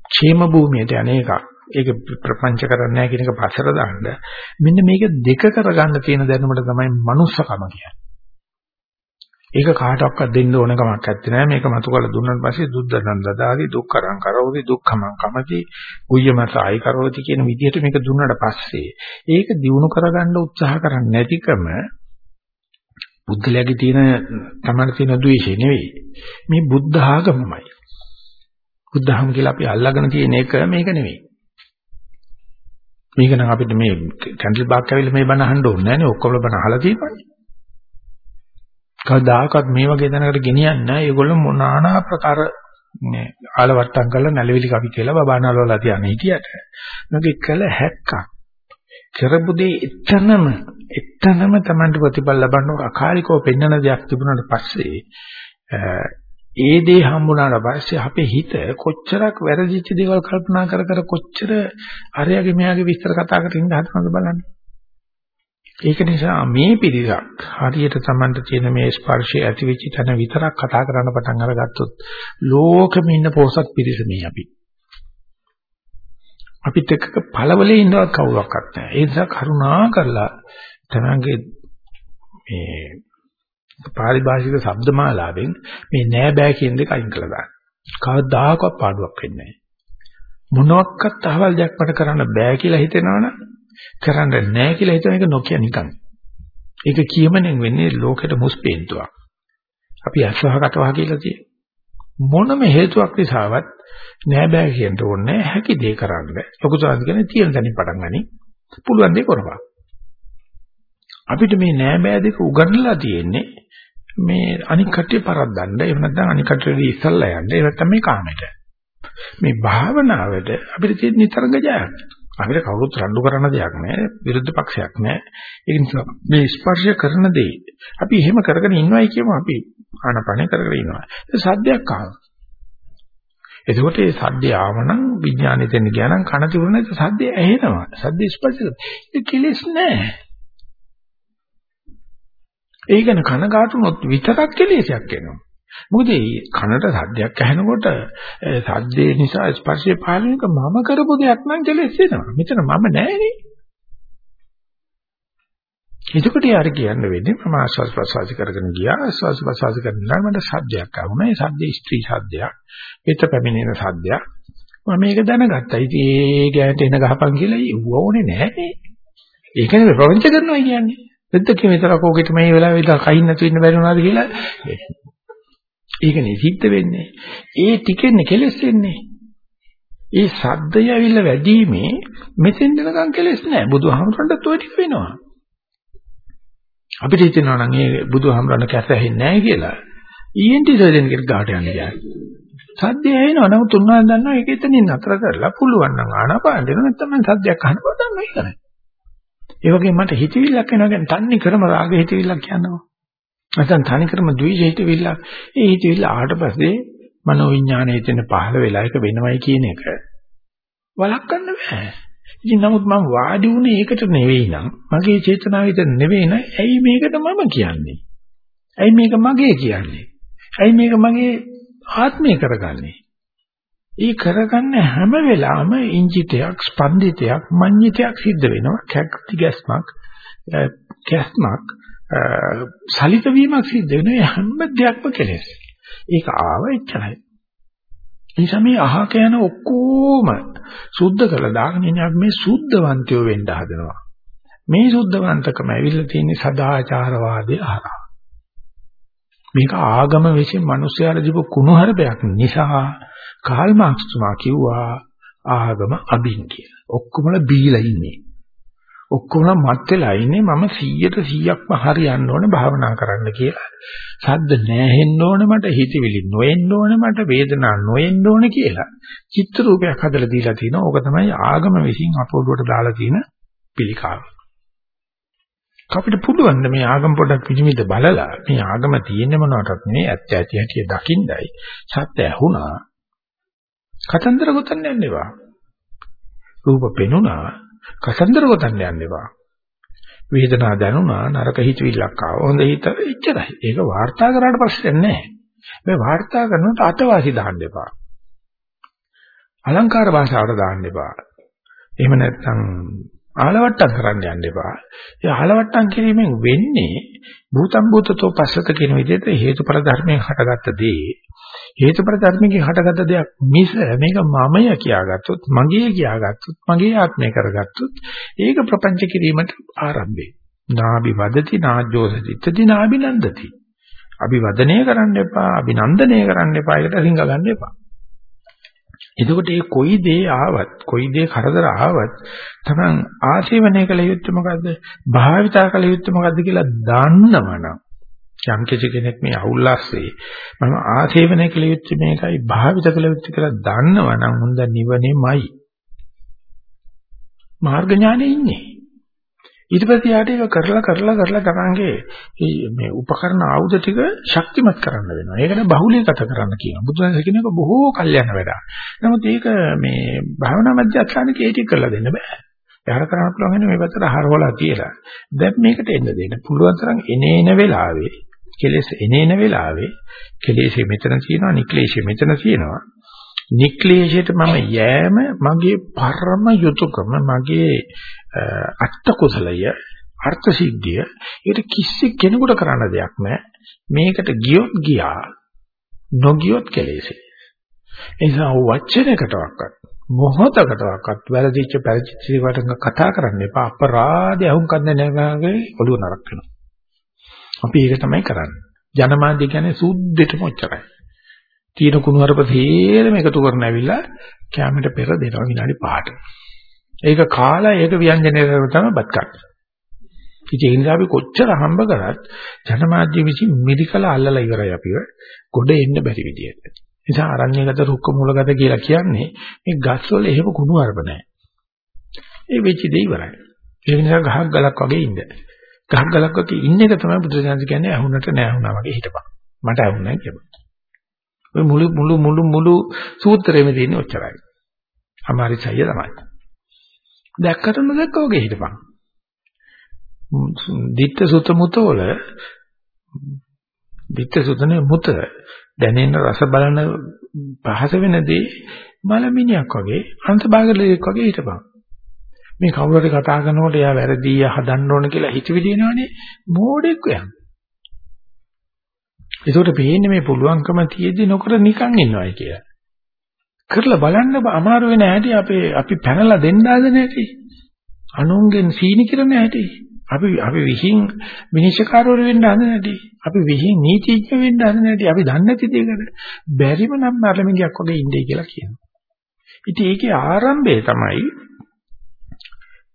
ക്ഷേම භූමියට අනේකක් ඒක ප්‍රපංච කරන්නේ නැහැ කියන එක පස්සට දාන්න. මෙන්න මේක දෙක කරගන්න තියෙන දැනුමට තමයි manussකම කියන්නේ. ඒක කාටවත් දෙන්න ඕන කමක් නැත්තේ නෑ මේක මතු කරලා දුන්නාට පස්සේ දුද්දනන් දදාදි දුක්කරං කරෝති දුක්ඛමං කමති ගුය්‍යමසායි කරෝති කියන විදිහට මේක දුන්නාට පස්සේ ඒක දිනු කරගන්න උත්සාහ කරන්නේ නැතිකම බුද්ධලයාගේ තියෙන තමයි තියෙන ද්වේෂය නෙවෙයි මේ බුද්ධ ආගමමයි බුද්ධහම කියලා අපි අල්ලගෙන තියෙන එක මේක නෙවෙයි මේක නම් අපිට මේ කැන්ඩල් බාක් ඇවිල්ලා මේ බණ අහන්න ඕනේ නෑනේ ඔක්කොම බණ අහලා තියෙනවානේ. කවදාකවත් මේ වගේ දැනකට ගෙනියන්නේ නෑ. ඒගොල්ලෝ මොනානා ප්‍රකාර මේ ආලවට්ටම් කරලා නැලවිලි කවි කියලා බබානලවලා තියන්නේ හිටියට. මේක කළ හැක්කක්. කරපු දේ එතනම එතනම Tamanට ප්‍රතිඵල ලබන්න අකාලිකව පෙන්වන දෙයක් තිබුණාට පස්සේ ඒ දේ හම්බුනාට පස්සේ අපේ හිත කොච්චරක් වැරදිච්ච දේවල් කල්පනා කර කර කොච්චර අරයාගේ මෙයාගේ විස්තර කතා කරමින් ඉඳ හදනවද බලන්න. ඒක නිසා මේ පිළිසක් හරියට Tamanට තියෙන මේ ස්පර්ශය ඇතිවෙච්ච තැන විතරක් කතා කරන්න පටන් අරගත්තොත් ලෝකෙම ඉන්න පොසත් පිරිස මේ අපි. අපිත් එක්ක පළවලේ ඉන්නවත් කවුරක්වත් නැහැ. ඒ නිසා කරුණා කරලා තමන්ගේ මේ පාරිභාෂික શબ્දමාලාවෙන් මේ නෑ බෑ කියන දෙක අයින් කළා දාන්න. කවදාකවත් පාඩුවක් වෙන්නේ නැහැ. මොනවත් අහවල් දෙයක් මට කරන්න බෑ කියලා හිතෙනවනම් කරන්න නෑ කියලා හිතන එක නොකිය නිකන්. ඒක කියමනෙන් වෙන්නේ ලෝකෙට මුස්පේන්තුවක්. අපි අසහකට වහ කියලා තියෙන. මොනම හේතුවක් නිසාවත් නෑ බෑ කියන්න ඕනේ හැකි දේ කරන්න. ලොකු සාධ කියන්නේ තියෙන තැනින් පටන් ගනි. පුළුවන් දේ කරපන්. අපිට මේ නෑ බෑ දෙක උගන්වලා තියෙන්නේ මේ අනික් කට්ටිය පරද්දන්න එහෙම නැත්නම් අනික් කට්ටිය ඉස්සල්ලා යන්න එහෙම නැත්නම් මේ කාමයට. මේ භාවනාවට අපිට තියෙන නිතරම ජයක් අපිට කවුරුත් රණ්ඩු කරන දෙයක් නෑ විරුද්ධ පක්ෂයක් නෑ. ඒ නිසා මේ ස්පර්ශය කරන දේ අපි එහෙම කරගෙන ඉන්නවයි කියමු අපි ආනපන කරගෙන ඉන්නවා. ඒ සද්දයක් ආවා. එතකොට ඒ සද්දය ආවනම් විඥානෙ දෙන්න ගියා නම් කන තිබුණ නැත්නම් සද්දය ඇහෙනවා. සද්ද ස්පර්ශ ඒක කෙලෙස් නෑ. ඒ ගැන කනගාටුනොත් විතරක් කෙලෙසයක් එනවා. මොකද මේ කනට සද්දයක් ඇහෙනකොට සද්දේ නිසා ස්පර්ශය පාලනයක මම කරපු දෙයක් නම් කෙලෙස් වෙනවා. මෙතන මම නෑනේ. එතකොට යාර කියන්න වෙන්නේ මම ආස්වාද ප්‍රසවාස කරගෙන ගියා ආස්වාද ප්‍රසවාස කරනවා මට සද්දයක් ආවුණා. ඒ සද්දේ ස්ත්‍රී සද්දයක්. පිට පැමිණෙන සද්දයක්. මම මේක දැනගත්තා. ඉතින් ඒ ගෑනට එන ගහපන් කියලා ඕනේ නෑනේ. ඒකනේ ප්‍රපංච කරනවා කියන්නේ. දෙද්දකේ විතරක් ඕකෙට මේ වෙලාවෙ ඉඳලා කයින් නැතු වෙන්න බැරි වුණාද කියලා? ඒකනේ සිද්ධ වෙන්නේ. ඒ ටිකෙන්නේ කෙලස් වෙන්නේ ඒ සද්දය ඇවිල්ලා වැඩිීමේ මෙතෙන් දෙනකන් කෙලස් නැහැ බුදුහාමුදුරන්ට toy ටික වෙනවා. අපිට හිතෙනවා නම් ඒ බුදුහාමුදුරන් කැස ඇහෙන්නේ නැහැ කියලා. ENT සර්ජන් කෙනෙක් ගාට යන්න ගියා. සද්දය ඇහෙනවා. නමුත් උන්වහන්සේ දන්නවා ඒක එතනින් නතර කරලා පුළුවන් නම් ආනාපාන දෙන්න නැත්නම් සද්දයක් අහන්න බෑ ඒකයි ඒ වගේ මට හිතවිල්ලක් එනවා කියන්නේ තන්නේ කරම රාග හිතවිල්ලක් කියනවා. නැත්නම් තනි කරම ද්වේෂ හිතවිල්ලක්. ඒ හිතවිල්ල ආවට පස්සේ මනෝ විඥානයේ තියෙන පහළ වෙලා එක වෙනවයි කියන එක වළක්වන්න බෑ. ඉතින් නමුත් මම වාඩි වුණේ ඒකට නෙවෙයි නම් මගේ චේතනාව විතර නෙවෙයි නම් ඇයි මේකට මම කියන්නේ? ඇයි මේක මගේ කියන්නේ? ඇයි මේක මගේ ආත්මය කරගන්නේ? ඒ කරගන්න හැම වෙලාවෙම ඉංජිතයක් ස්පන්දිතයක් මඤ්ඤිතයක් සිද්ධ වෙනවා. කැක්ටි ගැස්මක් ගැස්මක් සලිත වීමක් සිද්ධ වෙනවා හැම දෙයක්ම කෙලෙස්. ඒක ආව එච්චරයි. නිසා මේ අහක යන ඔක්කොම සුද්ධ කළා දාගෙන ඉන්නේ අපි මේ සුද්ධවන්තයෝ වෙන්න හදනවා. මේ සුද්ධවන්තකම ඇවිල්ලා තියෙන්නේ සදාචාරවාදී ආරා මේක ආගම විසින් මිනිස්යාට දීපු කුණුහරුපයක් නිසා කාල් මාක්ස් තුමා කිව්වා ආගම අබින් කියලා. ඔක්කොමලා බීලා ඉන්නේ. ඔක්කොම මත් වෙලා ඉන්නේ මම 100ට 100ක්ම හරියන්න ඕනේ භාවනා කරන්න කියලා. සද්ද නැහෙන්න ඕනේ මට හිතවිලි නොඑන්න ඕනේ මට වේදනා නොඑන්න ඕනේ කියලා. චිත්‍ර රූපයක් හදලා දීලා තිනවා. ඕක තමයි ආගම විසින් අපොළුවට දාලා තියෙන පිළිකාව. අපිට පුළුවන් මේ ආගම පොඩක් පිළිමිද බලලා මේ ආගම තියෙන්නේ මොනවටත් නෙවෙයි ඇත්ත ඇති හැටි දකින්නයි. සත්‍ය ඇහුණා. කතන්දර ගොතන්න යන්න එපා. රූප පෙනුණා කසන්දර ගොතන්න යන්න එපා. වේදනාව දැනුණා නරක හිතවිල්ලක් ආවා. හොඳ හිත එච්චරයි. ඒක වාර්තා කරාට ප්‍රශ්නයක් නැහැ. මේ වාර්තා කරනකොට අතවාසි දාන්න එපා. අලංකාර භාෂාවට දාන්න එපා. එහෙම නැත්නම් ආලවට්ටම් කරන්න යන්න එපා. ඒ ආලවට්ටම් කිරීමෙන් වෙන්නේ භූතම් භූතතෝ පස්සත කියන විදිහට හේතුඵල ධර්මයෙන් හටගත්ත දේ හේතුඵල ධර්මයෙන් හටගත්ත දෙයක් මිස මේක මමය කියාගත්තොත් මගේ කියාගත්තොත් මගේ ආත්මය කරගත්තොත් ඒක ප්‍රපංච කිරීමට ආරම්භය. නාභි වදති නාජ්ජෝසතිත්‍ති නාභිනන්දති. අභිවදනය කරන්න එපා අභිනන්දනය කරන්න එපා ඒකට රිංග ගන්න එපා. එතකොට මේ කොයි දේ ආවත් කොයි දේ කරදර ආවත් තමන් ආශීවනය කළ යුත්තේ මොකද්ද? භාවිතා කළ යුත්තේ මොකද්ද කියලා දන්නවනම් යම් කෙනෙක් මේ අවුල්ලාස්සේ මම ආශීවනය කළ යුත්තේ මේකයි භාවිත කළ යුත්තේ කියලා දන්නවනම් හොඳ නිවනේමයි. මාර්ග ඥානෙ ඉන්නේ. ඊට පස්සේ යාට ඒක කරලා කරලා කරලා තමන්ගේ මේ උපකරණ ආයුධ ටික ශක්තිමත් කරන්න වෙනවා. ඒකට බහුලීගත කරන්න කියනවා. බුදුන් කියන එක බොහෝ කල් යන වැඩක්. නමුත් ඒක මේ භාවනා මධ්‍යස්ථානයේ ඒටි කරලා දෙන්න බෑ. යාර කරන්න පුළුවන් මේ පැත්තට හරවලා තියලා. දැන් මේකට එන්න දෙන්න. පුළුවන් තරම් එනේන වෙලාවේ කෙලෙස් එනේන වෙලාවේ කෙලෙස්ෙ මෙතන තියෙනවා, නික්ලේශෙ මෙතන තියෙනවා. නික්ලේශයට මම යෑම මගේ පරම යුතුයකම මගේ අත්ත කුසලය අර්ථ සිද්ධිය ඒකට කිසි කෙනෙකුට කරන්න දෙයක් නැහැ. මේකට ගියොත් ගියා නොගියොත් කෙලෙසේ. එනිසා වචනයකටවත් මොහොතකටවත් වැරදිච්ච පරිචිත වට කතා කරන්න එපා. අපරාධය අහුම් කන්න නැගගේ ඔළුව නරක් වෙනවා. අපි ඒක තමයි කරන්නේ ජනමාධ්‍ය කියන්නේ සුද්ධෙටම ඔච්චරයි තියෙන කුණුහරුප තේරෙම එකතු කරන ඇවිල්ලා කැමරට පෙර දෙනවා විනාඩි 5ට. ඒක කාලා ඒක ව්‍යංජනය කරන තමයි බත් ගන්න. ඉතින් ඒ නිසා අපි කොච්චර හම්බ කරත් ජනමාධ්‍ය විසින් මිදිකලා අල්ලලා ඉවරයි අපිව ගොඩ එන්න බැරි විදියට. නිසා අරණ්‍යගත රුක්ක මූලගත කියලා කියන්නේ මේ ගස්වල එහෙම කුණුහරුප නැහැ. ඒ වෙච්ච දේ ඉවරයි. ඒ නිසා ගහක් ගලක් වගේ ඉන්න. ගහක් ගලක් වගේ ඉන්න එක තමයි බුදුසසුන කියන්නේ අහුනට නෑ වුණා වගේ හිටපන්. මට අහුන්නේ නැහැ කියපන්. ඔය මුළු මුළු මුළු මුළු සූත්‍රෙම තියෙන්නේ ඔච්චරයි. අමාරිසය තමයි. දැක්කට නොදැක්ක වගේ හිටපන්. ditta sutta muta වල ditta sutane muta දැනෙන රස බලන පහස වෙනදී මලමිනියක් වගේ අන්තභාගලයක් වගේ හිටපන්. මේ කවුරු හරි කතා කරනකොට එයා වැරදි හදන්න ඕන කියලා හිතවිලි එනවනේ මෝඩෙක් වෙනවා. ඒකට පේන්නේ මේ පුළුවන්කම තියෙද්දි නොකර නිකන් ඉන්නවයි කියලා. කරලා බලන්න අමාරු වෙන හැටි අපේ අපි පැනලා දෙන්න හදන හැටි. අනුන්ගෙන් සීනි කිරන හැටි. අපි අපි විහිං විනිශ්චයකාරවරු වෙන්න හදන හැටි. අපි විහිං නීතිඥ වෙන්න හදන හැටි. අපි දන්නේ නැති දෙයකට බැරිම නම් මරලමිණියක් වගේ ඉන්නේ කියලා කියනවා. ඉතින් ඒකේ ආරම්භය තමයි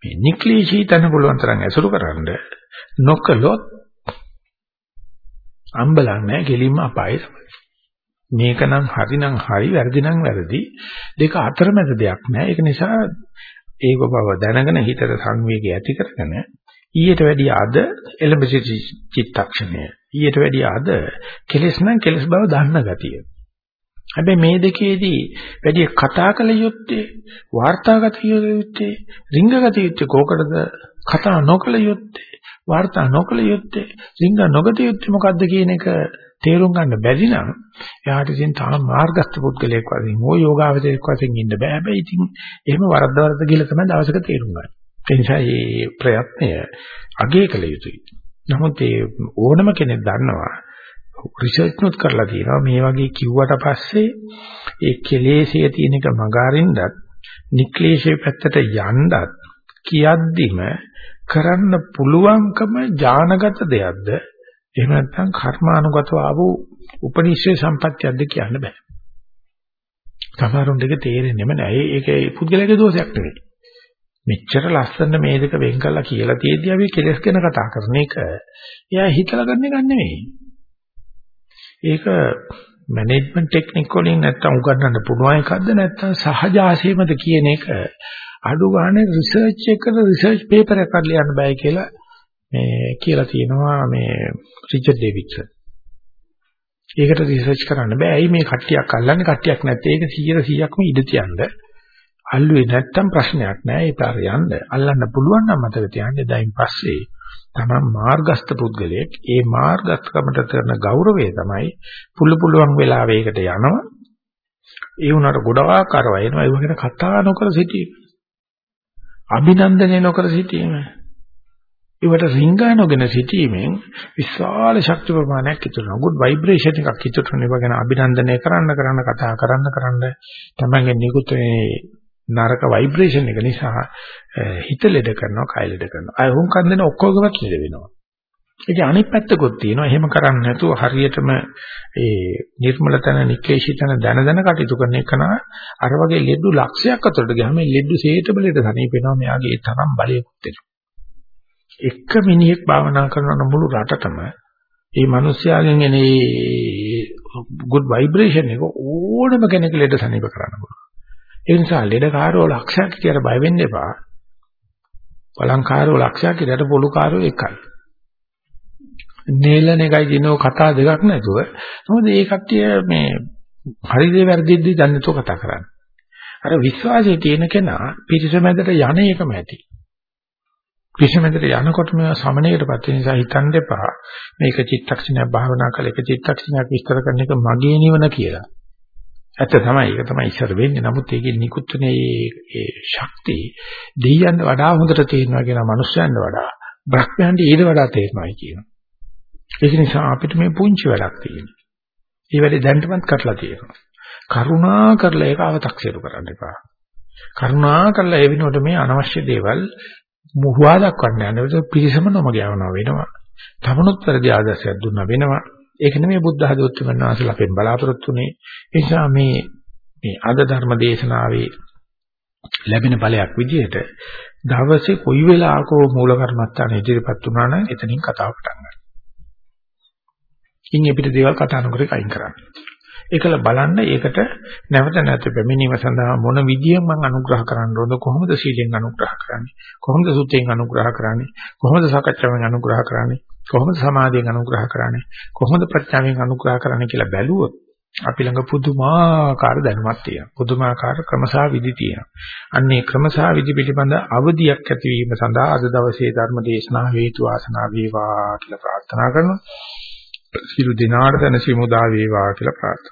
මේ නික්ලේශී තන පුළුවන් තරම් ඇසුරු කරන්න නොකලොත් අම්බලක් නැහැ කෙලින්ම අපායේ තමයි. මේක නම් හරි නම් හරි වැරදි නම් වැරදි දෙක අතරමැද දෙයක් නැහැ. ඒක නිසා ඒක බව දැනගෙන හිතට සංවේගය ඇති කරගෙන ඊට වැඩිය අද එළඹ සිටි චිත්තක්ෂණය ඊට වැඩිය අද කෙලස් නම් කෙලස් බව දන්න ගතිය. හැබැයි මේ දෙකේදී වැඩි කතා කළ යුත්තේ වාර්තාගත යුත්තේ රිංගගත යුත්තේ කෝකටද කතා නොකළ යුත්තේ වාර්තා නොකළ යුත්තේ රිංග නොගත යුත්තේ මොකද්ද කියන එක තේරුම් ගන්න බැරි නම් එයාට ඉතින් තාම මාර්ගස්ත පුද්ගලයෙක් වශයෙන් හෝ යෝගාවචරයෙක් වශයෙන් ඉන්න බෑ. හැබැයි ඉතින් එහෙම වරද්ද වරද්ද කියලා තමයි දවසක තේරුම් ගන්න. ඒ නිසා මේ ප්‍රයත්නය අගය කළ යුතුයි. නමුත් ඒ ඕනම කෙනෙක් දන්නවා රිසර්ච් නොත් කරලා තියෙනවා මේ වගේ කිව්වට පස්සේ ඒ කෙලෙසිය තියෙන එක මගහරින්නත් නික්ලේශයේ පැත්තට යන්නත් කියද්දිම කරන්න පුළුවන්කම ඥානගත දෙයක්ද එහෙම නැත්නම් කර්මානුගතව ආපු උපනිශ්‍රේ සම්පත්තියක්ද කියන්න බෑ. සමහරුන් දෙක තේරෙන්නේම නැහැ. ඒකේ පුද්ගලයාගේ දෝෂයක් නෙවෙයි. මෙච්චර ලස්සන මේ දෙක වෙන් කරලා කියලා තියෙද්දි අපි කෙලස් ගැන කතා කරන එක එයා හිතලා ගන්න එක නෙවෙයි. ඒක මැනේජ්මන්ට් ටෙක්නික් වලින් නැත්තම් උගන්වන්න පුළුවන් එකක්ද නැත්තම් සහජ ආශේමද කියන එක අඩු ගානේ රිසර්ච් එකකට රිසර්ච් පේපර් එකක් ලියන්න බෑ කියලා මේ කියලා තියෙනවා මේ රිචඩ් ඩේවිඩ්සන්. ඒකට රිසර්ච් කරන්න බෑ. ඇයි මේ කට්ටියක් අල්ලන්නේ කට්ටියක් නැත්තේ? ඒක 100%ක්ම ඉඩ තියන්න. අල්ලුවේ නැත්තම් ප්‍රශ්නයක් නෑ. ඒ පාර යන්න. අල්ලන්න පුළුවන් නම් මතක තියාගන්න. දැන් පස්සේ තමන් මාර්ගස්ත පුද්ගලයෙක්. ඒ මාර්ගස්තකමට කරන ගෞරවය තමයි පුළු පුළුවන් වෙලාවෙකට යනවා. ඒ වුණාට ගොඩාක් අරව එනවා. ඒ වගේ කතා නොකර සිටීම. අභිනන්දනය නොකර සිටීම. ඒවට රිංගා නොගෙන සිටීමෙන් විශාල ශක්ති ප්‍රමාණයක් ඉතුරු වෙනවා. good vibration එකක් ඉතුරු වෙන ඒවා ගැන අභිනන්දනය කරන්න කරන්න කතා කරන්න කරන්න තමන්ගේ නිකුත් නරක ভাইබ්‍රේෂන් එක නිසා හිත ලෙඩ කරනවා කය ලෙඩ කරනවා. අය වුන් කන් දෙන ඔක්කොගමත් ලෙඩ වෙනවා. ඒක අනිත් පැත්තකුත් තියෙනවා. එහෙම කරන්නේ නැතුව හරියටම ඒ නිර්මල තන නික්ලේශී තන දන දන කටයුතු කරන එක නා අර වගේ ලෙඩු ලක්ෂයක් අතරට ගියාම ලෙඩු සේතම ලෙඩ තනිය වෙනවා. මෙයාගේ ඒ තරම් බලයකුත් එනවා. එක මිනිහෙක් භාවනා කරන මුළු රටටම මේ මිනිස්යාගෙන් එන ඒ good vibration එක ඕනම කෙනෙක් ලෙඩ සනීප කරන්න පුළුවන්. ඒ නිසා ලෙඩකාරෝ ලක්ෂයක් කියලා බය වෙන්න එපා. බලංකාරෝ ලක්ෂයක් කියලා පොලුකාරෝ එකයි. නේලන එකයි දිනෝ කතා දෙකක් නැතුව මොකද මේ කට්ටිය මේ හරිද වැරදිද දන්නතෝ කතා කරන්නේ. අර විශ්වාසයේ තියෙන කෙනා පිටිසමැදට යන එකම ඇති. පිටිසමැදට යනකොට මේ සමනයකටපත් වෙන නිසා හිතන්න එපා. මේක චිත්තක්ෂණයක් භාවනා කළ එක චිත්තක්ෂණයක් විස්තර කරන එක මගේ නිවන කියලා. ඇත්ත තමයි ඒක තමයි ඉස්සර වෙන්නේ. නමුත් ඒකේ නිකුත් වෙන ඒ ශක්තිය දෙයියන්ට වඩා හොඳට තේරෙනවා කියන මනුස්සයන්ට වඩා බ්‍රහ්මයන්ට ඊට වඩා තේරෙනවායි කියනවා. ඒක නිසා අපිට මේ පුංචි වැඩක් තියෙනවා. ඒ වැඩේ දැන්ටමත් කරලා තියෙනවා. කරුණා කරලා ඒක අව탁සිරු කරන්න එපා. කරුණා කරලා ඒ වෙනුවට මේ අනවශ්‍ය දේවල් මුහුවා දක්වන්න යනකොට පිරිසම නොම ගෑවනවා වෙනවා. තමනුත් වැඩි ආදර්ශයක් දුන්නා වෙනවා. ඒක නෙමෙයි බුද්ධ ආධෝත්තුමන් වහන්සේලා අපෙන් බලාපොරොත්තු වෙන්නේ. ඒ නිසා මේ මේ අද ධර්ම දේශනාවේ ලැබෙන ඵලයක් විදිහට දවසේ කොයි වෙලාවකෝ මූල කර්මස්ථාන ඉදිරිපත් වුණා නම් එතනින් කතාව පටන් ගන්නවා. ඉන් අපිට දේවල් කතා නොකර කයින් කරන්න. ඒකල බලන්න ඒකට නැවත නැවත පැමිණීම සඳහා මොන විදියෙන් මම අනුග්‍රහ කරන්න ඕනද කොහොමද සීලෙන් අනුග්‍රහ කරන්නේ කොහොමද සුත්තෙන් අනුග්‍රහ කරන්නේ කොහොමද සාකච්ඡාවෙන් අනුග්‍රහ කරන්නේ කොහොමද සමාධියෙන් අනුග්‍රහ කරන්නේ? කොහොමද ප්‍රඥාවෙන් අනුග්‍රහ කරන්නේ කියලා බැලුවොත් අපි ළඟ පුදුමාකාර දැනුමක් තියෙනවා. පුදුමාකාර ක්‍රමසා විදි තියෙනවා. අන්නේ ක්‍රමසා විදි පිළිබඳ අවධියක් ඇතිවීම සඳහා අද දවසේ ධර්ම දේශනා හේතු ආසනා වේවා කියලා ප්‍රාර්ථනා කරනවා. සියලු දිනාට දැනසීම උදා වේවා කියලා ප්‍රාර්ථනා